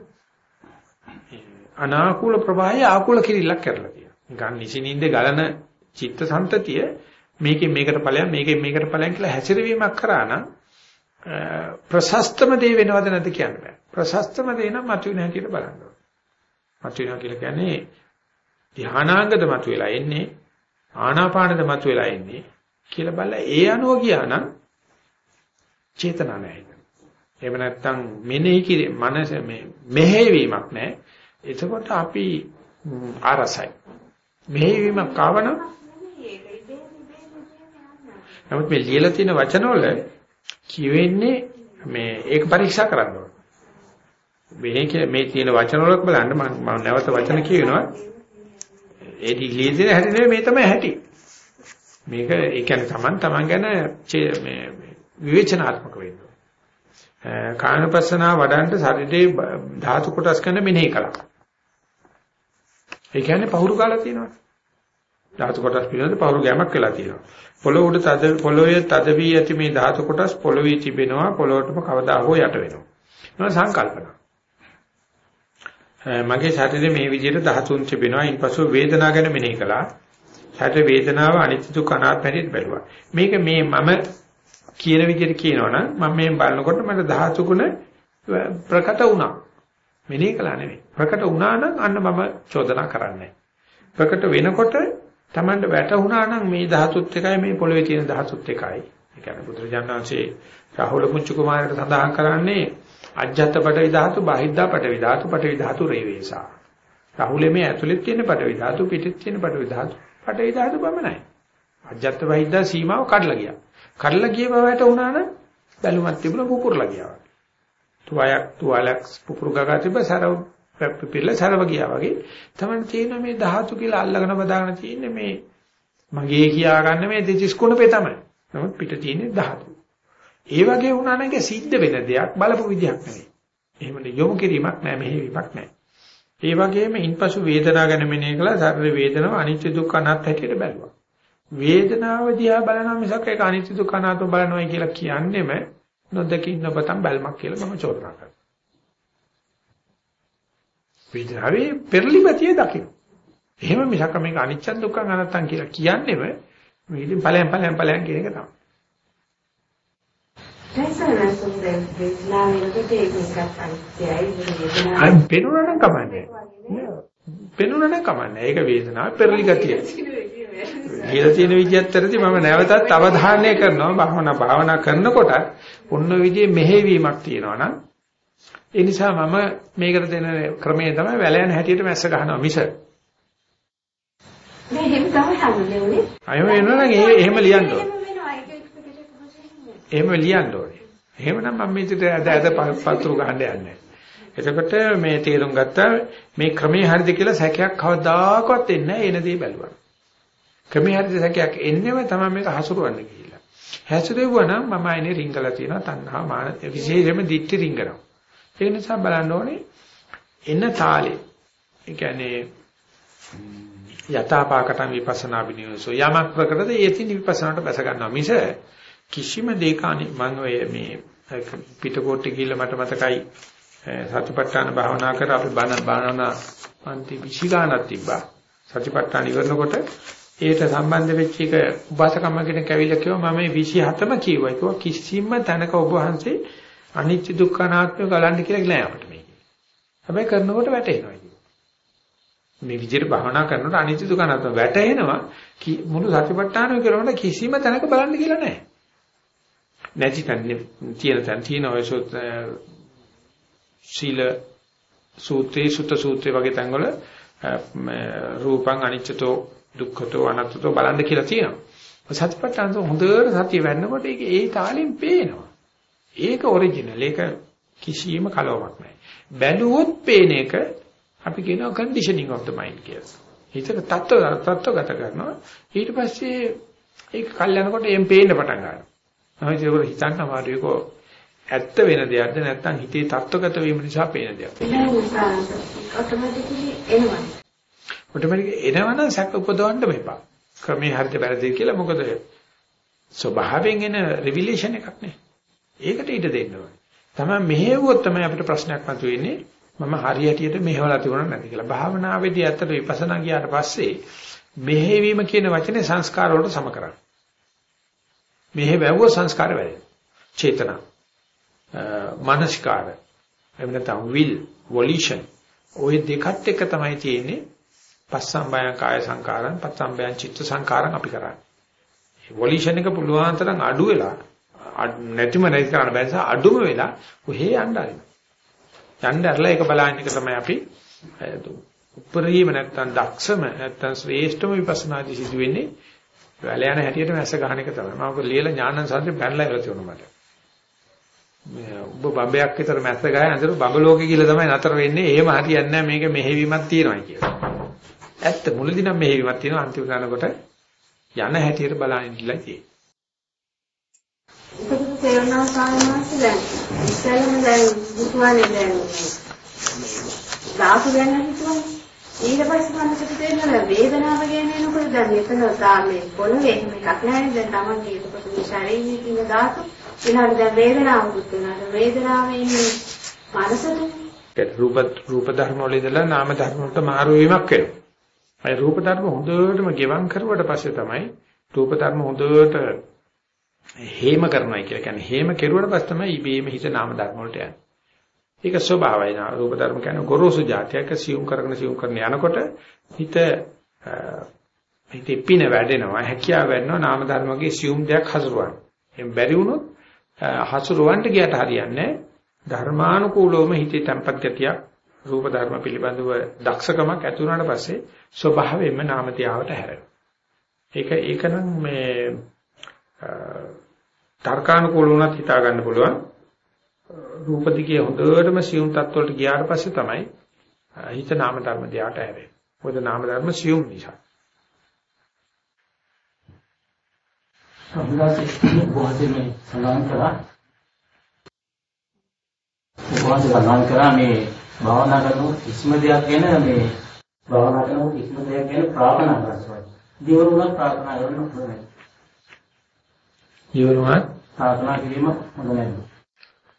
අනාකූල ප්‍රවාහය ආකූල කිරිල්ලක් කරලා තියෙනවා. නිකන් නිසිනින්ද ගලන චිත්ත සම්තතිය මේකෙන් මේකට ඵලයන් මේකෙන් මේකට ඵලයන් කියලා හැසිරවීමක් කරා නම් ප්‍රශස්තම දේ වෙනවද නැද්ද කියන්න බෑ. ප්‍රශස්තම දේ නම් මතුවේ නැහැ කියලා බලන්න ඕනේ. මතුවෙනවා කියලා කියන්නේ ධානාංගද මතුවලා එන්නේ ආනාපානද මතුවලා එන්නේ කියලා බලලා ඒ අනුව ගියා නම් චේතනා නැහැ. එහෙම නැත්නම් මෙනෙහි කිරේ මනස මේ මෙහෙවීමක් නැහැ. එතකොට අපි ආරසයි. මෙහෙවීමක් ආවන නමුත් මේ ලියලා තියෙන වචනවල කියවෙන්නේ මේ ඒක පරීක්ෂා කරන්න ඕන. මේ මේ තියෙන වචනවලක් බලන්න මම නැවත වචන කියනවා ඒ ලියදෙන හැටි නෙවෙයි මේ තමයි හැටි. මේක ඒ කියන්නේ Taman Taman ගැන මේ විවේචනාත්මක වෙන්න. කායනපස්සනා වඩන්න ශරීරයේ ධාතු කොටස් කරන මෙනෙහි කළා. ඒ කියන්නේ පහුරු කාලා තියෙනවා. ධාතු කොටස් පිළිබඳ පහුරු ගෑමක් වෙලා තියෙනවා. පොළොව උඩ තද පොළොවේ තද වී ඇති මේ ධාතු කොටස් පොළොවේ තිබෙනවා පොළොවටම කවදා හෝ යට වෙනවා. ඒක සංකල්පන. මගේ ශරීරයේ මේ විදිහට ධාතුන් තිබෙනවා. ඊපසු වේදනාව ගැන මෙනෙහි කළා. ශරීර වේදනාව අනිත්‍ය දුක්ඛ අනාත්ම හැටියට බැලුවා. මේක මේ මම කියන විදිහට කියනවනම් මම මේ බලනකොට මට ධාතු ගුණ ප්‍රකට වුණා. මෙනෙහි කළා නෙමෙයි. ප්‍රකට වුණා නම් අන්න මම චෝදනා කරන්නේ ප්‍රකට වෙනකොට Tamanට වැටුණා නම් මේ ධාතුත් එකයි මේ පොළවේ තියෙන ධාතුත් එකයි. ඒ කියන්නේ බුදුරජාණන්සේ රාහුල කුංචු කුමාරයට සඳහන් කරන්නේ අජ්ජත් පටවි ධාතු, බාහිද්දා පටවි ධාතු, පටවි ධාතු රේවේසා. රාහුලේ මේ ඇතුළෙත් තියෙන පටවි ධාතු, පිටෙත් තියෙන පටවි ධාතු, පටවි ධාතු බමනයි. අජ්ජත් බාහිද්දා සීමාව කඩලා ගියා. කඩලා ගිය බව වැටුණා නම් බැලුමක් තිබුණා පුපුරලා ගියා. තුවාලයක් තුවාලයක් පුපුරු ගගා තිබ්බ සරව පිපිල්ල සරව ගියා වගේ තමයි තියෙන මේ ධාතු කියලා අල්ලගෙන බදාගෙන තියෙන්නේ මේ මගේ කියා ගන්න මේ දෙතිස් කුණපේ තමයි. නමුත් පිට තියෙන්නේ ධාතු. ඒ වගේ වුණා නම් සිද්ධ වෙන දෙයක් බලපු විදියක් නෙවෙයි. එහෙමද යොමු කිරීමක් නැහැ මෙහෙවීමක් නැහැ. ඒ වගේම ඉන්පසු වේදනාව ගැන මෙනෙහි කළා සර්ව වේදනාව අනිත්‍ය දුක්ඛ අනාත්ම හැටියට බැලුවා. වේදනාව දිහා බලනවා මිසක් ඒක අනිත්‍ය දුක්ඛ අනාත්ම බලනවායි කියලා කියන්නේම නොදකින් නොබතම් බැල්මක් කියලා මම චෝදනා කරනවා. වේදනාවේ පෙරලිපතිය දකින්න. එහෙම මිසක් මේක අනිච්ච දුක්ඛ අනාත්තම් කියලා කියන්නේම මේ ඉතින් ඵලයන් ඵලයන් ඵලයන් කියන එක තමයි. අයි පෙනුනනම් කමන්නේ. පෙනුනනම් කමන්නේ. ඒක වේදනාව පෙරලි ගතිය. කියලා තියෙන විදිහත් ඇරදී මම නැවතත් අවධානය කරනවා භාවනා භාවනා කරනකොට ඔන්න විදිහේ මෙහෙවීමක් තියෙනවා නම් ඒ නිසා මම මේකට දෙන ක්‍රමය තමයි වැල යන හැටියට මැස්ස ගහනවා මිස මේ හිම තමයි හම්බෙන්නේ අයම වෙනවා නම් එහෙම ලියන්න ඕනේ එහෙම ලියන්න ඕනේ එහෙමනම් මම මේකට අද අද පත්‍රු ගහන්න යන්නේ එතකොට මේ තේරුම් ගත්තා මේ ක්‍රමයේ හරිද කියලා සැකයක් කවදාකවත් එන්නේ නැහැ එන දේ බැලුවා ක්‍රමයේ හරි සැකයක් එන්නේම තමයි මේක හසුරවන්නේ කියලා. හැසිරෙවුවා නම් මම අයිනේ රිංගලා තියෙනවා තණ්හා මාන විශේෂයෙන්ම දිට්ටි රිංගනවා. ඒ නිසා බලන්න ඕනේ එන තාලේ. ඒ කියන්නේ යථාපාකටම් විපස්සනා විනියෝසෝ යමක් ප්‍රකටද ඒතින් විපස්සනාට බැස ගන්නවා මිස කිසිම දෙයකනි මම ඔය මේ පිටකොට්ටි ගිහිල්ලා මට මතකයි සතිපට්ඨාන භාවනා කර අපි බණ බණ පන්ති 20 ගානක් තිබ්බා සතිපට්ඨාන ඉවරනකොට ඒට සම්බන්ධ වෙච්ච එක උපාසකම්ම කෙනෙක් ඇවිල්ලා කිව්වා මම මේ 27ම කියුවා. ඒක කිසිම තැනක ඔබ වහන්සේ අනිත්‍ය දුක්ඛ අනාත්ම ගලන්න කියලා නෑ අපිට මේක. හැබැයි කරනකොට වැටෙනවා ඒක. මේ විදිහට භාවනා කරනකොට අනිත්‍ය දුක්ඛ අනාත්ම වැටෙනවා මුළු සතිපට්ඨානෙ කරනකොට කිසිම තැනක බලන්න කියලා නෑ. නැති තැන තියෙන තැන තියෙන ඔය සූත් සීල සූත්‍රේ සුත සූත්‍රේ වගේ තැන්වල රූපං අනිච්චතෝ දුක්ඛතෝ අනත්තතෝ බලන්න කියලා තියෙනවා. සතිපට්ඨාන හොඳට සතිය වෙන්නකොට ඒක ඒ තාලෙන් පේනවා. ඒක ඔරිජිනල්. ඒක කිසියම් කලවමක් නැහැ. බැලුවොත් පේන එක අපි කියනවා conditioning of the mind කියලා. හිතක තත්ත්ව තත්ත්වගත කරනවා. ඊට පස්සේ ඒක කල් යනකොට එම් පේන්න පටන් ගන්නවා. තමයි ඒක හිතන්න අමාරුයි කො ඇත්ත වෙන දෙයක්ද නැත්නම් හිතේ තත්ත්වගත වීම නිසා පේන දෙයක්ද? ඔටෝමැටිකලි එනවා. ඔටෝමැටික් එනවනම් සැක උපදවන්න මෙපා. ක්‍රමේ හරියට වැරදිද කියලා මොකද ස්වභාවයෙන් එන රිවිලේෂන් එකක් නේ. ඒකට ඉඩ දෙන්න ඕනේ. තමයි මෙහෙවුවොත් තමයි අපිට ප්‍රශ්නයක් මතුවෙන්නේ. මම හරියටියට මෙහෙवला තිබුණා නැති කියලා. භාවනාවේදී ඇත්තට විපස්සනා ගියාට පස්සේ මෙහෙවීම කියන වචනේ සංස්කාර වලට සම කරන්නේ. මෙහෙ වැවුව සංස්කාර වැඩෙනවා. චේතනා. මානසිකාර. එහෙම නැත්නම් will, volition. ওই දෙකත් එක තමයි තියෙන්නේ පස්සම්බයං කාය සංකාරං පස්සම්බයං චිත්ත සංකාරං අපි කරන්නේ. වොලිෂන් එක පුළුවන් තරම් අඩු වෙලා නැතිම නැති කරන්න බැහැ අඩුම වෙලා කොහේ යන්න ආරින. යන්න ඇරලා ඒක බලන්න එක තමයි අපි උපරිම නැත්තම් දක්ෂම නැත්තම් ශ්‍රේෂ්ඨම විපස්සනාදී සිදු වෙන්නේ වැල යන හැටියට මැස්ස ගන්න එක තමයි. මම ඔක ලියලා ඥානන් සාන්තේ පැනලා ඉවර තියුණා මට. ඔබ බම්බයක් විතර මැස්ස ගහන අතර බබලෝකේ කියලා තමයි නතර වෙන්නේ. එහෙම හරියන්නේ නැහැ මේක මෙහෙවීමක් තියෙනවා කියලා. ඇත්ත මුලදී නම් මෙහෙවීමක් තියෙනවා අන්තිම ගන්නකොට යන හැටියට බලන්න ඉන්නලා තියෙන්නේ. ඒක තේරෙනවා සාමාන්‍යයෙන් දැන් ඉස්සෙල්ලම දැන් දුතුවානේ දැන් ධාතු ගැන හිතුවා. ඊට පස්සේ මනසට තේරෙනවා වේදනාව ගැන එනකොට දැන් මෙතන සාමේ පොළවේ එහෙම එකක් නැහැ දැන් තමන්ගේ ඒකකොට මේ ශරීරයේ තියෙන ධාතු ඊළඟට දැන් වේදනාවකුත් වෙනවා. වේදනාවේ ඉන්නේ මනසට රූප රූප ධර්ම වල ඉඳලා නාම ධර්ම වලට මාරු වීමක් වෙනවා. අය රූප ධර්ම හොඳටම ගෙවම් කරුවට පස්සේ තමයි රූප ධර්ම හොඳට හේම කරනවා කියලා කියන්නේ හේම කෙරුවට පස්සේ තමයි ඉබේම හිත නාම ධර්ම වලට යන්නේ. ඒක ස්වභාවයි නා රූප ධර්ම කියන්නේ ගොරෝසු જાතියක සියුම් කරගෙන සියුම් කරන යනකොට හිත හිතේ පින වැඩෙනවා හැකියාව වෙනවා නාම ධර්මගේ සියුම් දෙයක් හසුරවන්න. එහෙන් බැරි වුණොත් හසුරවන්න ගියට හරියන්නේ ධර්මානුකූලවම හිතේ තැම්පත් ගතියක් රූප ධර්ම පිළිබඳව දක්ෂකමක් ඇති වුණාට පස්සේ ස්වභාවයෙන්ම නාම තියාවට හැරෙනවා. ඒක ඒකනම් මේ තර්කානුකූල වුණත් හිතා ගන්න පුළුවන්. රූප දිගේ හොඳටම සියුම් තත්වලට ගියාට පස්සේ තමයි හිත නාම ධර්ම දිහාට හැරෙන්නේ. මොකද නාම ධර්ම සියුම් නිසා. අභිලාෂයේ බොහෝසේ මේ සඳහන් කරා බොහෝසේ සඳහන් කරා මේ භාවනා කරනකොට කිසිම දෙයක් ගැන මේ භාවනා කරනකොට කිසිම දෙයක් ගැන ප්‍රාර්ථනා කරනවා. දියවරුණක් ප්‍රාර්ථනා කරන්න පුළුවන්. දියවරුණක් ප්‍රාර්ථනා කිරීම හොඳ නැහැ.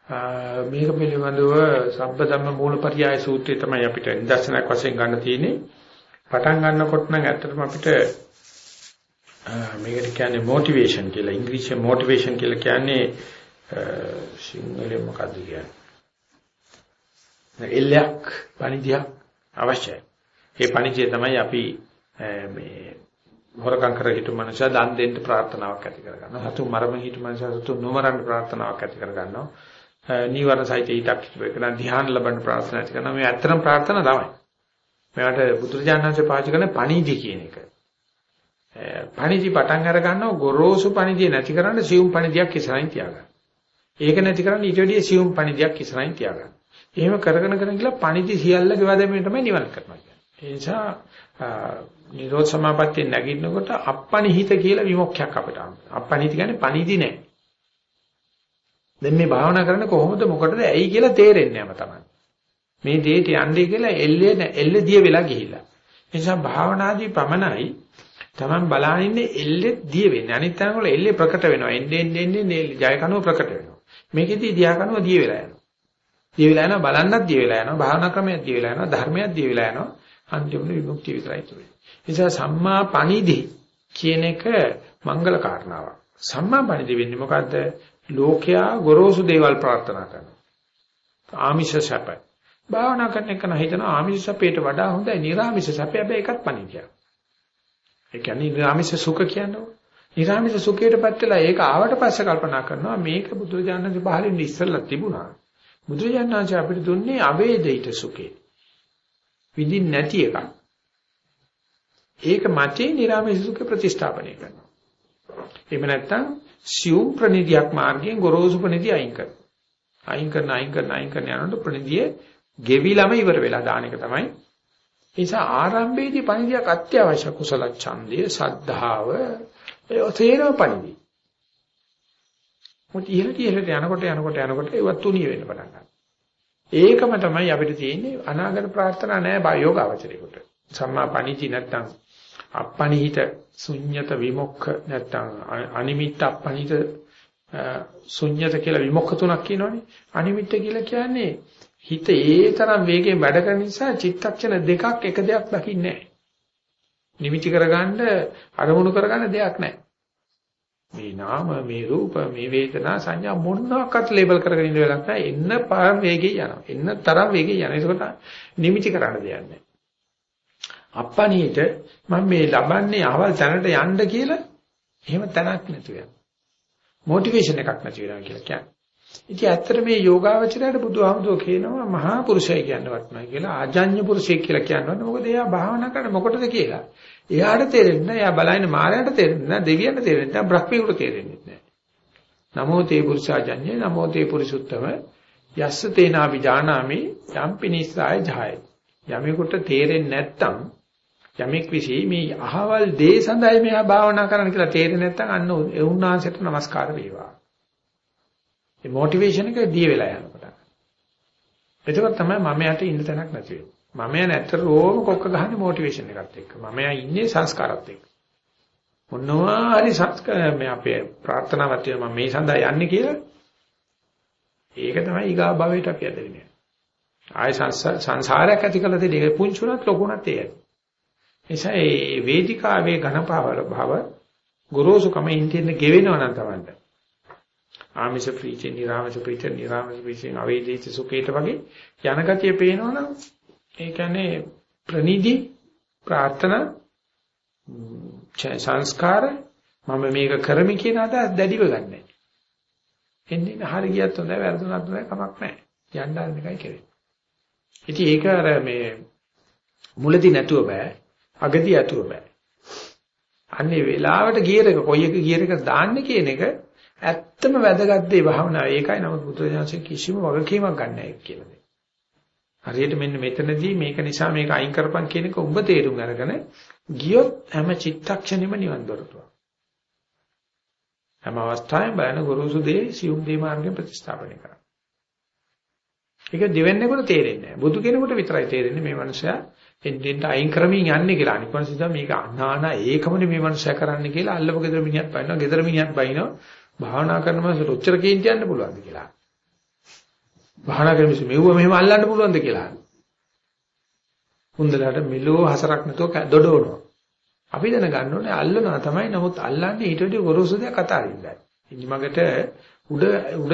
මේක පිළිබඳව සබ්බධම්ම මූලපරියාය සූත්‍රය තමයි අපිට නිදර්ශනයක් වශයෙන් ගන්න තියෙන්නේ. පටන් ගන්නකොට නම් ඇත්තටම අපිට මේකට කියන්නේ මොටිවේෂන් කියලා. ඉංග්‍රීසියෙන් මොටිවේෂන් කියලා කියන්නේ සිංහලෙන් මොකද්ද කියන්නේ? එල්ලයක් පණිදියක් අවශ්‍යයි. ඒ පණිදිය තමයි අපි මේ හොරකම් කර හිටු මනුෂයා දන් දෙන්න ප්‍රාර්ථනාවක් ඇති කරගන්නවා. සතු මරම හිටු මනුෂයා සතු නොමරන්න ප්‍රාර්ථනාවක් ඇති කරගන්නවා. නීවරණ සහිත ඊටක් වෙකන ධ්‍යාන ලබන්න ප්‍රාර්ථනා ඇති කරනවා. මේ ඇත්තටම ප්‍රාර්ථනා තමයි. මේවට බුදුරජාණන්සේ පාවිච්චි කරන්නේ පණිදි කියන එක. පණිදි පටන් අර ගන්නවා ගොරෝසු පණිදිය නැති කරන්න සියුම් පණිදියක් ඉස්සරහින් තියාගන්න. ඒක නැති කරන්න ඊට වැඩිය සියුම් පණිදියක් ඉස්සරහින් තියාගන්න. එහෙම කරගෙන කරගෙන ගිහලා පණිදි සියල්ල ගෙවා දැමීම තමයි නිවන කරනවා කියන්නේ. ඒ නිසා නිරෝධ සමාපත්තිය නැගිටිනකොට අප්පනිහිත කියලා විමුක්තියක් අපිට හම්බෙනවා. අප්පනිහිත කියන්නේ පණිදි නෑ. දැන් මේ භාවනා කරන්නේ කොහොමද මොකටද ඇයි කියලා තේරෙන්නේ නැම තමයි. මේ දෙයට යන්නේ කියලා එල්ලේ එල්ලේ දිය වෙලා ගිහිල්ලා. ඒ නිසා භාවනාදී පමණයි Taman බලාගෙන ඉන්නේ එල්ලේ දිය වෙන්නේ. අනිත් තැන් වල එල්ලේ ප්‍රකට වෙනවා. එන්නේ එන්නේ එන්නේ ජය කනුව ප්‍රකට වෙනවා. මේකෙදී දියා කනුව දිය වෙලා යනවා. දිය වෙලා යනවා බලන්නත් දිය වෙලා යනවා භාවනා ක්‍රමයක් දිය වෙලා යනවා ධර්මයක් දිය වෙලා යනවා අන්තිමට විමුක්තිය විතරයි තියෙන්නේ. නිසා සම්මා පණිදි කියන එක මංගල කාරණාවක්. සම්මා පණිදි වෙන්නේ මොකද්ද? ලෝකයා ගොරෝසු දේවල් ප්‍රාර්ථනා කරනවා. ආමිෂ සැප. භාවනා කරන එක නහිතන ආමිෂ සැපයට වඩා හොඳයි නිර්ආමිෂ සැප හැබැයි ඒකත් පණිදියක්. ඒ කියන්නේ නිර්ආමිෂ සුඛ කියන්නේ නිර්ආමිෂ සුඛයටපත් වෙලා ඒක ආවට පස්සේ කල්පනා කරනවා මේක බුදුරජාණන්ගේ පහලින් ඉස්සෙල්ලා තිබුණා. බුදුරජාණන් අපිට දුන්නේ අවේදිත සුඛේ. විඳින් නැති එකක්. ඒක මතේ නිරාමයේ සුඛ ප්‍රතිස්ථාපනය කරනවා. එහෙම නැත්නම් සියුම් ප්‍රනිධියක් මාර්ගයෙන් ගොරෝසු ප්‍රනිධිය අයින් කරනවා. අයින් කරන අයින් කරන අයින් කරන යනකොට ප්‍රනිධිය ගෙවිලම ඉවර වෙලා දාන එක තමයි. ඒ නිසා ආරම්භයේදී පණිදියක් අත්‍යවශ්‍ය කුසල ඡන්දය, සද්ධාව, ඒ තේරව පණිදි. මොකද ඉහළට ඉහළට යනකොට යනකොට යනකොට ඒවත් තුනිය වෙන්න පටන් ගන්නවා. ඒකම තමයි අපිට තියෙන්නේ අනාගත ප්‍රාර්ථනා නෑ බා යෝගාවචරේකට. සම්මා පණිති නැත්තම් අප්පනිහිත ශුන්්‍යත විමුක්ඛ නැත්තම් අනිමිත්ත අප්පනිහිත ශුන්්‍යත කියලා විමුක්ඛ තුනක් කියනවනේ. අනිමිත්ත කියලා කියන්නේ හිත ඒ තරම් වේගයෙන් වැඩ කරන නිසා චිත්තක්ෂණ දෙකක් එක දෙයක් දකින්නේ නැහැ. නිමිති කරගන්න අරමුණු කරගන්න දෙයක් නැහැ. මේ නාම මේ රූප මේ වේදනා සංඥා මොනවාක්වත් ලේබල් කරගෙන ඉන්න වෙලක් නැහැ එන්න පාර වේගෙ යනවා එන්න තරම් වේගෙ යනවා ඒකට නිමිති කරන්න දෙයක් නැහැ අප්පණීට මම මේ ලබන්නේ අවල් තැනට යන්න කියලා එහෙම තැනක් නැතු වෙනවා මොටිවේෂන් එකක් නැති වෙනවා කියලා කියන්නේ ඉතින් ඇත්තට මේ යෝගාවචරයට බුදුහාමුදුරුවෝ කියනවා මහා පුරුෂය කියනවත් නෑ කියලා ආජඤ්‍ය පුරුෂයෙක් කියලා කියනවා මොකද එයා භාවනා කරන්නේ මොකටද කියලා එයාට තේරෙන්නේ නැහැ. එයා බලන්නේ මායයට තේරෙන්නේ නැහැ. දෙවියන්ට තේරෙන්නේ නැහැ. බ්‍රහ්මීකට තේරෙන්නේ නැහැ. නමෝ තේ පුරුෂාජඤ්ඤේ නමෝ තේ පුරිසුත්තම යස්ස තේනා විජානාමි යම්පි නිස්සාය ජාය. යමෙකුට තේරෙන්නේ නැත්තම් යමෙක් විශ්ේ මේ අහවල් දේ සඳහා මෙයා භාවනා කරන්න කියලා තේරෙන්නේ නැත්නම් අන්න ඒ උන්වහන්සේට নমස්කාර වේවා. ඒ මොටිවේෂන් එක දී වෙලා යනකොට. එතකොට තමයි මම යට ඉන්න තැනක් නැති වෙන්නේ. මම ය නැතරෝම කොක්ක ගහන්නේ මොටිවේෂන් එකත් එක්ක. මම ය ඉන්නේ සංස්කාරات එක්ක. මොනවා හරි සංස්කාර මේ අපේ ප්‍රාර්ථනාවත් මම මේ සඳහා යන්නේ කියලා ඒක තමයි ඊගා භවයට අපි ඇදගෙන යන්නේ. ආය සංසාරයක් ඇති කළ දෙයක් පුංචුණත් ලොකුණත් ඒයි. නිසා මේ වේදිකාවේ ඝනපාවල භව ගොරෝසුකම ඉන්දියන් ගෙවෙනවා නම් තමයි. ආමිෂ ප්‍රීතිය, නිර්ආමිෂ ප්‍රීතිය, නිර්ආමිෂ ප්‍රීතිය, අවේදිත සුඛේත වගේ යන ගතිය පේනවනම් ඒ කියන්නේ ප්‍රනිදි ප්‍රාර්ථනා සංස්කාර මම මේක කරමි කියන අදහස් දැඩිව ගන්නෑ. එන්නේ හරි ගියත් හොඳයි වැරදුනත් හොඳයි කමක් නැහැ. යන්න ආරම්භ එකයි කරන්නේ. ඉතින් ඒක අර මේ මුලදී නැතුව බෑ අගදී ඇතුව බෑ. අන්නේ වෙලාවට ගියර එක කොයි එක ගියර එක දාන්න කියන එක ඇත්තම වැදගත් දේ භාවනාව. ඒකයි නමුත් බුදුරජාණන්සේ කිසිම වගකීමක් ගන්න නැහැ කියලා දෙන්නේ. හරියට මෙන්න මෙතනදී මේක නිසා මේක අයින් කරපන් කියන එක ඔබ තේරුම් අරගෙන ගියොත් හැම චිත්තක්ෂණෙම නිවන් දොරටුවක්. හැම අවස්ථාවෙම බලන ගුරුසු දේ සියුම් දේ මාර්ගයෙන් ප්‍රතිස්ථාපනය කරා. ඒක දෙවෙන්නේකට තේරෙන්නේ නැහැ. බුදු කෙනෙකුට විතරයි තේරෙන්නේ මේ මනුස්සයා එන්නෙන් අයින් කරමින් යන්නේ කියලා. අනිත් මනුස්සයා මේක අනානා ඒකමනේ මේ මනුස්සයා කරන්නේ කියලා අල්ලපු ගෙදර මිනිහත් බයිනවා. ගෙදර මිනිහත් බයිනවා. භාවනා කරන මනුස්සයට ඔච්චර කේන්ති යන්න පුළුවන්ද කියලා. භාවනා කරන මිනිස්සු මෙව්ව මෙහෙම අල්ලන්න පුළුවන්ද කියලා. හුඳලට මිලෝ හසරක් නැතුව දොඩවනවා. අපි දැනගන්න ඕනේ අල්ලනවා තමයි. නමුත් අල්ලන්නේ ඊට වඩා ගොරෝසු දෙයක් අතාරින්නයි. ඉනිමකට උඩ උඩ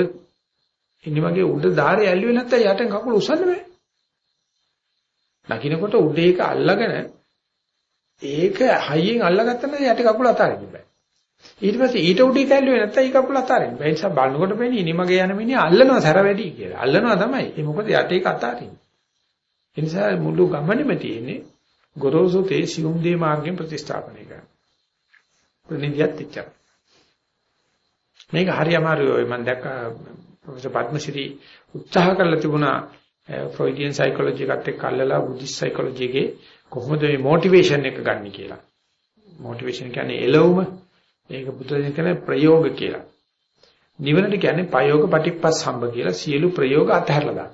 ඉනිමගේ උඩ ධාරය ඇල්ලුවේ නැත්නම් යටෙන් කකුල උස්සන්න බෑ. දකින්නකොට උඩ ඒක අල්ලගෙන ඒක හයියෙන් අල්ලගත්තම යටි කකුල අතාරින්න බෑ. ඊට පස්සේ ඊට උඩ ඒක ඇල්ලුවේ නැත්නම් ඊ කකුල අතාරින්න බෑ. ඒ නිසා බලනකොට වෙන්නේ ඉනිමගේ යන මිනිහ අල්ලනවා සැර වැඩි කියලා. අල්ලනවා තමයි. ඒ මොකද යට ඒක අතාරින්න. ඒ නිසා මුළු ගමනේම තියෙන්නේ ගොරෝසු තේ සියුම් දේ මාර්ගයෙන් ප්‍රතිස්ථාපනය කරනවා. ප්‍රනිධියත් ඉච්චා. මේක හරි අමාරුයි. මම දැක්ක ප්‍රොෆෙසර් පද්මශ්‍රී උත්සාහ කරලා තිබුණා ෆ්‍රොයිඩියන් සයිකොලොජි එකත් එක්ක අල්ලලා බුද්දිස් සයිකොලොජි එකේ කොහොමද මේ මොටිවේෂන් එක ගන්න කියලා. මොටිවේෂන් කියන්නේ එළවුම. ඒක බුදුරජාණන් කියන්නේ ප්‍රයෝග කියලා. නිවනට කියන්නේ ප්‍රයෝග පටිප්පස්සම්බ කියලා සියලු ප්‍රයෝග අතහැරලා දාන්න.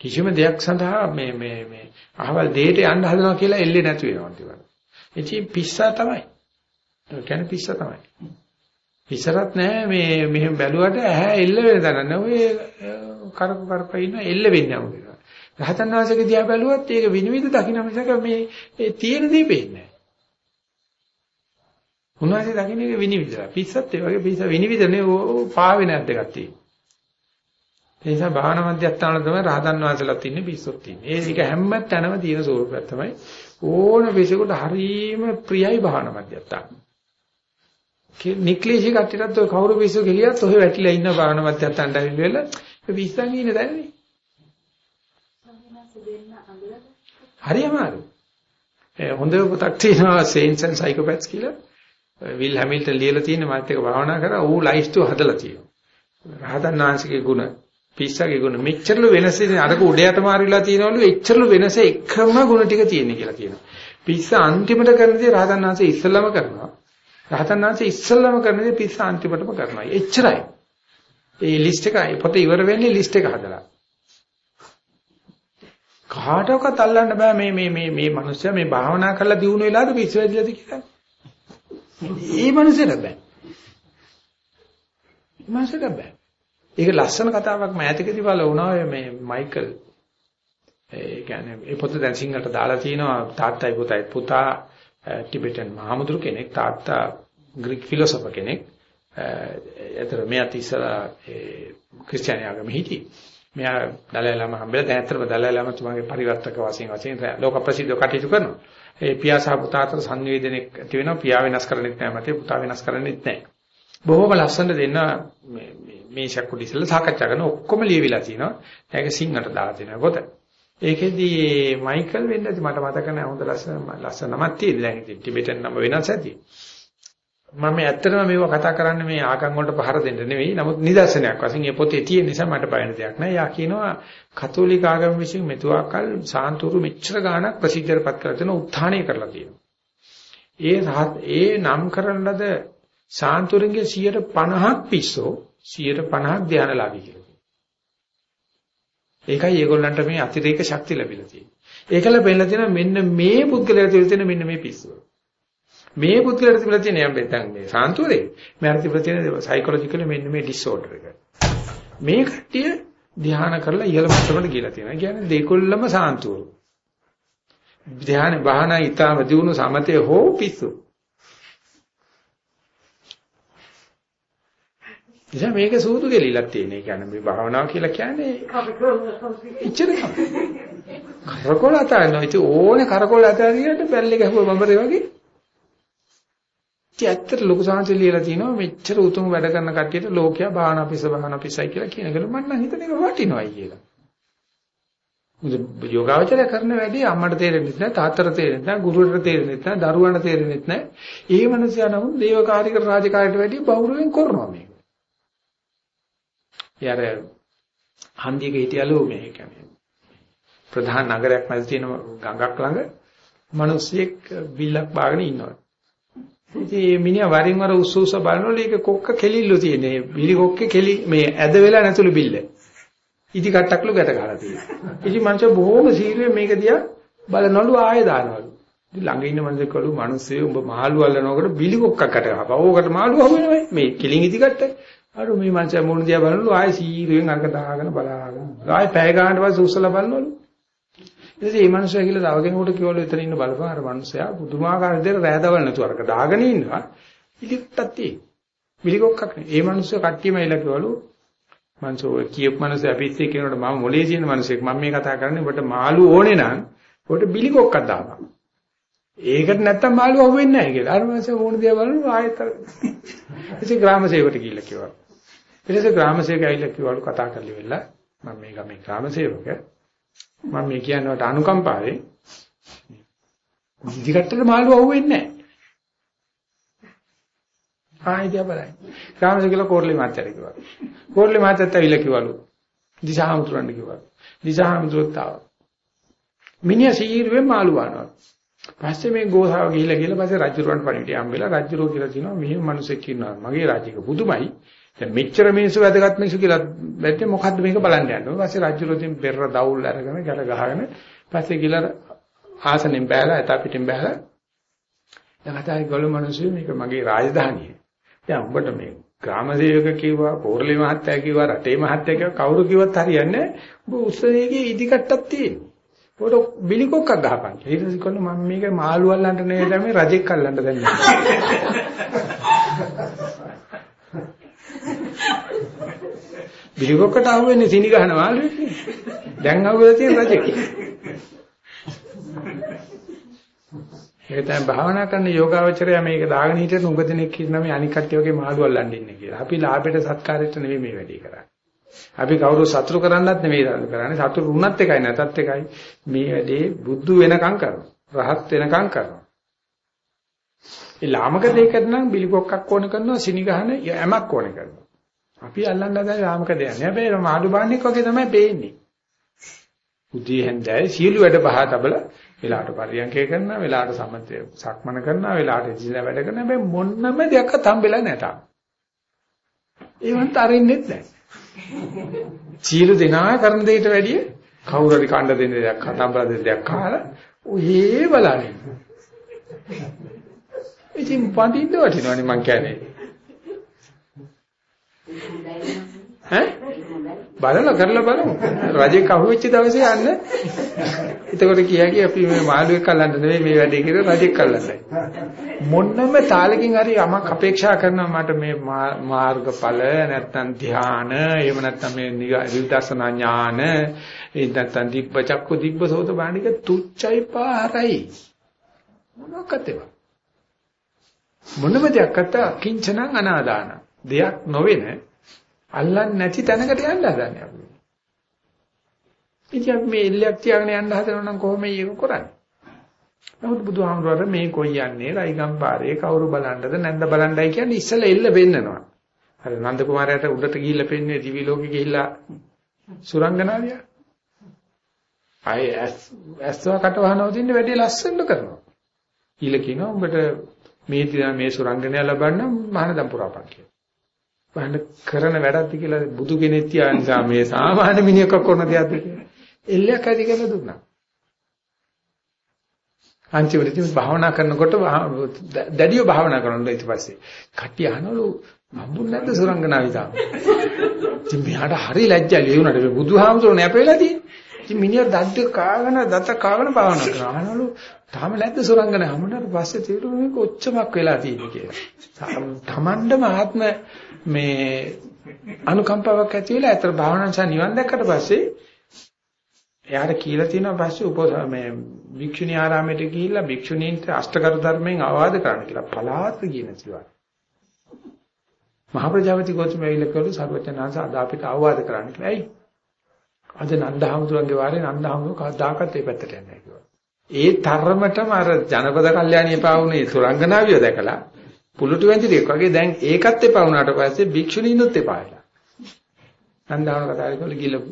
කිසිම දෙයක් සඳහා මේ මේ මේ අහවල් දෙයට යන්න හදනවා කියලා එල්ලේ නැතු වෙනවා ටිකක්. ඉතින් පිස්සා තමයි. ඒ කියන්නේ පිස්සා තමයි. පිස්සරත් නැහැ මේ මෙහෙම බැලුවට ඇහැ එල්ල වෙන තැන නෑ. ඔය කරප කරප ඉන්න එල්ල වෙන්නේ නැහැ. රහතන් වහන්සේගේ දිහා බැලුවත් ඒක විනිවිද දකින්න මිසක මේ ඒ තියෙන දේ පේන්නේ නැහැ. උන්වහන්සේ දකින්න එක විනිවිදලා. පිස්සත් ඒ වගේ පිස්ස විනිවිදනේ පාවෙ නැද්දකක් තියෙනවා. ඒ නිසා භාවනා මධ්‍යස්ථාන තමයි රහතන් වහන්සේලාත් ඉන්නේ පිස්සොත් ඉන්නේ. ඒක හැම තැනම තියෙන ස්වරූපයක් තමයි ඕන පිසෙකුට හරීම ප්‍රියයි භාවනා මධ්‍යස්ථාන. නික්ලේශී කට්ටියටත් ඔය කවුරු පිස්සු ගෙලියත් ඔහෙ වැටිලා ඉන්න භාවනා මධ්‍යස්ථානට ඇවිල්ලා ඒ පිස්සන් ඉන්නේ දැන්නේ. හරි අමාරු. හොඳ පොතක් තියෙනවා Saints and Psychopaths කියලා. විල් හැමිල්ටන් ලියලා තියෙන මාත් එක භාවනා කරා ඌ ලයිෆ් තු හදලා තියෙනවා. රහතන් වහන්සේගේ ගුණ පිස්සගේ ගුණ මෙච්චරලු වෙනස අරක උඩයට මාරිලා තියෙනවලු එච්චරලු වෙනස එකම ගුණ ටික තියෙන කියලා කියනවා. පිස්ස අන්තිමට කරන දේ රහතන් වහන්සේ ඉස්සල්ලාම කරනවා. රහතන් වහන්සේ ඉස්සල්ලාම කරන දේ පිස්ස අන්තිමටම කරනවා. එච්චරයි. ඒ ලිස්ට් එකයි පොත ඉවර වෙන්නේ ලිස්ට් එක හදලා. කාටවත් අල්ලන්න බෑ මේ මේ මේ මේ මිනිස්සයා මේ භාවනා කරලා දිනු වෙලාද පිස්ස වැදිලාද කියලා. ඒ මිනිස්සුන්ට බෑ. මිනිස්සුන්ට බෑ. ඒක ලස්සන කතාවක් මෑතකදී බල වුණා මේ මයිකල් ඒ කියන්නේ ඒ පොත දැන් සිංහලට දාලා තිනවා තාත්තයි පුතයි පුතා ටිබෙටන් මහමුදුරු කෙනෙක් තාත්තා ග්‍රීක ෆිලොසොෆර් කෙනෙක්. ඒතර මෙයාත් ඉස්සලා ඒ ක්‍රිස්තියානි ආගම හිටියේ. මෙයා දලයි ලාම හම්බෙලා දැන් ඇත්තටම දලයි ලාම තුමාගේ පරිවර්තක වශයෙන් වශයෙන් ලෝක ප්‍රසිද්ධ කටයුතු කරනවා. ඒ පියා සහ පුතා අතර සංවේදනයක් ඇති වෙනවා. පියා වෙනස් කරන්නෙත් නැහැ මතේ පුතා වෙනස් කරන්නෙත් නැහැ බොහොම ලස්සනට දෙන්න මේ මේ ශක්කුඩි ඉස්සෙල්ලා සාකච්ඡා කරන ඔක්කොම ලියවිලා තිනවා. ඒක සිංහට දාලා තිනවා පොත. ඒකෙදි මයිකල් වෙන්න ඇති මට මතක නැහැ හොඳ ලස්සන ලස්සන නමක් තියෙද දැන් ඉතින් ටිබෙටන් නම වෙනස් ඇති. මම ඇත්තටම මේව කතා කරන්නේ මේ ආගම් වලට පහර දෙන්න නෙවෙයි. නමුත් නිදර්ශනයක් වශයෙන් මේ පොතේ තියෙන නිසා මට බයන දෙයක් නැහැ. යා කියනවා කතෝලික ආගම විසින් මෙතුආකල් සාන්තුරු මෙච්චර ගාණක් ප්‍රසිද්ධියටපත් කරලා තියෙන උත්හානය කරලා තියෙනවා. ඒ ඒ නම් කරන ලද සාන්තුරුන්ගේ 150ක් පිස්සෝ 150ක් ධානලාභී කියලා කියනවා. ඒකයි ඒගොල්ලන්ට මේ අතිරේක ශක්තිය ලැබිලා තියෙන්නේ. ඒකල පෙන්නලා තියෙනවා මෙන්න මේ පුද්ගලයාට තිබෙන තියෙන මෙන්න මේ පිස්සුව. මේ පුද්ගලයාට තිබිලා තියෙන යම් බෙතන් මේ සාන්තුරේ මෙයාට තිබිලා තියෙන සයිකොලොජිකල් මෙන්න මේ ඩිසෝඩර් එක. මේ කට්ටිය ධ්‍යාන කරලා ඉහළ මට්ටමට ගිහලා තියෙනවා. කියන්නේ දෙකොල්ලම සාන්තුරු. ධ්‍යාන බහනා ඊටම දිනු සමතේ හෝ පිස්සු. නිසා මේක සූදු කෙලිලක් තියෙන. ඒ කියන්නේ මේ භාවනාව කියලා කියන්නේ ඉච්චර කරකොල අතරිනවා. ඉතින් ඕනේ කරකොල අතරියට බැල්ලේ ගැහුවා බඹරේ වගේ. ඉතින් ඇත්තට ලොකු සංහසේ ලියලා තිනවා මෙච්චර උතුම් වැඩ කරන කට්ටියට ලෝකයා භාවනා පිස භාවනා පිසයි කියලා කියනකල මම නම් හිතන එක වටිනවයි කියලා. මොකද යෝගාවචරය කරන වැඩේ අම්මට තේරෙන්නේ නැහැ තාත්තට තේරෙන්නේ නැහැ ගුරුවරට තේරෙන්නේ නැහැ දරුවන්ට තේරෙන්නේ නැහැ. ඒ මනසයා නම් දේවකාරික රාජකාරියට වැඩිය බහුරුවෙන් කරනවා මේක. යාර හන්දියක හිටියලු මේ කියන්නේ ප්‍රධාන නගරයක් මැද තියෙන ගඟක් ළඟ මිනිස්සෙක් බිල්ලක් බාගෙන ඉන්නවා. ඉතින් මේ මිනිහා වරින් වර උස්ස උස්ස බලනකොට ඒක කොක්ක කෙලිල්ල තියෙන්නේ. බිලි කොක්කේ කෙලි මේ ඇද වෙලා නැතුළු බිල්ල. ඉදි කට්ටක්ලු ගැට ගහලා තියෙනවා. ඉතින් මං බොහොම සීරුවේ මේක දිහා බලනවලු ආයෙ දානවලු. ඉතින් ළඟ ඉන්න මනුස්සෙක්වලු මිනිස්සු උඹ මාළු අල්ලනකොට බිලි කොක්කකට ගහපුවා. ඕකට මාළු අහුවෙනවයි. මේ කෙලින් ඉදි කට්ට. අර මේ මං මුණ දිහා බලනවලු ආයෙ සීරුවෙන් අරක දාගෙන බලාගෙන. ආයෙ පැය ගානට පස්සේ උස්සලා බලනවලු. ඉතින් මේ මනුස්සයා කියලා තව කෙනෙකුට කිව්වලු එතන ඉන්න බලපන් අර මනුස්සයා පුදුමාකාර විදිහට රෑදවල් නැතුව අරක දාගෙන ඉන්නවා. ඉලිට්ටක් තියෙන්නේ. බිලි කොක්කක් නේ. මේ මනුස්සයා කට්ටියම ඇවිල්ලා කිව්වලු මංසෝ කියපු මනස අපිත් එක්ක කෙනෙකුට මම මොලේ තියෙන මනසෙක් මම මේ කතා කරන්නේ ඔබට මාළු ඕනේ නම් ඔබට බිලි කොක්කක් දාපන්. ඒකට නැත්තම් මාළු අහුවෙන්නේ නැහැ කියලා. අර මනස ඕන දිහා බලනවා ආයෙත් අර. ඉතින් ග්‍රාම සේවකට ගිහිල්ලා කිව්වා. ඊට පස්සේ ග්‍රාම සේවක ඇවිල්ලා කිව්වලු කතා කරලි වෙලා මම මේක මේ ග්‍රාම සේවක මම මේ කියනවට අනුකම්පාවෙන් ඉදිකටට මාළු අහුවෙන්නේ නැහැ. ආයිදියා බලයි. ග්‍රාම සේවක කියලා කෝර්ලේ මාත්‍යට කිව්වා. කෝල්ලේ මහත්තයත් ඇවිල්ලා කිව්වලු. දිසාහමුතුරන්ට කිව්වා. දිසාහමුතුරත් ආවා. මිනිහා සීරුවෙන් මාළු වනවා. පස්සේ මේ ගෝසාව ගිහිල්ලා ගිහලා පස්සේ රජුරවන්ට පණිවිඩය හම්බෙලා රජුරෝ කියලා කියනවා මෙහෙම මිනිසෙක් ඉන්නවා. මගේ රාජ්‍යක පුදුමයි. දැන් මෙච්චර මිනිස්සු වැදගත් මිනිස්සු කියලා බැත්තේ මොකද්ද මේක බලන්න යනවා. පස්සේ රජුරෝ තින් පෙර දවුල් අරගෙන ගැල ගහගෙන පස්සේ ගිහලා ආසනෙන් බෑලා එතා පිටින් බෑලා දැන් අතයි ගොළු මිනිස්සු මේක මගේ රාජධානිය. දැන් උඹට මේ ග්‍රාම සේවක කිව්වා, පෝරලි මහත්තයා කිව්වා, රටේ මහත්තයා කිව්වා කවුරු කිව්වත් හරියන්නේ නැහැ. ඔබ උස්සනේගේ ඉදි කට්ටක් තියෙනවා. පොඩ බිලිකොක්කක් ගහපන්. ඊට පස්සේ කොන්න මම මේක මාළු අල්ලන්න නෙවෙයි දැන් මේ රජෙක් අල්ලන්න දැන්. බිලිකොක්කට අහුවෙන්නේ සිනි ගහන මාළුවෙක් නේ. දැන් අහුවෙලා තියෙන රජෙක්. ඒක තමයි භාවනා කරන යෝගාවචරය මේක දාගෙන හිටියන උඹ දෙනෙක් කියනවා මේ අනික් කට්ටිය වගේ මාළු අල්ලන්න ඉන්නේ කියලා. අපි ලාභයට සත්කාරයට නෙවෙයි මේ වැඩේ කරන්නේ. අපි කවුරු සතුරු කරන්නත් නෙවෙයි කරන්නේ. සතුරු වුණත් එකයි නැතත් එකයි. මේ වැඩේ බුද්ධ වෙනකම් කරනවා. රහත් වෙනකම් කරනවා. ඒ ලාමක දෙයකට නම් බිලිකොක්කක් ඕන කරනවා සිනි ගහන යමක් ඕන කරනවා. අපි අල්ලන්න හදන ලාමක දෙයක් නෑ. හැබැයි මාළු බාන්නෙක් වගේ තමයි පේන්නේ. උදේ හන්දෑයි සියලු වැඩ පහ තබලා වෙලාවට පරියන්කය කරනවා, වෙලාවට සමතය සක්මන කරනවා, වෙලාවට ඉඳලා වැඩ කරනවා. හැබැයි මොන්නම දෙයක්වත් හම්බෙලා නැතා. ඒවත් අරින්නෙත් නැහැ. සීල දෙනා කරන දෙයට වැඩිය කවුරු හරි කණ්ඩ දෙන දෙයක්, කතම්බර දෙන දෙයක් කාලා ඔහේ බලන්නේ. ඉතින් පඳින්න වටිනවනේ මං කියන්නේ. ඈ බලලා කරලා බලමු. රජෙක් අහුවෙච්ච දවසේ යන්න. එතකොට කියකි අපි මේ මාළුවෙක් අල්ලන්න නෙවෙයි මේ වැඩේ කරේ රජෙක් අල්ලන්නයි. මොන්නම තාලකින් හරි යමක් අපේක්ෂා කරනවා මට මේ මාර්ගඵල නැත්තම් ධ්‍යාන එහෙම නැත්තම් මේ විදර්ශනා ඥාන ඒ නැත්තම් දිබ්බ චක්කු දිබ්බ සෝත බාණික තුච්චයි පාරයි. මොනකද ඒවා? මොනම දෙයක් අත කිංචනං අනාදාන. දෙයක් නොවේ නේ අල්ලන්නේ නැති තැනකට යන්න හදන්නේ අපි. ඉතින් අපි මේ එල්ලයක් තියාගෙන යන්න හදනවා නම් කොහොම මේක කරන්නේ? නමුත් බුදුහාමුදුරුවෝ මේ කොයි යන්නේ රයිගම් පාරේ කවුරු බලන්නද නැන්ද බලන්නයි කියන්නේ ඉස්සෙල්ලා එල්ල වෙන්නනවා. හරි නන්ද කුමාරයාට උඩට ගිහිල්ලා පෙන්නේ දිවි ලෝකෙ ගිහිල්ලා සුරංගනාවිය. අය ඇස් ඇස්ව කටවහනව දින්නේ වැඩි ලස්සන කරනවා. ඊළ කියනවා උඹට මේ දින මේ සුරංගනය ලබන්න මහානදම් පුරාපන් කියලා. බලන්න කරන වැඩක්ද කියලා බුදු කෙනෙක් තියානිසා මේ සාමාන්‍ය මිනිහෙක් කරන දෙයක්ද කියලා. එල්ලයක් ඇති කරලා දුන්නා. අන්තිමට භාවනා කරනකොට දැඩිව භාවනා කරනවා ඊට පස්සේ කට්ටිය අහනවලු හම්බුනේ නැද්ද සුරංගනාවිතා. ඉතින් මෙයාට හරි ලැජ්ජයි ඒ උනට මේ බුදුහාමුදුරනේ අපේලා තියෙන්නේ. ඉතින් මිනිහා දඩ කාගෙන දත කාගෙන භාවනා කරනවා. අහනවලු තාම නැද්ද සුරංගන හමුනට පස්සේ තේරුම් මේක ඔච්චමක් වෙලා තියෙන්නේ කියලා. තමන්ඩම ආත්ම මේ අනුකම්පාවක් ඇති වෙලා අතර භාවනාංශ නිවන් දැක්කට පස්සේ එයාට කියලා තියෙනවා පස්සේ උපෝස මේ භික්ෂුණී ආරාමයට ගිහිල්ලා භික්ෂුණීන්ට අෂ්ටකර ධර්මයෙන් අවවාද කරන්න කියලා පලාත් කියන සිවා. මහ ප්‍රජාපති ගෝතම ඇවිල්ලා කළු සර්වචනාංශ අද අපිට අවවාද කරන්න කියලා. ඇයි? අද නන්දහමුදුරන්ගේ වාරේ නන්දහමුදුර කවදාකවත් ඒ පැත්තට යන්නේ නැහැ කිව්වා. ඒ තරමටම අර ජනපද කල්යාණී එපා වුණේ සුරංගනාවිය දැකලා පුලුටු වැඳිරියක් වගේ දැන් ඒකත් එපා වුණාට පස්සේ භික්ෂුණීනුත් එපා වෙලා. නන්දහමුදුර කතා කරලා ගිහිල්ලා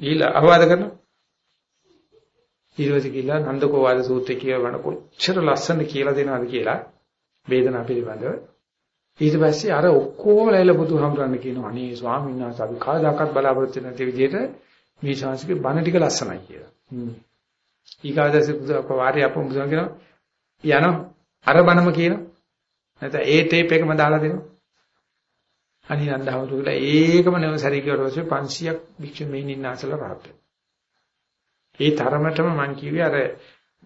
ගිහිල්ලා අවවාද කරනවා. ඊළඟට කියලා නන්දකෝවාද සූත්‍රය කියවන කොච්චර ලස්සනද කියලා දෙනවද කියලා වේදනාව පිළිබඳව ඊට පස්සේ අර ඔක්කොම ලැයිලා බුදුහාමුදුරන් කියනවා අනේ ස්වාමීන් වහන්සේ අපි කවදාකවත් බලාපොරොත්තු නැති විදිහට මේ ශාස්ත්‍රික බණ ටික ලස්සනයි කියලා. ඊගාදසේ බුදු වාරි අපු බුදුන් කියනවා යනවා අර බණම කියනවා. නැත්නම් ඒ ටේප් එකම දාලා දෙනවා. අනිනන්දහමතුලා ඒකම නෙව සැරි කියවට පස්සේ 500ක් භික්ෂු මෙයින් ආසල රහත් ඒ තරමටම මං කිව්වේ අර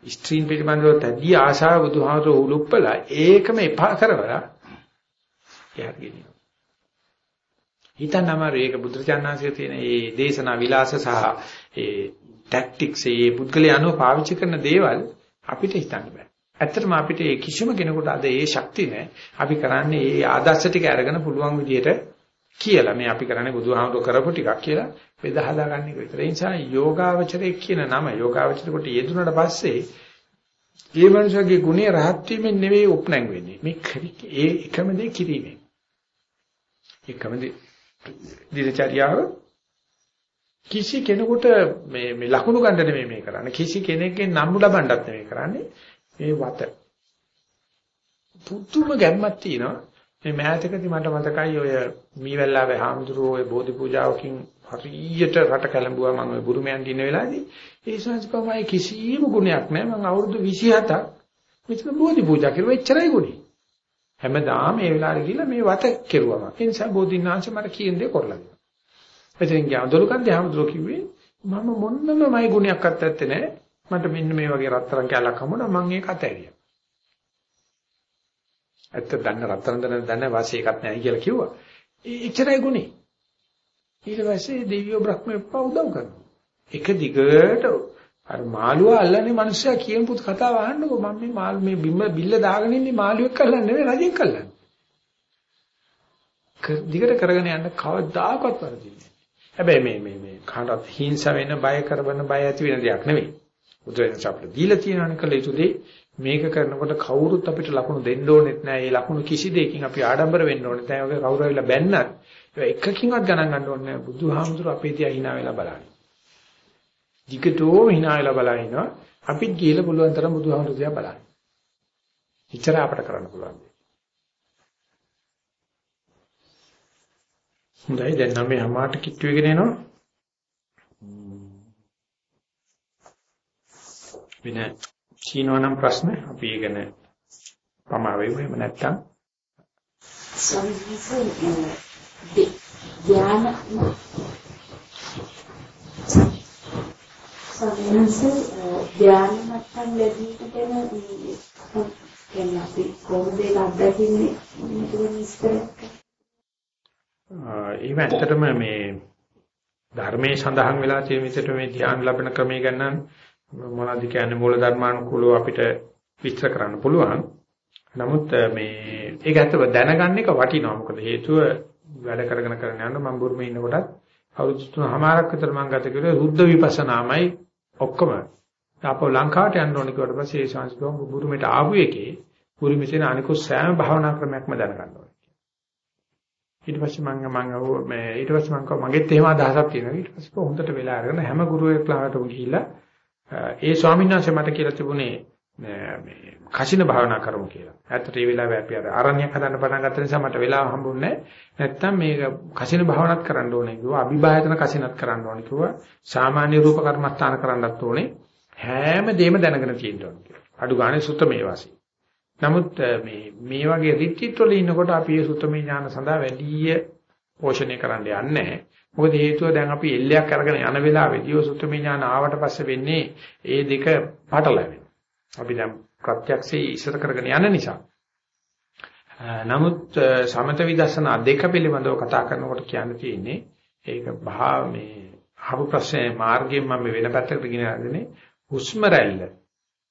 ස්ත්‍රීන් පිළිබඳව තැදී ආශාව බුදුහාමතුරු උලුප්පලා ඒකම එපා කරවලා එහාට ගෙනියනවා. හිතන්නම මේක බුදුරජාණන්සේ තියෙන මේ දේශනා විලාස සහ ඒ ටැක්ටික්ස් ඒ පුද්ගලයා අනුව පාවිච්චි කරන දේවල් අපිට හිතන්න බෑ. ඇත්තටම අපිට ඒ කිසිම කෙනෙකුට අද ඒ ශක්තිය නැහැ. අපි කරන්නේ ඒ ආදර්ශ ටික අරගෙන පුළුවන් විදියට කියලා මේ අපි කරන්නේ බුදුහාමුදුර කරපු ටිකක් කියලා බෙදා හදාගන්න එක විතරයි. ඒ නිසා යෝගාවචරයේ කියන නම යෝගාවචරයට යෙදුනට පස්සේ ඒ මනුස්සයාගේ ගුණය රහත් වීමෙන් නෙවෙයි උපනංග වෙන්නේ. මේ ඒ එකම දේ කිරීමෙන්. එකම දේ දිනචරියාව කිසි කෙනෙකුට මේ මේ ලකුණු ගන්න නෙමෙයි මේ කරන්නේ. කිසි කෙනෙක්ගෙන් නම් ලබන්නත් නෙමෙයි කරන්නේ. මේ වත. පුදුම ගැම්මක් තියෙනවා. මේ මෑතකදී මට මතකයි ඔය මීවැල්ලාවේ හාමුදුරුවෝ ඔය බෝධි පූජාවකින් හරියට රට කැළඹුවා මම ඔය බුරුමයන් දින වෙලාවේදී ඒ සංස්කෘතමයි කිසිම ගුණයක් නැහැ මම අවුරුදු 27ක් මෙතන බෝධි පූජා කරුවා එච්චරයි ගුණේ හැමදාම මේ වෙලාවට ගිහලා මේ වත කෙරුවම ඒ නිසා බෝධිනාංශ මට කියන දේ කරලා දෙනවා එතෙන් ගියා. දොලකන්දේ හාමුදුරුවෝ කිව්වේ මම මොන්නමයි ගුණයක්වත් ඇත්තේ නැහැ මට මෙන්න මේ වගේ රත්තරන් කැලක් හමුණා මම ඒක අතෑරියා. ඇත්ත දන්න රත්තරන් දන්න දන්න වාසිය එකක් නැහැ කියලා කිව්වා. ඒ එච්චරයි ගුණේ. ඊට පස්සේ දෙවියෝ බ්‍රහ්මයෝ උදව් කරනවා. එක දිගට අර මාළුවා අල්ලන්නේ මිනිස්සයා කියන පුත් කතාව අහන්නකෝ. මම මේ මාළු මේ බිම්ම බිල්ල දාගෙන ඉන්නේ මාළුවෙක් කල්ලන්නේ නෙවෙයි රජෙක් කල්ලන්නේ. දිගට කරගෙන යන්න කවදාකවත් වරදින්නේ හැබැයි මේ මේ මේ කාටවත් හිංස වෙන බය කරවන බය ඇති වෙන දෙයක් නෙවෙයි. බුදුරජාණන් අපිට දීලා තියෙනවනේ කළ යුතු දේ මේක කරනකොට කවුරුත් අපිට ලකුණු දෙන්න ඕනෙත් නෑ. ඒ ලකුණු කිසි දෙයකින් අපි ආඩම්බර වෙන්න ඕනෙත් නෑ. ඔය කවුරු හරිලා බැන්නත් එකකින්වත් ගණන් ගන්න ඕනේ නෑ. බුදුහාමුදුරු අපේ තියා hina වෙලා බලන්නේ. දිගටම hina වෙලා බලන ඉන්නවා. අපිත් ගිහලා පුළුවන් තරම් බුදුහාමුදුරු තියා බලන්න. ඉච්චර අපට කරන්න පුළුවන්. හොඳයි. දැන් නම් මේ හැමාට කිට්ටු වෙගෙන එනවා. වෙන චීනවනම් ප්‍රශ්න. අපි ඉගෙන පමා වෙමු. එහෙම නැත්නම් සම්පූර්ණ ධ්‍යාන සමනස ධ්‍යාන මට්ටම් ලැබීම ගැන කියන්නේ අපි කොහොමද ඒක අත්දකින්නේ මේක විස්තර ඒ ඇත්තටම මේ ධර්මයේ සඳහන් වෙලා තියෙන විදිහට මේ ධ්‍යාන ලැබෙන ක්‍රමය ගැන මොනවද කියන්නේ මූල ධර්මානුකූලව අපිට විස්තර කරන්න පුළුවන්. නමුත් මේ ඒක ඇත්තව දැනගන්න එක වටිනවා. මොකද හේතුව වැඩ කරගෙන කරගෙන යනකොට මම බුරුමේ ඉන්නකොටත් අවුරුදු තුනමාරක් විතර මම ගත කළේ රුද්ධ විපස්සනාමයි ඔක්කොම. තාපෝ ලංකාවට යන්න ඕනේ කිව්වට පස්සේ ඒ සංස්කෘතිය බුරුමේට ආපු එකේ බුරුමේ තියෙන අනිකුත් සෑම භාවනා ක්‍රමයක්ම දැනගන්න ඕනේ. ඊට පස්සේ මම මම මේ ඊට පස්සේ මම කව මගෙත් එහෙම අදහසක් තියෙනවා. ඊට පස්සේ හොඳට වෙලා අරගෙන හැම ගුරුවෙක් ළඟටම ගිහිල්ලා ඒ ස්වාමීන් වහන්සේ මට කියලා තිබුණේ මේ කසින භාවනා කරමු කියලා. ඇත්තට ඒ වෙලාවේ අපි අර ආරණ්‍යයක් හදන්න පටන් ගත්ත නිසා මට වෙලාව හම්බුන්නේ නැත්තම් මේක කසින භාවනාවක් කරන්න ඕනේ කිව්වා. අභිභායතන කසිනත් කරන්න ඕනේ කිව්වා. සාමාන්‍ය රූප කර්මස්ථාන කරන්නත් ඕනේ. හැම දෙයක්ම දැනගෙන තියෙන්න ඕනේ කියලා. අඩු ගානේ සුත්තමේ වාසී. නමුත් මේ මේ වගේ රිට්‍රීට් වල ඉන්නකොට අපි මේ සුත්තමේ ඥාන සඳහා වැඩි පෝෂණය කරන්න යන්නේ නැහැ. මොකද හේතුව දැන් අපි එල්ලයක් අරගෙන යන වෙලාවේදී ඔය සුත්තමේ ඥාන ආවට පස්සේ වෙන්නේ ඒ දෙක පටලැවෙන. අපි දැන් ප්‍රත්‍යක්ෂයේ ඉස්සර කරගෙන යන නිසා. නමුත් සමත විදර්ශනා දෙක පිළිබඳව කතා කරනකොට කියන්න තියෙන්නේ ඒක භාව මේ අහපු ප්‍රශ්නේ මාර්ගයෙන් මම වෙන පැත්තකට ගෙන යන්නේ හුස්ම රැල්ල.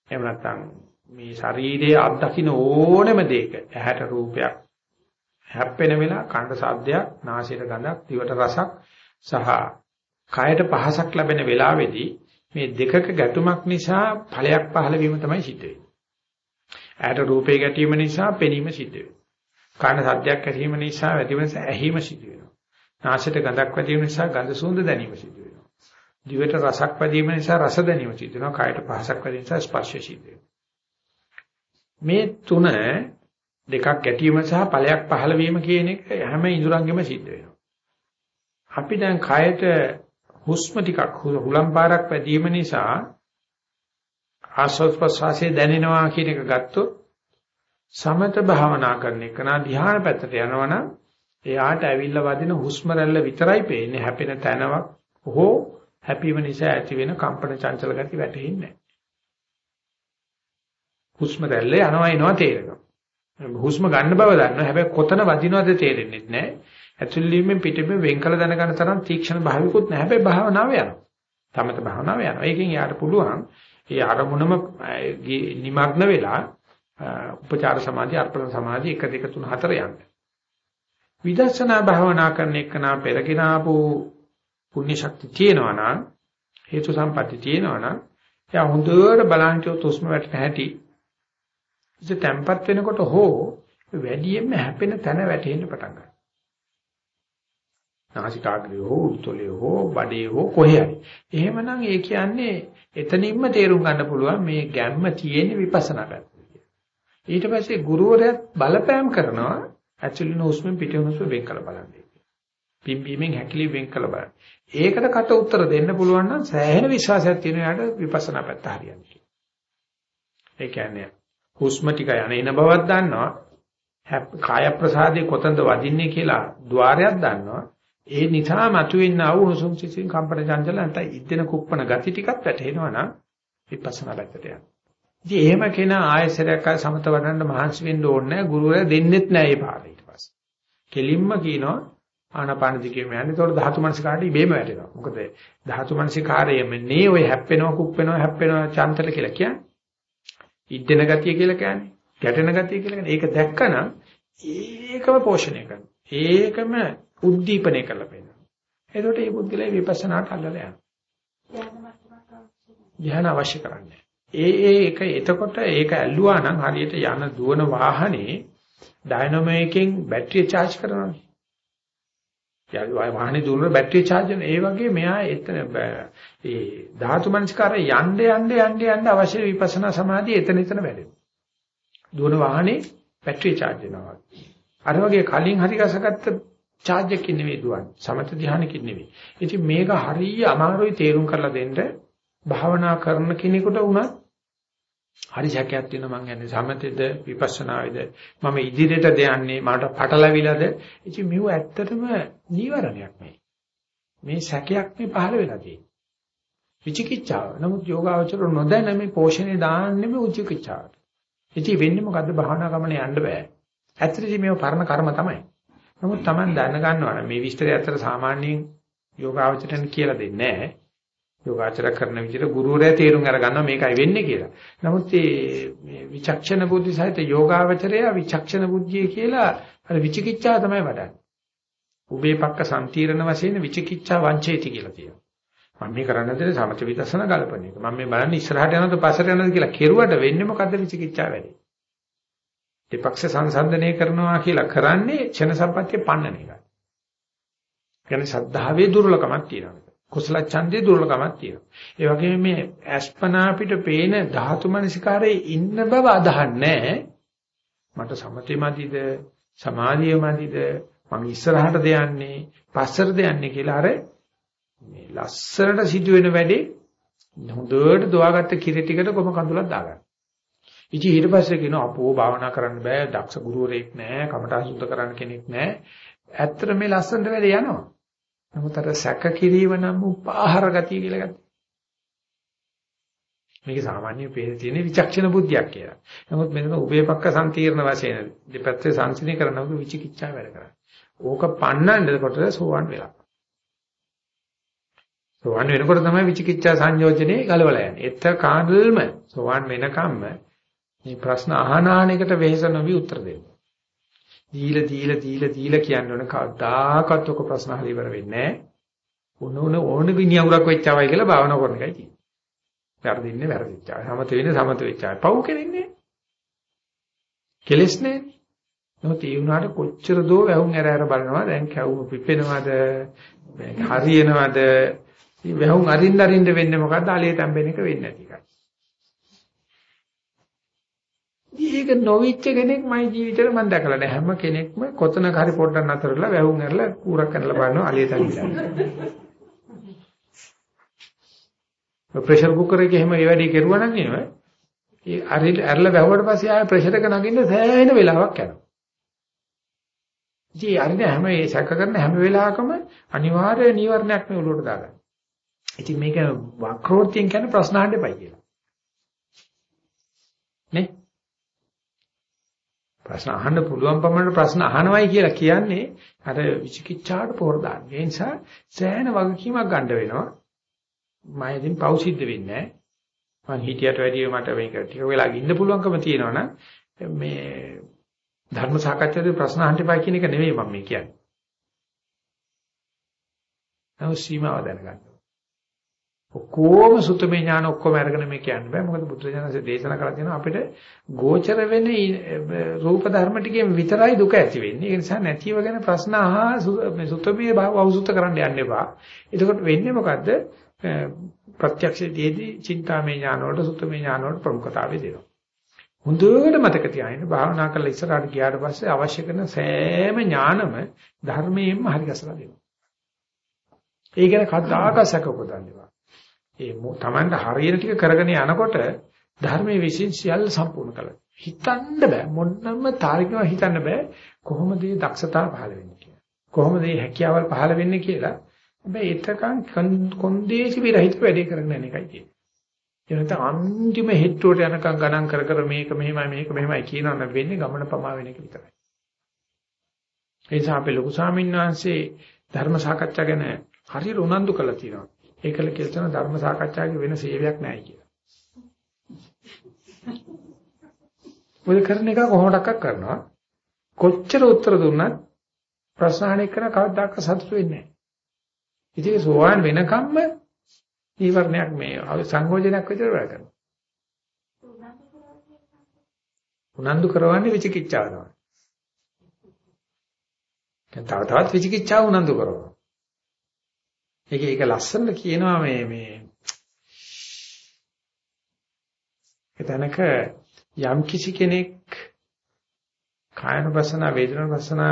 එහෙම නැත්නම් මේ ශරීරයේ අත්දකින්න ඕනම දෙයක ඇහැට රූපයක් හැප්පෙන වෙලාව කණ්ඩ සාද්දයක් නාසයට ගඳක් දිවට රසක් සහ කයට පහසක් ලැබෙන වෙලාවේදී මේ දෙකක ගැටුමක් නිසා ඵලයක් පහළ වීම තමයි සිද්ධ වෙන්නේ. ඇහැට රූපේ ගැටීම නිසා පෙනීම සිද්ධ වෙනවා. කන සද්දයක් ඇසීම නිසා වැදීම නිසා ඇහිම සිද්ධ වෙනවා. නාසයට ගඳක් වැදීම නිසා ගඳ සුවඳ දැනීම සිද්ධ වෙනවා. දිවට රසක් වැදීම නිසා රස දැනීම සිද්ධ වෙනවා. කයට පහසක් වැදීම නිසා ස්පර්ශය සිද්ධ වෙනවා. මේ තුන දෙකක් ගැටීම සහ ඵලයක් පහළ වීම කියන එක හැම ඉඳුරංගෙම සිද්ධ වෙනවා. අපි දැන් කයට හුස්ම ටිකක් හුලම් පාරක් වැදීම නිසා ආස්වාද ප්‍රසවාසයේ දැනෙනවා කියන එක ගත්තොත් සමත භාවනා කරන එක නා ධ්‍යාන පැත්තට යනවනම් එයාට ඇවිල්ලා වදින හුස්ම රැල්ල විතරයි පේන්නේ හැපෙන තැනවක් හෝ හැපීම නිසා ඇති වෙන කම්පන චංචල ගති වැටෙන්නේ නැහැ. හුස්ම රැල්ල යනවා එනවා තේරෙනවා. හුස්ම ගන්න බව දන්නවා. හැබැයි කොතන වදිනවද තේරෙන්නේ නැහැ. ඇතුළීමෙන් පිටින්ම වෙන් කළ දැනගන්න තරම් තීක්ෂණ භාවිකුත් නැහැ. හැබැයි භාවනාව යනවා. තමත භාවනාව යනවා. ඒකෙන් යාට පුළුවන් ඒ අරමුණම නිමග්න වෙලා උපචාර සමාධි, අර්පණ සමාධි 1 2 3 4 යන්න. විදර්ශනා භාවනා කරන එකනා පෙරගෙන ආපු පුණ්‍ය ශක්තිය තියෙනවා නම් හේතු සම්පatti තියෙනවා නම් එයා හොඳට බලන්ට උස්ම වැටෙන හැටි ඉත තැම්පත් වෙනකොට හෝ වැඩියෙන්ම හැපෙන තැන වැටෙන්න පටන් ගන්නවා. නාසිකාග්‍රේ හෝ උතුලේ හෝ බඩේ හෝ කොහේ හරි. එහෙමනම් ඒ කියන්නේ එතනින්ම තේරුම් ගන්න පුළුවන් මේ ගැම්ම තියෙන විපස්සනා පැත්ත. ඊට පස්සේ ගුරුවරයා බලපෑම් කරනවා ඇක්චුලි හුස්මෙන් පිටින් හුස්ම වෙන් කළ බලන්න. පිම්බීමෙන් හැකිලි වෙන් කළ බලන්න. ඒකට කට උත්තර දෙන්න පුළුවන් නම් සෑහෙන විශ්වාසයක් තියෙන යාට විපස්සනා පැත්ත හරියන්නේ. ඒ කියන්නේ හුස්ම ටික යන එන බවක් දන්නවා. කාය ප්‍රසාදේ කොතනද වදින්නේ කියලා ద్వාරයක් දන්නවා. ඒ නිසා මතුවෙන අවුණුසුම් සිසින් කම්පන චංචල නැත්නම් ඉද්දෙන කුප්පන ගති ටිකක් වැටෙනවා නම් විපස්සනා පැත්තට යනවා. ඉතින් එහෙම කෙනා ආයසරයක් අය සමත වඩන්න මහන්සි වෙන්න ඕනේ නැහැ. ගුරුවරයා දෙන්නෙත් නැහැ මේ පාඩේ ඊට පස්සේ. කෙලින්ම කියනවා ආනාපාන දිගේම යන්නේ. ඒතකොට ධාතු මනසිකාරට ඉබේම වැටෙනවා. මොකද ධාතු මනසිකාරයම නේ ඔය හැප්පෙනවා, කුප්පෙනවා, හැප්පෙනවා චාන්තල කියලා කියන්නේ. ඉද්දෙන ගතිය කියලා කියන්නේ. ගැටෙන ගතිය කියලා කියන්නේ. ඒක දැක්කනම් ඒකම පෝෂණය කරනවා. ඒකම උද්දීපනය කරලා පෙන්නනවා. එතකොට මේ පුද්ගලයා විපස්සනාට අල්ලලා යනවා. ධ්‍යාන අවශ්‍ය කරන්නේ. ඒ ඒ එක එතකොට ඒක ඇල්ලුවා නම් හරියට යන දුවන වාහනේ ඩයිනමෝ එකෙන් බැටරිය charge කරනවානේ. යාවි වාහනේ දුවන බැටරිය charge කරන ඒ වගේ මෙයා එතන ඒ ධාතු මනස්කාරය යන්න යන්න යන්න යන්න අවශ්‍ය විපස්සනා සමාධිය එතන එතන වැඩෙනවා. දුවන වාහනේ බැටරිය charge වෙනවා. අර වගේ කලින් හරි ගසගත්ත charge එකකින් නෙවෙයි දුවන්නේ. සමත ධානයකින් නෙවෙයි. ඉතින් මේක හරිය අමාරුයි තේරුම් කරලා දෙන්න භාවනා කරන කෙනෙකුට වුණත් හරි සැකයක් තියෙනවා මං යන්නේ සමතේද විපස්සනාවේද? මම ඉදිරියටද යන්නේ මට පටලවිලාද? ඉතින් මෙව ඇත්තටම නීවරණයක් මේ. මේ සැකයක් මේ පහළ වෙලා තියෙන්නේ. විචිකිච්ඡාව. නමුත් යෝගාවචර නොදැන මේ පෝෂණය දාන්නේ මේ උචිකිච්ඡාවට ඉතින් වෙන්නේ මොකද්ද? භාවනා ගමනේ යන්න බෑ. ඇත්තටම මේව පරණ කර්ම තමයි. නමුත් Taman දැන ගන්නවා මේ විස්තරය ඇත්තට සාමාන්‍යයෙන් යෝගාවචරයන් කියලා දෙන්නේ නැහැ. යෝගාචර කරන විදිහට ගුරුවරයා තේරුම් අරගන්නවා මේකයි වෙන්නේ කියලා. නමුත් මේ විචක්ෂණ බුද්ධි සහිත යෝගාචරය විචක්ෂණ බුද්ධිය කියලා අර විචිකිච්ඡාව තමයි වඩන්නේ. උබේ පක්ක සම්තිරණ වශයෙන් විචිකිච්ඡා වංචේති කියලා කියනවා. මම මේ කරන්න දෙන්නේ සමථ විදර්ශන ගල්පන එක. මම මේ බලන්නේ ඉස්සරහට යනවද පස්සට යනවද කියලා කෙරුවට වෙන්නේ මොකද්ද විචිකිච්ඡාව වැඩි. දෙපක්ෂ සංසන්දනය කරනවා කියලා කරන්නේ ක්ෂණ සම්පත්තිය පන්නන එකයි. කියන්නේ ශ්‍රද්ධාවේ දුර්ලකමක් තියෙනවා. කුසල ඡන්දේ දුර්ලභමක් තියෙනවා. ඒ වගේම මේ අස්පනා අපිට පේන ධාතු මනසිකාරයේ ඉන්න බව අදහන්නේ මට සමතෙමදිද සමාධිය මදිද මම ඉස්සරහටද යන්නේ පස්සටද යන්නේ කියලා අර මේ ලස්සරට සිදුවෙන වැඩේ හොඳට දොවාගත්ත කිරි ටිකට කොම කඳුලක් දාගන්න. ඉතින් ඊට පස්සේ කියනවා අපෝ භාවනා කරන්න බෑ දක්ෂ ගුරුවරයෙක් නෑ කමඨා සුද්ධ කරන්න කෙනෙක් නෑ ඇත්තට මේ ලස්සනට වැඩ යනවා. නමුත් අර සැක කිරීම නම් උපාහාර ගතිය කියලා ගත්තා. මේක සාමාන්‍ය පේන තියෙන විචක්ෂණ බුද්ධියක් කියලා. නමුත් මෙතන උපේපක්ක සම්තිර්ණ වශයෙන් දෙපැත්තේ සංසිඳී කරනකොට විචිකිච්ඡා වැඩ කරන්නේ. ඕක පන්නන්නකොට සෝවන් වෙලා. සෝවන් වෙනකොට තමයි විචිකිච්ඡා සංයෝජනේ ගලවලා යන්නේ. එත කාඩල්ම සෝවන් වෙනකම්ම මේ ප්‍රශ්න අහන ආන එකට වෙහෙස නොවි උත්තර දෙන්න. දීලා දීලා දීලා දීලා කියන්න ඕන කවදාකවත් ඔක ප්‍රශ්න හරි ඉවර වෙන්නේ නැහැ. ඕන ඕන ඕන විනියුරක් වෙච්චවයි කියලා භාවනා කරන එකයි තියෙන්නේ. වැරදින්නේ වැරදිච්චා. සමත වෙන්නේ සමත වෙච්චා. පව් කෙරෙන්නේ. කෙලස් නෑ. නමුත් ඒ වුණාට කොච්චර දෝ වැහුම් ඇර ඇර බලනවා. දැන් කැවුම පිපෙනවද? හරියනවද? මේ වැහුම් අරින්න අරින්න වෙන්නේ මොකද්ද? අලිය තැම්බෙන එක වෙන්නේ නැති එකයි. ඒක නොවිච්ච කෙනෙක් මගේ ජීවිතේට මම දැකලා නැහැ. හැම කෙනෙක්ම කොතනක හරි පොඩ්ඩක් නතරලා වැහුම් ඇරලා කූරක් කරලා බලනවා අලිය තැම්බෙලා. ප්‍රෙෂර් කුකර් එකේ එහෙම ඒ වැඩේ කරුවා නම් එහෙම ඒ අරිට ඇරලා වැහුවට පස්සේ ආයෙ ප්‍රෙෂර් එක නගින්න සෑහෙන වෙලාවක් යනවා. ඉතින් අරිට හැම ඒ සැක කරන හැම වෙලාවකම අනිවාර්ය නීවරණයක් නේ ඔලුවට දාගන්න. ඉතින් මේක වක්‍රෝත්යෙන් කියන්නේ ප්‍රශ්න අහන්න එපයි කියලා. නේ? ප්‍රශ්න අහන්න පුළුවන් පමණට ප්‍රශ්න අහනවයි කියලා කියන්නේ අර විචිකිච්ඡාට පොර දාන්න. ඒ නිසා සෑහෙන වගකීමක් ගන්න වෙනවා. මම ඉතින් පව් සිද්ධ වෙන්නේ නැහැ. මං හිතියට වැඩිය මට මේක ටික වෙලා ඉන්න පුළුවන්කම තියෙනවනම් මේ ධර්ම සාකච්ඡාවේ ප්‍රශ්න අහන්න එපා කියන එක නෙවෙයි මම මේ කියන්නේ. නමුත් සීමාව දැනගන්න. ඔක්කොම සුතමේ ඥාන ඔක්කොම අරගෙන මේ කියන්න බෑ. මොකද බුදුරජාණන්සේ දේශනා කරලා තියෙනවා අපිට ගෝචර වෙන රූප ධර්ම ටිකෙන් විතරයි දුක ඇති වෙන්නේ. ඒ නිසා නැතිව ගැන ප්‍රශ්න අහා සුතමේ භාව අවසුත කරන්න යන්න එපා. එතකොට වෙන්නේ මොකද්ද? ප්‍රත්‍යක්ෂයේදී චින්තාමය ඥාන වලට සුතමේ ඥාන වලට ප්‍රමුඛතාවය දෙනවා. හොඳට මතක තියාගන්න භාවනා කරලා ඉස්සරහට ගියාට පස්සේ අවශ්‍ය කරන සෑම ඥානම ධර්මයෙන්ම හරි ගැසලා දෙනවා. ඒ ගැන කද්දාක සැකපොදන්නේවා. ඒ තමන්ට හරියට ටික කරගෙන යනකොට ධර්මයේ විශ්ින් සියල්ල සම්පූර්ණ කළා. හිතන්න බෑ මොන්නම තාරිකව හිතන්න බෑ කොහොමද මේ දක්ෂතාව පහළ වෙන්නේ කියලා. කොහොමද මේ හැකියාවල් පහළ වෙන්නේ කියලා හැබැයි එතකන් කොන්දේසි විරහිත වැඩේ කරගෙන යන එකයි තියෙන්නේ. ඒ නැත්නම් අන්තිම හෙට්ටුවට යනකම් ගණන් කර කර මේක මෙහෙමයි මේක මෙහෙමයි කියනවා නම් වෙන්නේ ගමන පමා වෙන එක විතරයි. ඒ නිසා අපේ ලොකු ස්වාමීන් වහන්සේ ධර්ම සාකච්ඡා ගැන හරියට උනන්දු කළා තියෙනවා. ඒකල කියන ධර්ම සාකච්ඡාවේ වෙන සේවයක් නැහැ කියලා. ඔය කරන එක කොහොමඩක්ක් කරනවා කොච්චර උත්තර දුන්නත් ප්‍රශ්න අහන එක කවදාක සතුටු වෙන්නේ නැහැ. ඉතින් සෝවාන් වෙනකම්ම ඊවරණයක් මේ සංයෝජනයක් විතර වැඩ කරනවා. උනන්දු කරවන්නේ විචිකිච්ඡාව තමයි. දැන් තව තවත් විචිකිච්ඡාව උනන්දු කරනවා. ඒක ඒක ලස්සනට කියනවා මේ මේ එතනක යම් කිසි කෙනෙක් කායන වසන වේදන වසන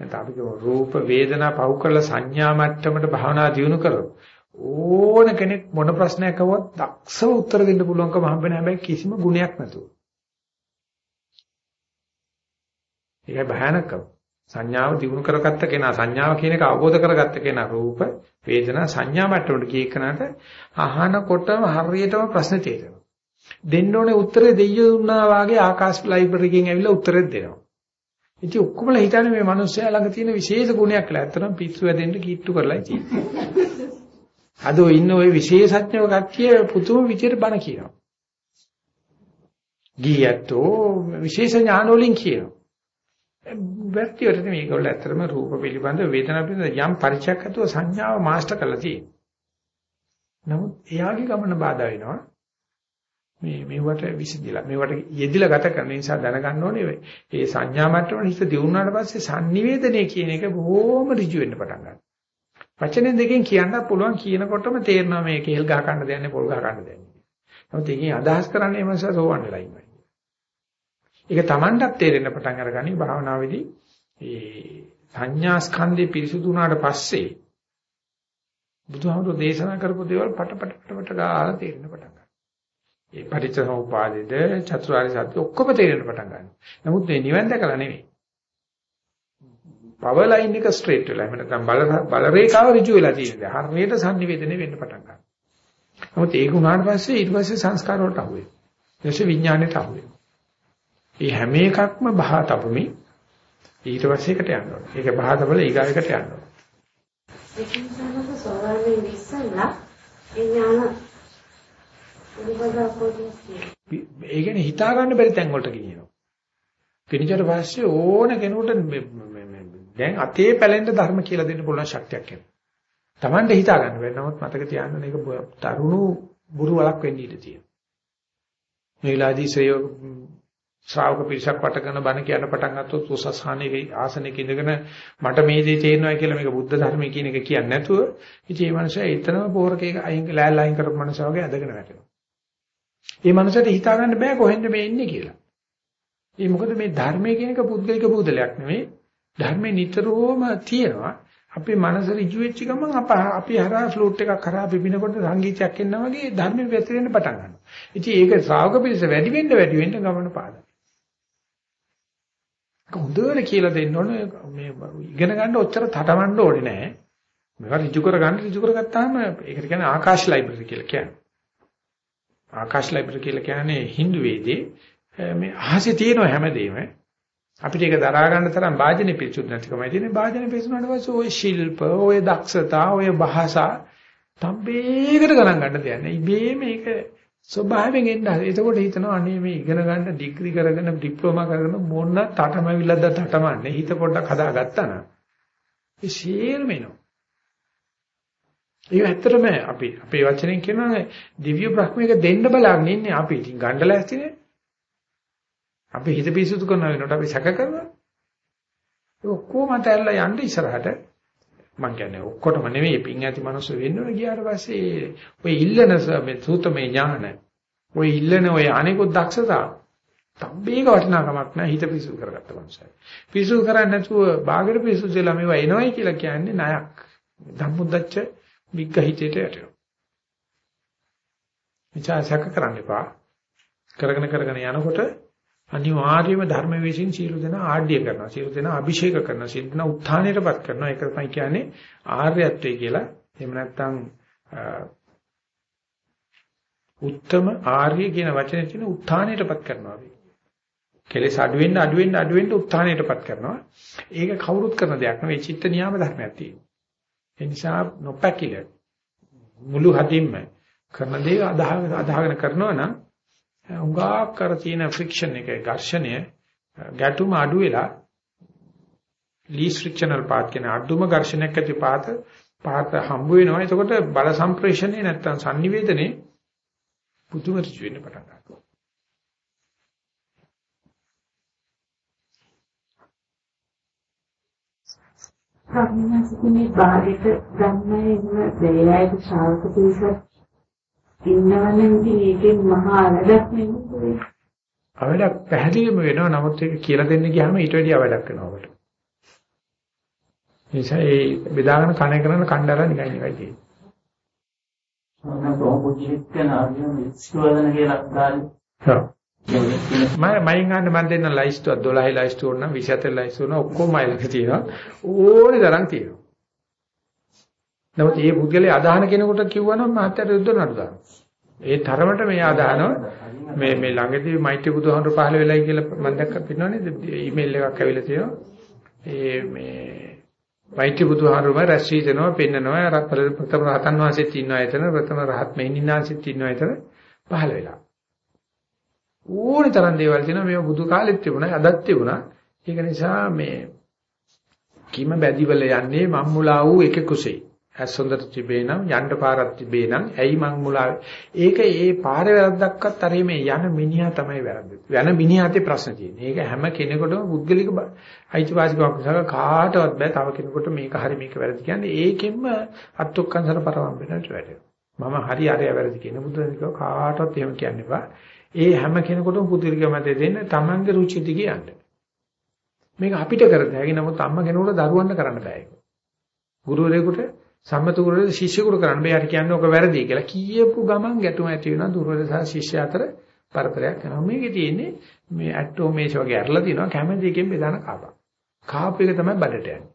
නැත්නම් අපි කියමු රූප වේදනා පහු කරලා සංඥා මට්ටමට භාවනා දියුණු කරොත් ඕන කෙනෙක් මොන ප්‍රශ්නයක් අහුවත් දක්ෂව උත්තර දෙන්න පුළුවන්කම හම්බෙන හැබැයි කිසිම ගුණයක් නැතුව. ඒකයි භයානකම. සංඥාව දිනු කරගත්ත කෙනා සංඥාව කියන එක අවබෝධ කරගත්ත කෙනා රූප වේදනා සංඥා මට්ටමට ගිය කෙනාට අහනකොටම හරියටම ප්‍රශ්න තේරෙනවා. දෙන්න ඕනේ උත්තරේ දෙයියෝ දුන්නා වාගේ ආකාශ ලයිබ්‍රරි එකකින් ඇවිල්ලා උත්තරෙත් දෙනවා. ඉතින් ඔක්කොමලා හිතන්නේ මේ මිනිස්සයා ළඟ තියෙන විශේෂ ගුණයක් කියලා. ඇත්තටම පිස්සු වැදෙන්න කීට්ටු කරලා තියෙන්නේ. අද ඔය ඉන්න ඔය විශේෂඥව කට්ටිය පුතුම විදියට බණ කියනවා. ගියතෝ විශේෂ ඥාන වලින් කියනවා. වැක්තියට මේගොල්ලෝ ඇත්තටම රූප පිළිබඳ වේදනා පිළිබඳ යම් පරිචයක් ඇතුව සංඥාව මාස්ටර් කරලා තියෙනවා. නමුත් එයාගේ ගමන බාධා වෙනවා. මේ මෙවට විසදිලා මේවට යෙදිලා ගත කරන නිසා දැනගන්න ඕනේ මේ සංඥා මට්ටමේ හිත දියුණුවාට පස්සේ sannivedanaya කියන එක බොහොම ඍජු වෙන්න පටන් ගන්නවා. වචන දෙකෙන් කියන්න පුළුවන් කියනකොටම තේරෙනවා මේ කේල් ගහ ගන්න දෙන්නේ පොල් ගහ ගන්න දෙන්නේ. නමුත් ඒකෙන් අදහස් කරන්නේ එමස සෝවන් වෙලා ඉන්නවා. ඒක Tamanටත් තේරෙන්න පටන් අරගනි භාවනාවේදී ඒ සංඥා ස්කන්ධේ පිරිසුදු වුණාට පස්සේ බුදුහාමුදුරෝ දේශනා කරපු දේවල් පට පට පට පට ගාලා තේරෙන්න පටන් ගන්නවා. ඒ පටිච්චසමුපාදෙද චතුරාර්ය සත්‍ය ඔක්කොම තේරෙන්න පටන් ගන්නවා. නමුත් මේ නිවන් දැකලා නෙවෙයි. පවර් ලයින් එක ස්ට්‍රේට් වෙලා. එහෙම නැත්නම් බල බල රේඛාව ඍජු වෙලා තියෙනවා. හරියට sannivedana වෙන්න පටන් ගන්නවා. නමුත් ඒක උනාට පස්සේ ඊට පස්සේ සංස්කාර වලට අහු වෙනවා. ඊට විඥාණයට අහු මේ හැම එකක්ම බහතපුමි ඊට පස්සේ එකට යනවා. ඒක බහතපල ඊගායකට යනවා. ඒක නිසා සෝවාන් ඉස්සෙල්ලා විඥාන ඒ කියන්නේ හිතා ගන්න බැරි තැන් වලට ගෙනියනවා. කෙනිචට පස්සේ ඕන කෙනෙකුට දැන් අතේ පැලෙන්න ධර්ම කියලා දෙන්න පුළුවන් ශක්තියක් එනවා. Tamande හිතා ගන්න බැරි. නමුත් මතක තියාගන්න මේක තරුණු බුරු වලක් වෙන්න ඉඩ තියෙනවා. මේ වෙලාවේදී ශ්‍රේය ශ්‍රාවක පිරිසක් වටගෙන බණ කියන පටන් ගත්තොත් උසස්හානේ ආසනෙක ඉඳගෙන මට මේ දේ තේරෙනවා කියලා මේක බුද්ධ ධර්මයේ කියන එක කියන්නේ නැතුව ඉතින් මේ මනුස්සයා එතනම පෝරකේක අයින් ලෑල් අයින් කරපු මනුස්සයා වගේ ඇදගෙන වැටෙනවා. මේ මනුස්සයාට හිතා ගන්න බෑ කොහෙන්ද මේ එන්නේ කියලා. ඒ මොකද මේ ධර්මයේ කියන එක පුද්ගලික බුදලයක් නෙමෙයි. ධර්මයේ නිතරම තියෙනවා. අපේ මනස ඍජු වෙච්ච ගමන් අප අපි හරහා ෆ්ලූට් එකක් හරහා පිපිනකොට සංගීතයක් එනවා වගේ ධර්මෙ වැතිරෙන්න පටන් ගන්නවා. ඉතින් ඒක ශ්‍රාවක පිරිස වැඩි වෙන්න වැඩි වෙන්න ගමන පාදයි. හොඳට කියලා දෙන්න ඕනේ මේ ඉගෙන ගන්න ඔච්චර තටමඬ ඕනේ නෑ. මේවා ඍජු කර ගන්න ඍජු කරගත්තාම ඒකට කියන්නේ ආකාශ ලයිබ්‍රරි කියලා කියන්නේ. ආකාශ ලයිබ්‍රරි කියලා කියන්නේ Hindu වේදේ මේ අහසේ තියෙන හැමදේම අපිට ඒක දරා ගන්න තරම් වාජනේ පිරිසුදු නැතිකමයි තියෙන්නේ වාජනේ පිරිසුදුනාට පස්සේ ওই ශිල්ප, ওই දක්ෂතා, ওই භාෂා තම්බේකට ගණන් ගන්න දෙයක් නෑ. ඉබේ මේක ස්වභාවයෙන් එන්න හරි. එතකොට හිතනවා අනේ මේ ඉගෙන ගන්න ඩිග්‍රී කරගෙන ඩිප්ලෝමා කරගෙන මොන තටමවිලද තටමන්නේ හිත පොඩ්ඩක් හදාගත්තා නම් ඒ සියල්ලම එනවා. ඒක ඇත්තටම අපි අපේ වචනෙන් කියනවා දිව්‍ය බ්‍රහ්මයක දෙන්න බලාගෙන ඉන්නේ අපි ඉතින් ගණ්ඩලැස්තිනේ. අපි හිත පිසුදු කරන වෙනකොට අපි සැක කරනවා. ඒ ඔක්කොම තැල්ලා යන්න ඉස්සරහට මම කියන්නේ ඔක්කොටම නෙමෙයි පින් ඇති මනුස්ස වෙන්න ඕන ගියාට පස්සේ ඔය ඉල්ලන මේ සූතමේ ඥාන ඔය ඉල්ලන ඔය අනිකුත් දක්ෂතා තම්බේක වටිනාකමක් නැහැ හිත පිසු කරගත්ත මනුස්සය. පිසු කරන්නේ නැතුව බාගෙට පිසු දෙලා මේවා එනවයි කියලා කියන්නේ ණයක්. ධම්මුද්දච්ච විග්ග හිතේට යටෙනවා. විචාසක කරන්න එපා. කරගෙන කරගෙන යනකොට අනිවාර්යයෙන්ම ධර්ම වේසින් සියලු දෙනා ආඩ්‍ය කරනවා. සියලු දෙනා අභිෂේක කරනවා. සියලු දෙනා උත්ථානයටපත් කරනවා. ඒක තමයි කියන්නේ ආර්යත්වය කියලා. එහෙම නැත්නම් උත්තම ආර්ය කියන වචනේ තියෙන උත්ථානයටපත් කරනවා. කෙලෙස් අඩු වෙන්න අඩු වෙන්න අඩු වෙන්න උත්ථානයටපත් කරනවා. ඒක කවුරුත් කරන දෙයක් නෙවෙයි චිත්ත නියාම ධර්මයක් තියෙනවා. ඒ නිසා නොපැකිල මුළු හදින්ම කරන දේ අදාහගෙන කරනවා නම් උගාක් කර තියෙන ෆ්‍රික්ෂන් එක ඝර්ෂණය ගැටුම අඩු වෙලා ලීස් ෆ්‍රික්ෂනල් පාත් කියන අඩුම ඝර්ෂණයක් ඇති පාත පාත හම්බ වෙනවා. එතකොට බල සම්ප්‍රේෂණය නැත්තම් sannivedane පුදුම ඍජු වෙන්න පටන් ගන්නවා. සම්මාසිතේ බාහිර ධර්මයේ දෙයයි ශාල්ක පිළිසක් ඉන්නවනම් ඉතින් මහා වැඩක් නෙමෙයි. අවඩක් පැහැදිලිම වෙනවා. නමුත් ඒක කියලා දෙන්න ගියාම ඊට වැඩිය අවඩක් වෙනවා අපට. නිසා ඒ බෙදාගෙන කණ කරන කණ්ඩායම නිකන් නිකයි තියෙන්නේ. මම ප්‍රොපොජිට් ආර්යම ඉස්වදන කියලා ගන්න. හා. මම මයින් ගන්න මම දෙන්න ලයිස්ට් 12 ලයිස්ට් උන 27 ලයිස්ට් උන ඔක්කොම මයිලක තියෙනවා. ඕනේ තරම් තියෙනවා. නමුත් මේ පුද්ගලයා අදහන කෙනෙකුට කිව්වනම් මහත්යට යුද්ධ නඩුදාන. ඒ තරමට මේ අදහනවා මේ මේ ළඟදී මෛත්‍රී බුදුහාමුදුරු පහළ වෙලයි කියලා මම දැක්ක පින්නවනේ ඊමේල් එකක් ඇවිල්ලා තියෙනවා. ඒ මේ මෛත්‍රී බුදුහාමුදුරුම රැස් වී දෙනවා පෙන්නනවා ප්‍රථම රහතන් වහන්සේත් ඉන්නවා එතන ප්‍රථම රහත් මෙහිණින්නාන්සෙත් ඉන්නවා එතන පහළ වෙලා. ඕනි තරම් දේවල් තියෙනවා මේ බුදු කාලෙත් තිබුණා අදත් තිබුණා. ඒක නිසා මේ කිම බැදිවල යන්නේ මම්මුලා වූ එක කුසෙයි. ඇස් හොඳට තිබේ නම් යන්න පාරක් තිබේ නම් ඇයි මං මුලා ඒක ඒ පාරේ වැරද්දක්වත් අර මේ යන මිනිහා තමයි වැරද්ද. යන මිනිහාතේ ප්‍රශ්න තියෙන්නේ. ඒක හැම කෙනෙකුටම පුද්ගලික අයිතිවාසිකමක් නිසා කාටවත් බෑ තව කෙනෙකුට මේක හරි මේක වැරදි කියන්නේ ඒකෙන්ම අත්ොක්කන්සල පරවම් වෙනට වැටෙනවා. මම හරි අරය වැරදි කියන බුදුරජාණන් කාටවත් එහෙම කියන්න එපා. ඒ හැම කෙනෙකුටම පුද්ගලික මතය දෙන්න තමන්ගේ රුචි දිගේ යන්න. මේක අපිට කරද හැකි නමුත් අම්මා කෙනෙකුට දරුවන්ට කරන්න බෑ ඒක. ගුරුවරයෙකුට සම්මත ගුරුවරයා ශිෂ්‍යයෙකුට කරන්න බෑ. යාට කියන්නේ ඔක වැරදි කියලා. කීයපු ගමන් ගැටුම ඇති වෙනවා ගුරුවරයා සහ ශිෂ්‍ය අතර පරතරයක් යනවා. මේකේ තියෙන්නේ මේ ඇටෝමේෂ වගේ ඇරලා තිනවා කැමති එකෙන් බෙදාන කාපා. කාප් එක තමයි බඩට යන්නේ.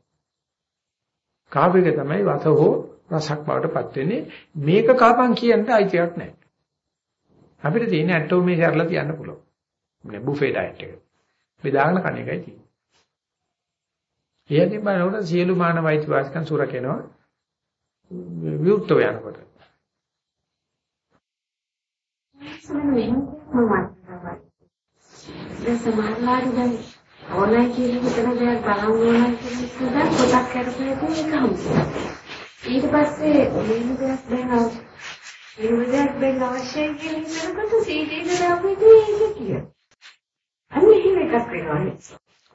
කාප් එක තමයි වත හෝ රසක් බවට පත් වෙන්නේ. මේක කාපන් කියන්න අයිතියක් නැහැ. අපිට තියෙන්නේ ඇටෝ මේ කරලා තියන්න පුළුවන්. මේ බුෆේ ඩයට් එක. බෙදාගෙන කණ එකයි තියෙන්නේ. එයදී බලනකොට සියලු මානව අයිතිවාසිකම් සුරකිනවා විවුර්තව යනකොට. මෙහෙම මම දැන් සමහරවිට දැන් ඕනයි කියන හිතන දෙයක් බලන්න ඕනයි කියන හිතන පොතක් කරපු එක ඒක හම්බුනා. ඊට පස්සේ මෙන්න දෙයක් දැන් අවශ්‍ය දෙයක් දැන් අවශ්‍යයි කියන හිතනකොට CD එක දාපු ඉතින් ඒක කිය. අන්න එහෙම එකක් වෙනවානේ.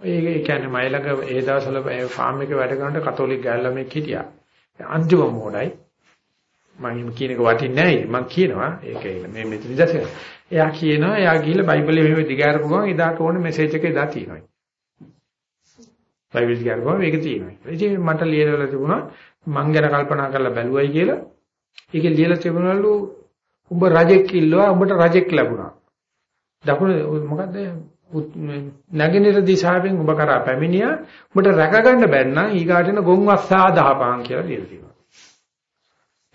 ඒ කියන්නේ මයිලක ඒ දවස්වල ඒ ෆාම් එකේ වැඩ කරනකොට කතෝලික ගෑල්ලමෙක් හිටියා. අන්තිම මොඩයි. මම කියන එක වටින්නේ නැහැ මම කියනවා ඒක මේ මෙතන දැසෙන. එයා කියනවා එයා ගිහිල්ලා බයිබලයේ මෙහෙම දිගාරපු ගමන් එදාට ඕනේ මෙසේජ් එක එදා තියෙනවා. බයිබල් දිගාරපුවම මේක තියෙනවා. ඉතින් මට ලියලා තිබුණා මං ගැන කල්පනා කරලා බැලුවයි කියලා. ඒකේ ලියලා තිබුණලු උඹ රජෙක් ඉල්ලුවා උඹට රජෙක් ලැබුණා. දකුණ මොකද්ද නැගෙනහිර දිශාවෙන් ඔබ කරා පැමිණියා ඔබට රැකගන්න බැන්නම් ඊගාටන ගොන්වස්සා දහපං කියලා ලියලා තියෙනවා.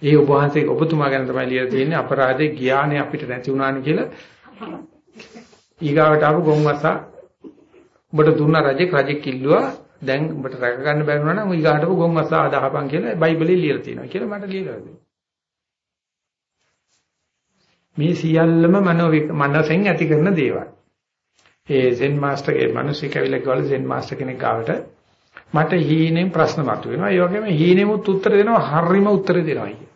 ඒ ඔබ වහන්සේ ඔබතුමා ගැන තමයි ලියලා තියෙන්නේ අපරාධේ ගියානේ අපිට නැති වුණානේ කියලා. ඊගාවට ආපු ගොන්වස්සා ඔබට දුන්න රජෙක් රජෙක් කිල්ලුවා දැන් ඔබට රැකගන්න බැරි වුණා නම් ඊගාට ආපු ගොන්වස්සා දහපං කියලා බයිබලේ ලියලා තියෙනවා කියලා මට ලියලා තියෙනවා. මේ සියල්ලම මනෝ මනසෙන් ඇති කරන දේවල්. ඒ සෙන් මාස්ටර් ඒ මිනිස්සෙක් ඇවිල්ලා ගාල සෙන් මාස්ටර් කෙනෙක් ගාවට මට හීනෙන් ප්‍රශ්න මතුවෙනවා. ඒ වගේම හීනෙමුත් උත්තර දෙනවා හරිම උත්තර දෙනවා කිය.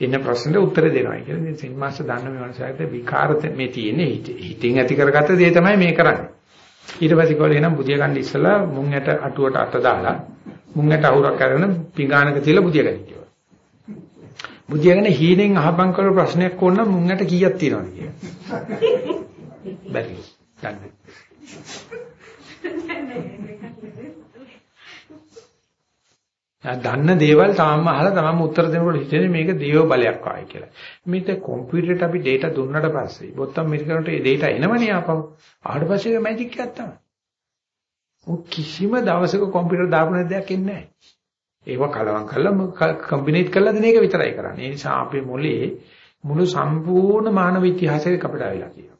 එන ප්‍රශ්නෙට උත්තර දෙනවා කියලා. ඉතින් සෙන් මාස්ටර් දන්න මේ මනුස්සයාට විකාර මේ තියෙන්නේ හිතින් ඇති කරගත්ත දේ තමයි මේ කරන්නේ. ඊට පස්සේ කෝලේ එනම් බුදිය ගන්න ඉස්සලා මුං ඇට අටුවට අත දාලා මුං ඇට අහුරක් කරගෙන පිඟානක තියලා බුදිය ගන්න කිව්වා. බුදිය ගන්න හීනෙන් අහපන් කරන ප්‍රශ්නයක් ඕන නම් මුං ඇට කීයක් තියෙනවද කියලා. බැරි. ගන්න. දන්න දේවල් තාම අහලා තමම උත්තර දෙනකොට හිතෙන්නේ මේක දේව බලයක් ආයි කියලා. මේක කම්පියුටරේට අපි data දුන්නට පස්සේ බොත්තම් මිරිකනට ඒ data එනවනේ ආපහු. ආවට පස්සේ මැජික් එකක් තමයි. ඔය කිසිම දවසක කම්පියුටර් දාපු නැති දෙයක් එන්නේ නැහැ. ඒව කලවම් කරලා කම්බිනේට් කරලා දෙන එක විතරයි කරන්නේ. ඒ නිසා අපේ මොලේ මුළු සම්පූර්ණ මානව ඉතිහාසයක අපිට ආවිලා කියනවා.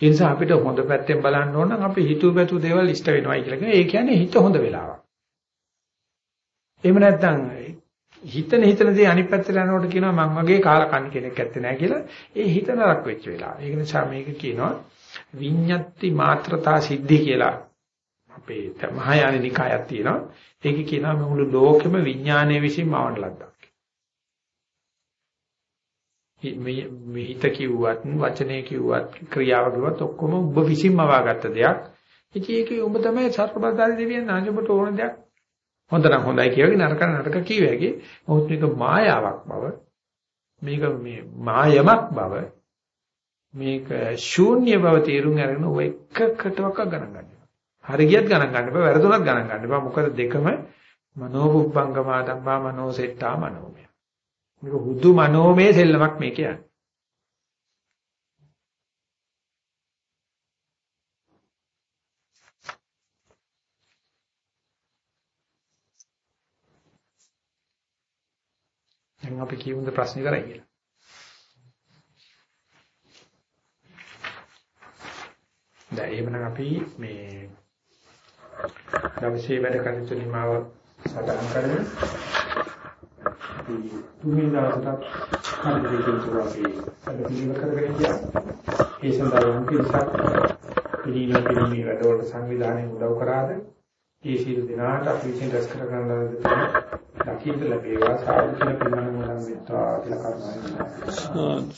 ඒ නිසා අපිට හොඳ පැත්තෙන් බලන්න ඕන නම් අපි හිතුව පැතු දේවල් ඉෂ්ට වෙනවයි කියලා කියනවා. ඒ කියන්නේ හිත හොඳ වෙලාවක්. එහෙම නැත්නම් හිතන හිතන දේ අනිත් පැත්තට යනකොට කියනවා මං වගේ කාලකන්ණි කෙනෙක් ඇත්තේ නැහැ කියලා. ඒ හිත නරක වෙච්ච වෙලාව. ඒක නිසා මේක කියනවා විඤ්ඤාති මාත්‍රතා සිද්ධි කියලා. අපේ මහායාන නිකායක් තියෙනවා. ඒකේ කියනවා මුළු ලෝකෙම විඥානයේ විසින් මවන ලද්දක්. මේ හිත කිව්වත් වචනේ කිව්වත් ක්‍රියාව කිව්වත් ඔක්කොම ඔබ විසින්ම වාගත්ත දෙයක්. ඉතින් ඒකේ ඔබ තමයි සර්වබදාරි දෙවියන් ආජබට ඕන දෙයක් හොඳ නම් හොඳයි කියවගේ නරක නරක කියවගේ. මොහොත් මේක මායාවක් බව මේක මේ මායමක් බව මේක ශූන්‍ය බව තේරුම් අරගෙන ඔය එකකටවත් ගණන් ගන්න. හරි ගියත් ගණන් ගන්න බෑ වැරදුනත් ගණන් ගන්න බෑ මොකද දෙකම මනෝපුබ්බංගමා ධම්මා මනෝසෙට්ටා මනෝමය. මේක හුදු මනෝමය සෙල්ලමක් මේ කියන්නේ. දැන් අපි කියමුද ප්‍රශ්න කරයි කියලා. දැන් එහෙමනම් අපි මේ දවසේ වැඩ කටයුතු නිමාව සටහන් කරමු. තුන්වෙනි දවසට කල්පිතේ තුර අපි අදපිළිවෙල කරගෙන ගියා. ඒ සඳහා යම් කිසික් පිළිවෙල පිළිමේ වැඩවලට සංවිධානය උදව් කරාද? ඒ සියලු දෙනාට අපි විසින් රැස් කර ගන්න ලද දකින්න ලැබේවා සාධු කියන පිළිමන මොනවාද කියලා කරුණාවෙන්